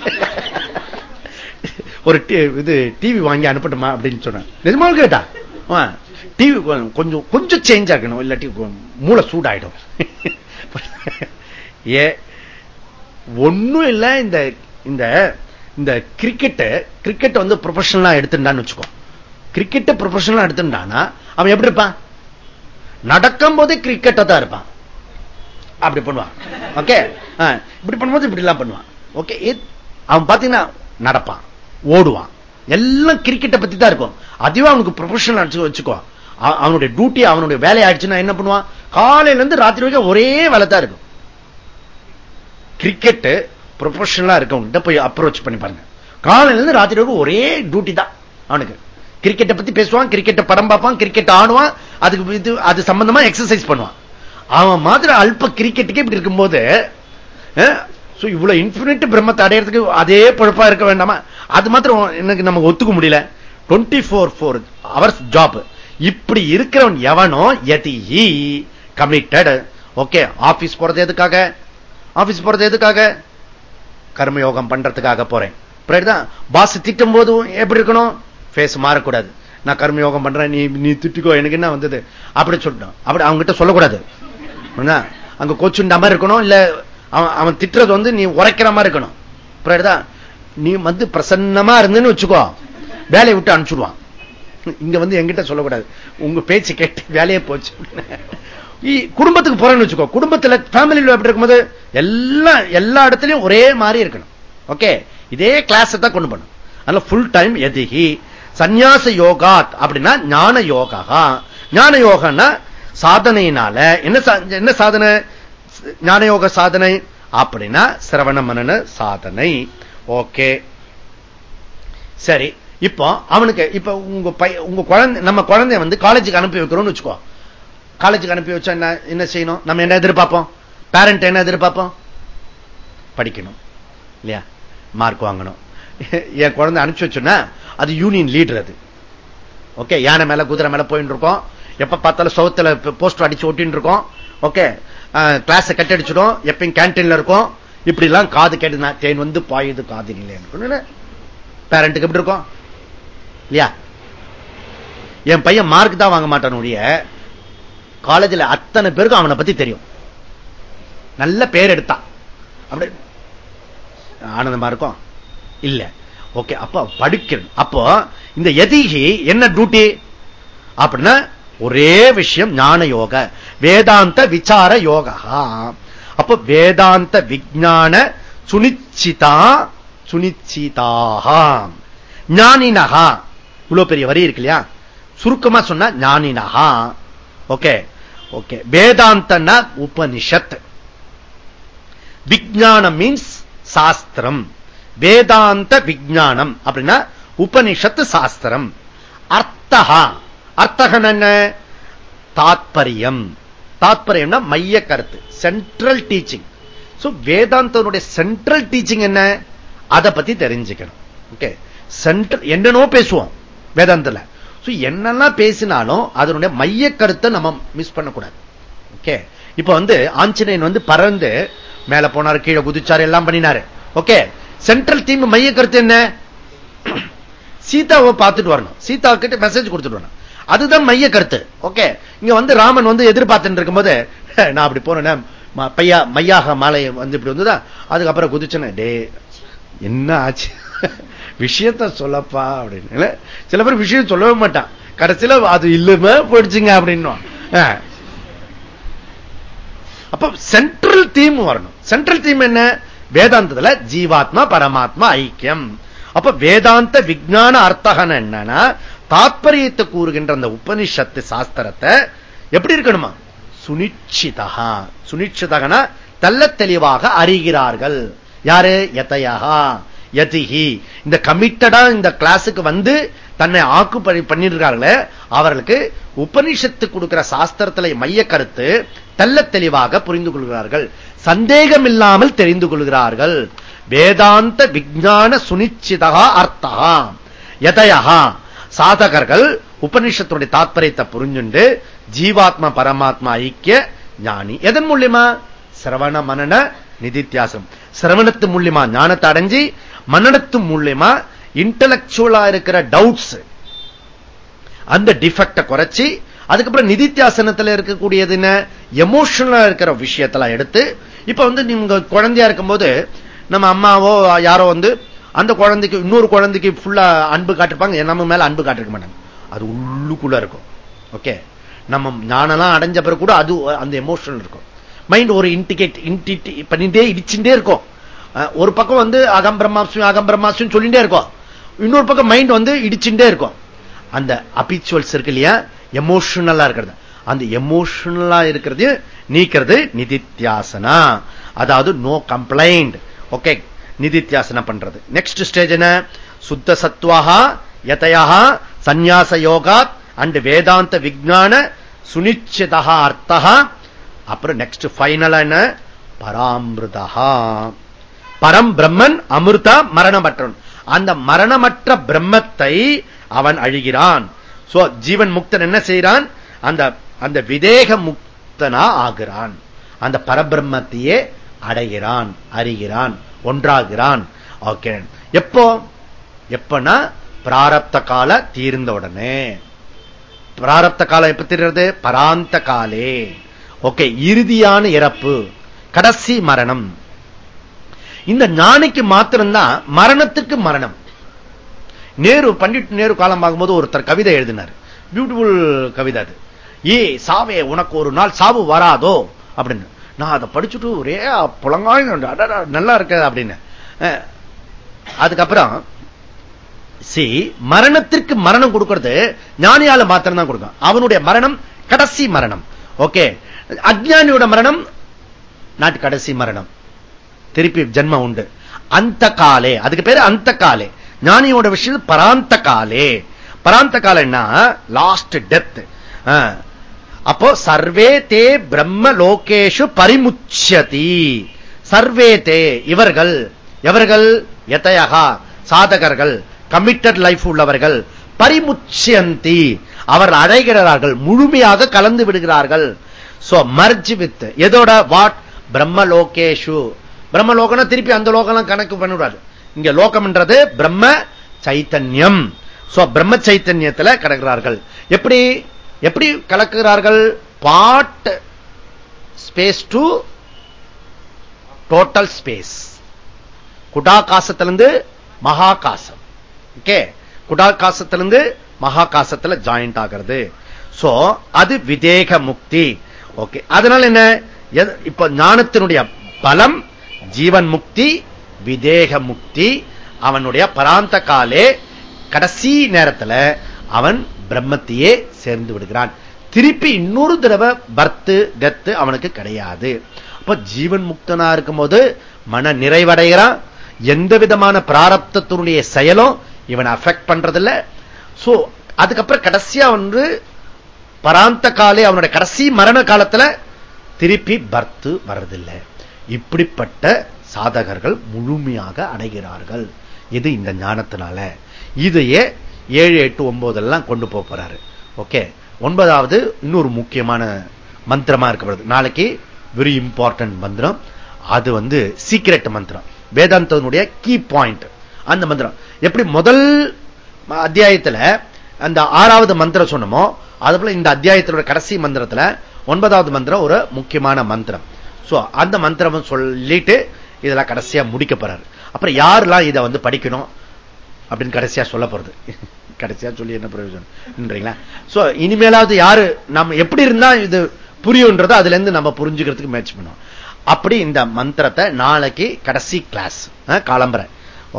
ஒரு இது டிவி வாங்கி அனுப்பட்டுமா அப்படின்னு சொன்னேன். நிஜமாக கேட்டா? டிவி கொஞ்சம் கொஞ்சம் சேஞ்ச் ஆகணும் இல்லாட்டி மூளை சூடாயிடும். *laughs* ஏ ஒண்ணும் இல்ல இந்த இந்த இந்த கிரிக்கெட் கிரிக்கெட் வந்து ப்ரொஃபஷனலா எடுத்துட்டான்னு வச்சுக்கோ. கிரிக்கெட்டை ப்ரொஃபஷனலா எடுத்துட்டானா அவன் எப்படி இருப்பான்? நடக்கும் போதே கிரிக்கெட்டை தான் இருப்பான். அப்படி பண்ணுவான். ஓகே இப்படி பண்ணும்போது இப்படி எல்லாம் பண்ணுவான். ஓகே அவன் பாத்தீங்கன்னா நடப்பான். ஓடுவான். எல்லாம் கிரிக்கெட்டை பத்தி தான் இருக்கும். அதுவே அவனுக்கு ப்ரொஃபஷனல் வச்சுக்கோ. அவனுடைய டியூட்டி அவனுடைய வேலை ஆயிடுச்சுன்னா என்ன பண்ணுவான்? காலையில இருந்து ராத்திரி வரைக்கும் ஒரே வேலை தான் இருக்கும் கிரிக்கெட் ப்ரொஃபஷனலா இருக்கவங்கிட்ட போய் அப்ரோச் பண்ணி பாருங்க. காலையில இருந்து ராத்திரி வரைக்கும் ஒரே டியூட்டி தான் அவனுக்கு. கிரிக்கெட்டை பத்தி பேசுவான் கிரிக்கெட்டை படம் பார்ப்பான் கிரிக்கெட் ஆடுவான் அதுக்கு இது அது சம்பந்தமா எக்ஸசைஸ் பண்ணுவான். அவன் மாதிரி அல்ப கிரிக்கெட்டுக்கே இப்படி இருக்கும்போது இவ்வளவு இன்பினிட் பிரம்மத்தை அடையிறதுக்கு அதே பொழப்பா இருக்க வேண்டாமா? அது மாத்திரம் எனக்கு நமக்கு ஒத்துக்க முடியல. Twenty four four hours job இப்படி இருக்கிறவன் எவனோ எதி கமிட்டட் ஓகே ஆபீஸ் போறது எதுக்காக? ஆபீஸ் போறது எதுக்காக? கர்மயோகம் பண்றதுக்காக போறேன். பாஸ் திட்டும் போதும் எப்படி இருக்கணும்? பேச மாறக்கூடாது. நான் கர்மயோகம் பண்றேன் நீ நீ திட்டிக்கோ எனக்கு என்ன வந்தது? அப்படி சொல்லிட்டோம். அப்படி அவங்ககிட்ட சொல்லக்கூடாது. அங்க கோச்சுண்ட மாதிரி இருக்கணும் இல்ல அவன் அவன் திட்டுறது வந்து நீ உரைக்கிற மாதிரி இருக்கணும். புரியுதா? நீ வந்து பிரசன்னமா இருந்துன்னு வச்சுக்கோ. வேலையை விட்டு அனுப்பிச்சுடுவான். இங்க வந்து எங்கிட்ட சொல்லக்கூடாது. உங்க பேச்சு கேட்டு வேலையே போச்சு. குடும்பத்துக்கு போறேன்னு வச்சுக்கோ. குடும்பத்துல ஃபேமிலியில் எப்படி இருக்கும்போது எல்லா எல்லா இடத்துலயும் ஒரே மாதிரி இருக்கணும். ஓகே இதே கிளாஸ் தான் கொண்டு பண்ணும் அதனால ஃபுல் டைம் எதிகி சந்நியாச யோகாத் அப்படின்னா ஞான யோகா. ஞான யோகன்னா சாதனையினால. என்ன என்ன சாதனை? ஞானயோக சாதனை. அப்படின்னா சிரவண மனன சாதனை. ஓகே. சரி இப்போ அவனுக்கு இப்ப உங்க உங்க குழந்தை நம்ம குழந்தைய வந்து காலேஜுக்கு அனுப்பி வைக்கிறோம்னு வச்சுக்கோ. காலேஜுக்கு அனுப்பி வச்சா என்ன என்ன செய்யணும்? நம்ம என்ன எதிர்பார்ப்போம்? பேரண்ட் என்ன எதிர்பார்ப்போம்? படிக்கணும். இல்லையா? மார்க் வாங்கணும். என் குழந்தை அனுப்பிச்சு வச்சோன்னா அது யூனியன் லீடர் அது. ஓகே யானை மேல குதிரை மேல போயிட்டு இருக்கோம். எப்ப பார்த்தாலும் சவுத்துல போஸ்டர் அடிச்சு ஓட்டின்னு இருக்கோம். ஓகே கிளாஸ் கட்டடிச்சிடும். எப்பயும் கேன்டீன்ல இருக்கும். இப்படி எல்லாம் காது கேட்டு தேன் வந்து பாயுது காது இல்லையா பேரண்ட்டுக்கு எப்படி இருக்கும்? இல்லையா? என் பையன் மார்க் தான் வாங்க மாட்டானுடைய காலேஜில் அத்தனை பேருக்கும் அவனை பத்தி தெரியும். நல்ல பேர் எடுத்தான். அப்படி ஆனந்தமா இருக்கும்? இல்ல. ஓகே அப்ப படிக்கணும். அப்போ இந்த எதிகி என்ன டியூட்டி அப்படின்னா ஒரே விஷயம் ஞான யோக. வேதாந்த விசார யோகா. அப்ப வேதாந்த விஜான சுனிச்சிதா சுனிச்சிதாக ஞானினகா இவ்வளவு பெரிய வரி இருக்கு இல்லையா? சுருக்கமா சொன்னா ஞானினகா ஓகே. ஓகே. வேதாந்தன்னா உபனிஷத். விஜானம் மீன்ஸ் சாஸ்திரம். வேதாந்த விஜானம் அப்படின்னா உபனிஷத்து சாஸ்திரம். அர்த்தகா அர்த்தகன் என்ன? தாத்பரியம். தாத்பரியம்னா மைய கருத்து. சென்ட்ரல் டீச்சிங் வேதாந்தனுடைய சென்ட்ரல் டீச்சிங் என்ன? அதை பத்தி தெரிஞ்சுக்கணும். ஓகே சென்ட்ரல் என்னனோ பேசுவோம் வேதாந்தில் என்னெல்லாம் பேசினாலும் அதனுடைய மைய கருத்தை நம்ம மிஸ் பண்ணக்கூடாது. ஓகே இப்ப வந்து ஆஞ்சநேயன் வந்து பறந்து மேல போனாரு கீழே குதிச்சாரு எல்லாம் பண்ணினாரு. ஓகே சென்ட்ரல் தீம் மைய கருத்து என்ன? *clears throat* சீதாவை பார்த்துட்டு வரணும். சீதா கிட்ட மெசேஜ் கொடுத்துட்டு வரணும். அதுதான் மைய கருத்து. ஓகே இங்க வந்து ராமன் வந்து எதிர்பார்த்துட்டு இருக்கும்போது நான் அப்படி போனேன் பையா மையாக மாலை வந்து இப்படி வந்துதா? அதுக்கப்புறம் குதிச்சேன் டே என்ன ஆச்சு? விஷயத்த சொல்லப்பா அப்படின்னு. சில பேர் விஷயம் சொல்லவே மாட்டான். கடைசியில அது இல்லாம போயிடுச்சுங்க அப்படின்னு அப்ப சென்ட்ரல் தீம் வரணும். சென்ட்ரல் தீம் என்ன? வேதாந்தத்துல ஜீவாத்மா பரமாத்மா ஐக்கியம். அப்ப வேதாந்த விஜான அர்த்தகன் என்னன்னா தாத்பரியத்தை கூறுகின்ற அந்த உபனிஷத்து சாஸ்திரத்தை எப்படி இருக்கணுமா? சுனிச்சிதா சுனிச்சிதகனா தள்ள தெளிவாக அறிகிறார்கள். யாரு? எத்தையா யதிஹி. இந்த கமிட்டடா இந்த கிளாஸுக்கு வந்து தன்னை ஆக்கு பண்ணிருக்கார்களே அவர்களுக்கு உபனிஷத்து கொடுக்கிற சாஸ்திரத்தில் மைய கருத்து தள்ள தெளிவாக புரிந்து கொள்கிறார்கள். சந்தேகம் இல்லாமல் தெரிந்து கொள்கிறார்கள். வேதாந்த விஜான சுனிச்சிதா அர்த்தா எதையகா சாதகர்கள் உபனிஷத்துடைய தாத்பரியத்தை புரிஞ்சுண்டு ஜீவாத்மா பரமாத்மா ஐக்கிய ஞானி. எதன் மூலியமா? சிரவண மனன நிதித்தியாசம். சிரவணத்து மூலியமா ஞானத்தை அடைஞ்சி மன்னனத்து மூலியமா இன்டலக்சுவலா இருக்கிற டவுட்ஸ் அந்த டிஃபெக்ட குறைச்சி அதுக்கப்புறம் நிதித்தியாசனத்தில் இருக்கக்கூடியது என்ன? எமோஷனலா இருக்கிற விஷயத்தெல்லாம் எடுத்து இப்ப வந்து நீங்க குழந்தையா இருக்கும்போது நம்ம அம்மாவோ யாரோ வந்து அந்த குழந்தைக்கு இன்னொரு குழந்தைக்கு ஃபுல்லா அன்பு காட்டிருப்பாங்க. நம்ம மேல அன்பு காட்டிருக்க மாட்டாங்க. அது உள்ளுக்குள்ள இருக்கும். ஓகே நம்ம ஞானெல்லாம் அடைஞ்ச பிறகு கூட அது அந்த எமோஷனல் இருக்கும். மைண்ட் ஒரு இன்டிகேட் இன்டிட்டி பண்ணிட்டே இடிச்சுட்டே இருக்கும். ஒரு பக்கம் வந்து அகம் பிரம்மாஸ்மி சொல்லிட்டே இருக்கும். இன்னொரு பக்கம் மைண்ட் வந்து இடிச்சுட்டே இருக்கும். அந்த அபிச்சுவல்ஸ் இருக்கு இல்லையா? எமோஷனலா இருக்கிறது. அந்த எமோஷனலா இருக்கிறது நீக்கிறது நிதித்தியாசனா. அதாவது நோ கம்ப்ளைண்ட் ஓகே நிதித்தியாசனம் பண்றது. நெக்ஸ்ட் ஸ்டேஜ் என்ன? சுத்த சத்வாகா யதையா சந்நியாச யோகா அண்ட் வேதாந்த விஜான சுனிச்சிதா அர்த்தா அப்புறம் நெக்ஸ்ட் பைனல் என்ன? பராமிருதா பரம் பிரம்மன் அமிர்தா மரணமற்றவன். அந்த மரணமற்ற பிரம்மத்தை அவன் அழுகிறான். ஜீவன் முக்தன் என்ன செய்யறான் அந்த அந்த விதேக முக்தனா ஆகிறான். அந்த பரபிரம்மத்தையே அடைகிறான் அறிகிறான். ஒன்றாகிறான். ஓகே எப்போ? எப்பனா பிராரப்த கால தீர்ந்த உடனே. பிராரப்த காலம் எப்ப தீர்றது பராந்த காலே. ஓகே இறுதியான இறப்பு கடைசி மரணம். இந்த ஞானிக்கு மாத்திரம்தான் மரணத்துக்கு மரணம். நேரு பண்டிட் நேரு காலம் ஆகும்போது ஒருத்தர் கவிதை எழுதினார். பியூட்டிஃபுல் கவிதை அது. ஏ சாவே உனக்கு ஒரு நாள் சாவு வராதோ? அப்படின்னு. நான் அதை படிச்சுட்டு ஒரே புலங்காய் நல்லா இருக்க அப்படின்னு. அதுக்கப்புறம் சி மரணத்திற்கு மரணம் கொடுக்கிறது ஞானியால மாத்திரம் தான் கொடுக்கும். அவனுடைய மரணம் கடைசி மரணம். ஓகே. அஜ்ஞானியோட மரணம் நாட்டு கடைசி மரணம். திருப்பி ஜென்மம் உண்டு. அந்த காலே அதுக்கு பேரு அந்த காலே. ஞானியோட விஷயம் பராந்த காலே. பராந்த காலம்னா லாஸ்ட் டெத் அப்போ சர்வே தே பிரம்ம லோகேஷு பரிமுச்சதி. சர்வே தே இவர்கள் எவர்கள்? எத்தையகா? சாதகர்கள் கமிட்டட் லைஃப் உள்ளவர்கள். பரிமுச்சியந்தி. அவர் அடைகிறார்கள் முழுமையாக கலந்து விடுகிறார்கள். சோ மர்ஜ் வித் எதோட? வாட் பிரம்ம லோகேஷு பிரம்ம லோகம்னா திருப்பி அந்த லோகம் கணக்கு பண்ணிவிடாது இங்க லோகம்ன்றது பிரம்ம சைத்தன்யம். சோ பிரம்ம சைத்தன்யத்தில் கிடக்கிறார்கள். எப்படி? எப்படி கலக்குகிறார்கள்? Pot space to total space குடாகாசத்திலிருந்து மகாகாசம். ஓகே குடாகாசத்திலிருந்து மகாகாசத்துல ஜாயிண்ட் ஆகிறது. சோ அது விதேக முக்தி. ஓகே அதனால என்ன? இப்ப ஞானத்தினுடைய பலம் ஜீவன் முக்தி விதேக முக்தி அவனுடைய பராந்த காலே கடைசி நேரத்தில் அவன் பிரம்மத்தையே சேர்ந்து விடுகிறான். திருப்பி இன்னொரு தடவை பர்த்து டெத்து அவனுக்கு கிடையாது. அப்ப ஜீவன் முக்தனா இருக்கும் போது மன நிறைவடைகிறான். எந்த விதமான பிராரப்தத்தினுடைய செயலும் இவன் அஃபெக்ட் பண்றதில்ல. சோ அதுக்கப்புறம் கடைசியா வந்து பராந்த காலே அவனுடைய கடைசி மரண காலத்துல திருப்பி பர்த்து வர்றதில்லை. இப்படிப்பட்ட சாதகர்கள் முழுமையாக அடைகிறார்கள். இது இந்த ஞானத்தினால. இதையே ஏழு எட்டு ஒன்பது எல்லாம் கொண்டு போறாரு. ஓகே. ஒன்பதாவது இன்னொரு முக்கியமான மந்திரமா இருக்கப்படுது. நாளைக்கு வெரி இம்பார்ட்டன்ட் மந்திரம். அது வந்து சீக்ரெட் மந்திரம். வேதாந்தனுடைய கீ பாயிண்ட் அந்த மந்திரம். எப்படி முதல் அத்தியாயத்துல அந்த ஆறாவது மந்திரம் சொன்னமோ அது போல இந்த அத்தியாயத்தினுடைய கடைசி மந்திரத்துல ஒன்பதாவது மந்திரம் ஒரு முக்கியமான மந்திரம். சோ அந்த மந்திரம் சொல்லிட்டு இதெல்லாம் கடைசியா முடிக்க போறாரு. அப்புறம் யாரெல்லாம் இதை வந்து படிக்கணும்? அப்படின்னு கடைசியா சொல்ல போறது. கடைசியா சொல்லி என்ன பிரயோஜனம் சோ இனிமேலாவது யாரு நம்ம எப்படி இருந்தா இது புரியும்ன்றதோ அதுல இருந்து நம்ம புரிஞ்சுக்கிறதுக்கு மேட்ச் பண்ணுவோம். அப்படி இந்த மந்திரத்தை நாளைக்கு கடைசி கிளாஸ் காலம்பரை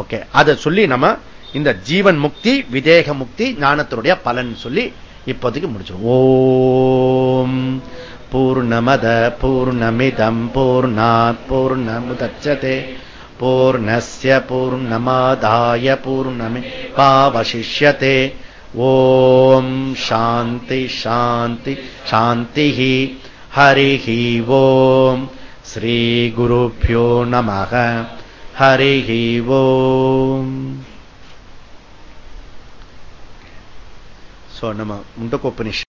ஓகே அதை சொல்லி நம்ம இந்த ஜீவன் முக்தி விதேக முக்தி ஞானத்தினுடைய பலன் சொல்லி இப்போதைக்கு முடிச்சிடும் ஓம் பூர்ணமத பூர்ணமிதம் பூர்ணா பூர்ணமுதச்சதே. पूर्णस्य पूर्णमादाय पूर्णमि पावशिष्यते ॐ शान्ति शान्ति शान्तिः हरिः ॐ श्रीगुरुभ्यो नमः हरिः ॐ सो नम मुण्डकोपनिषत्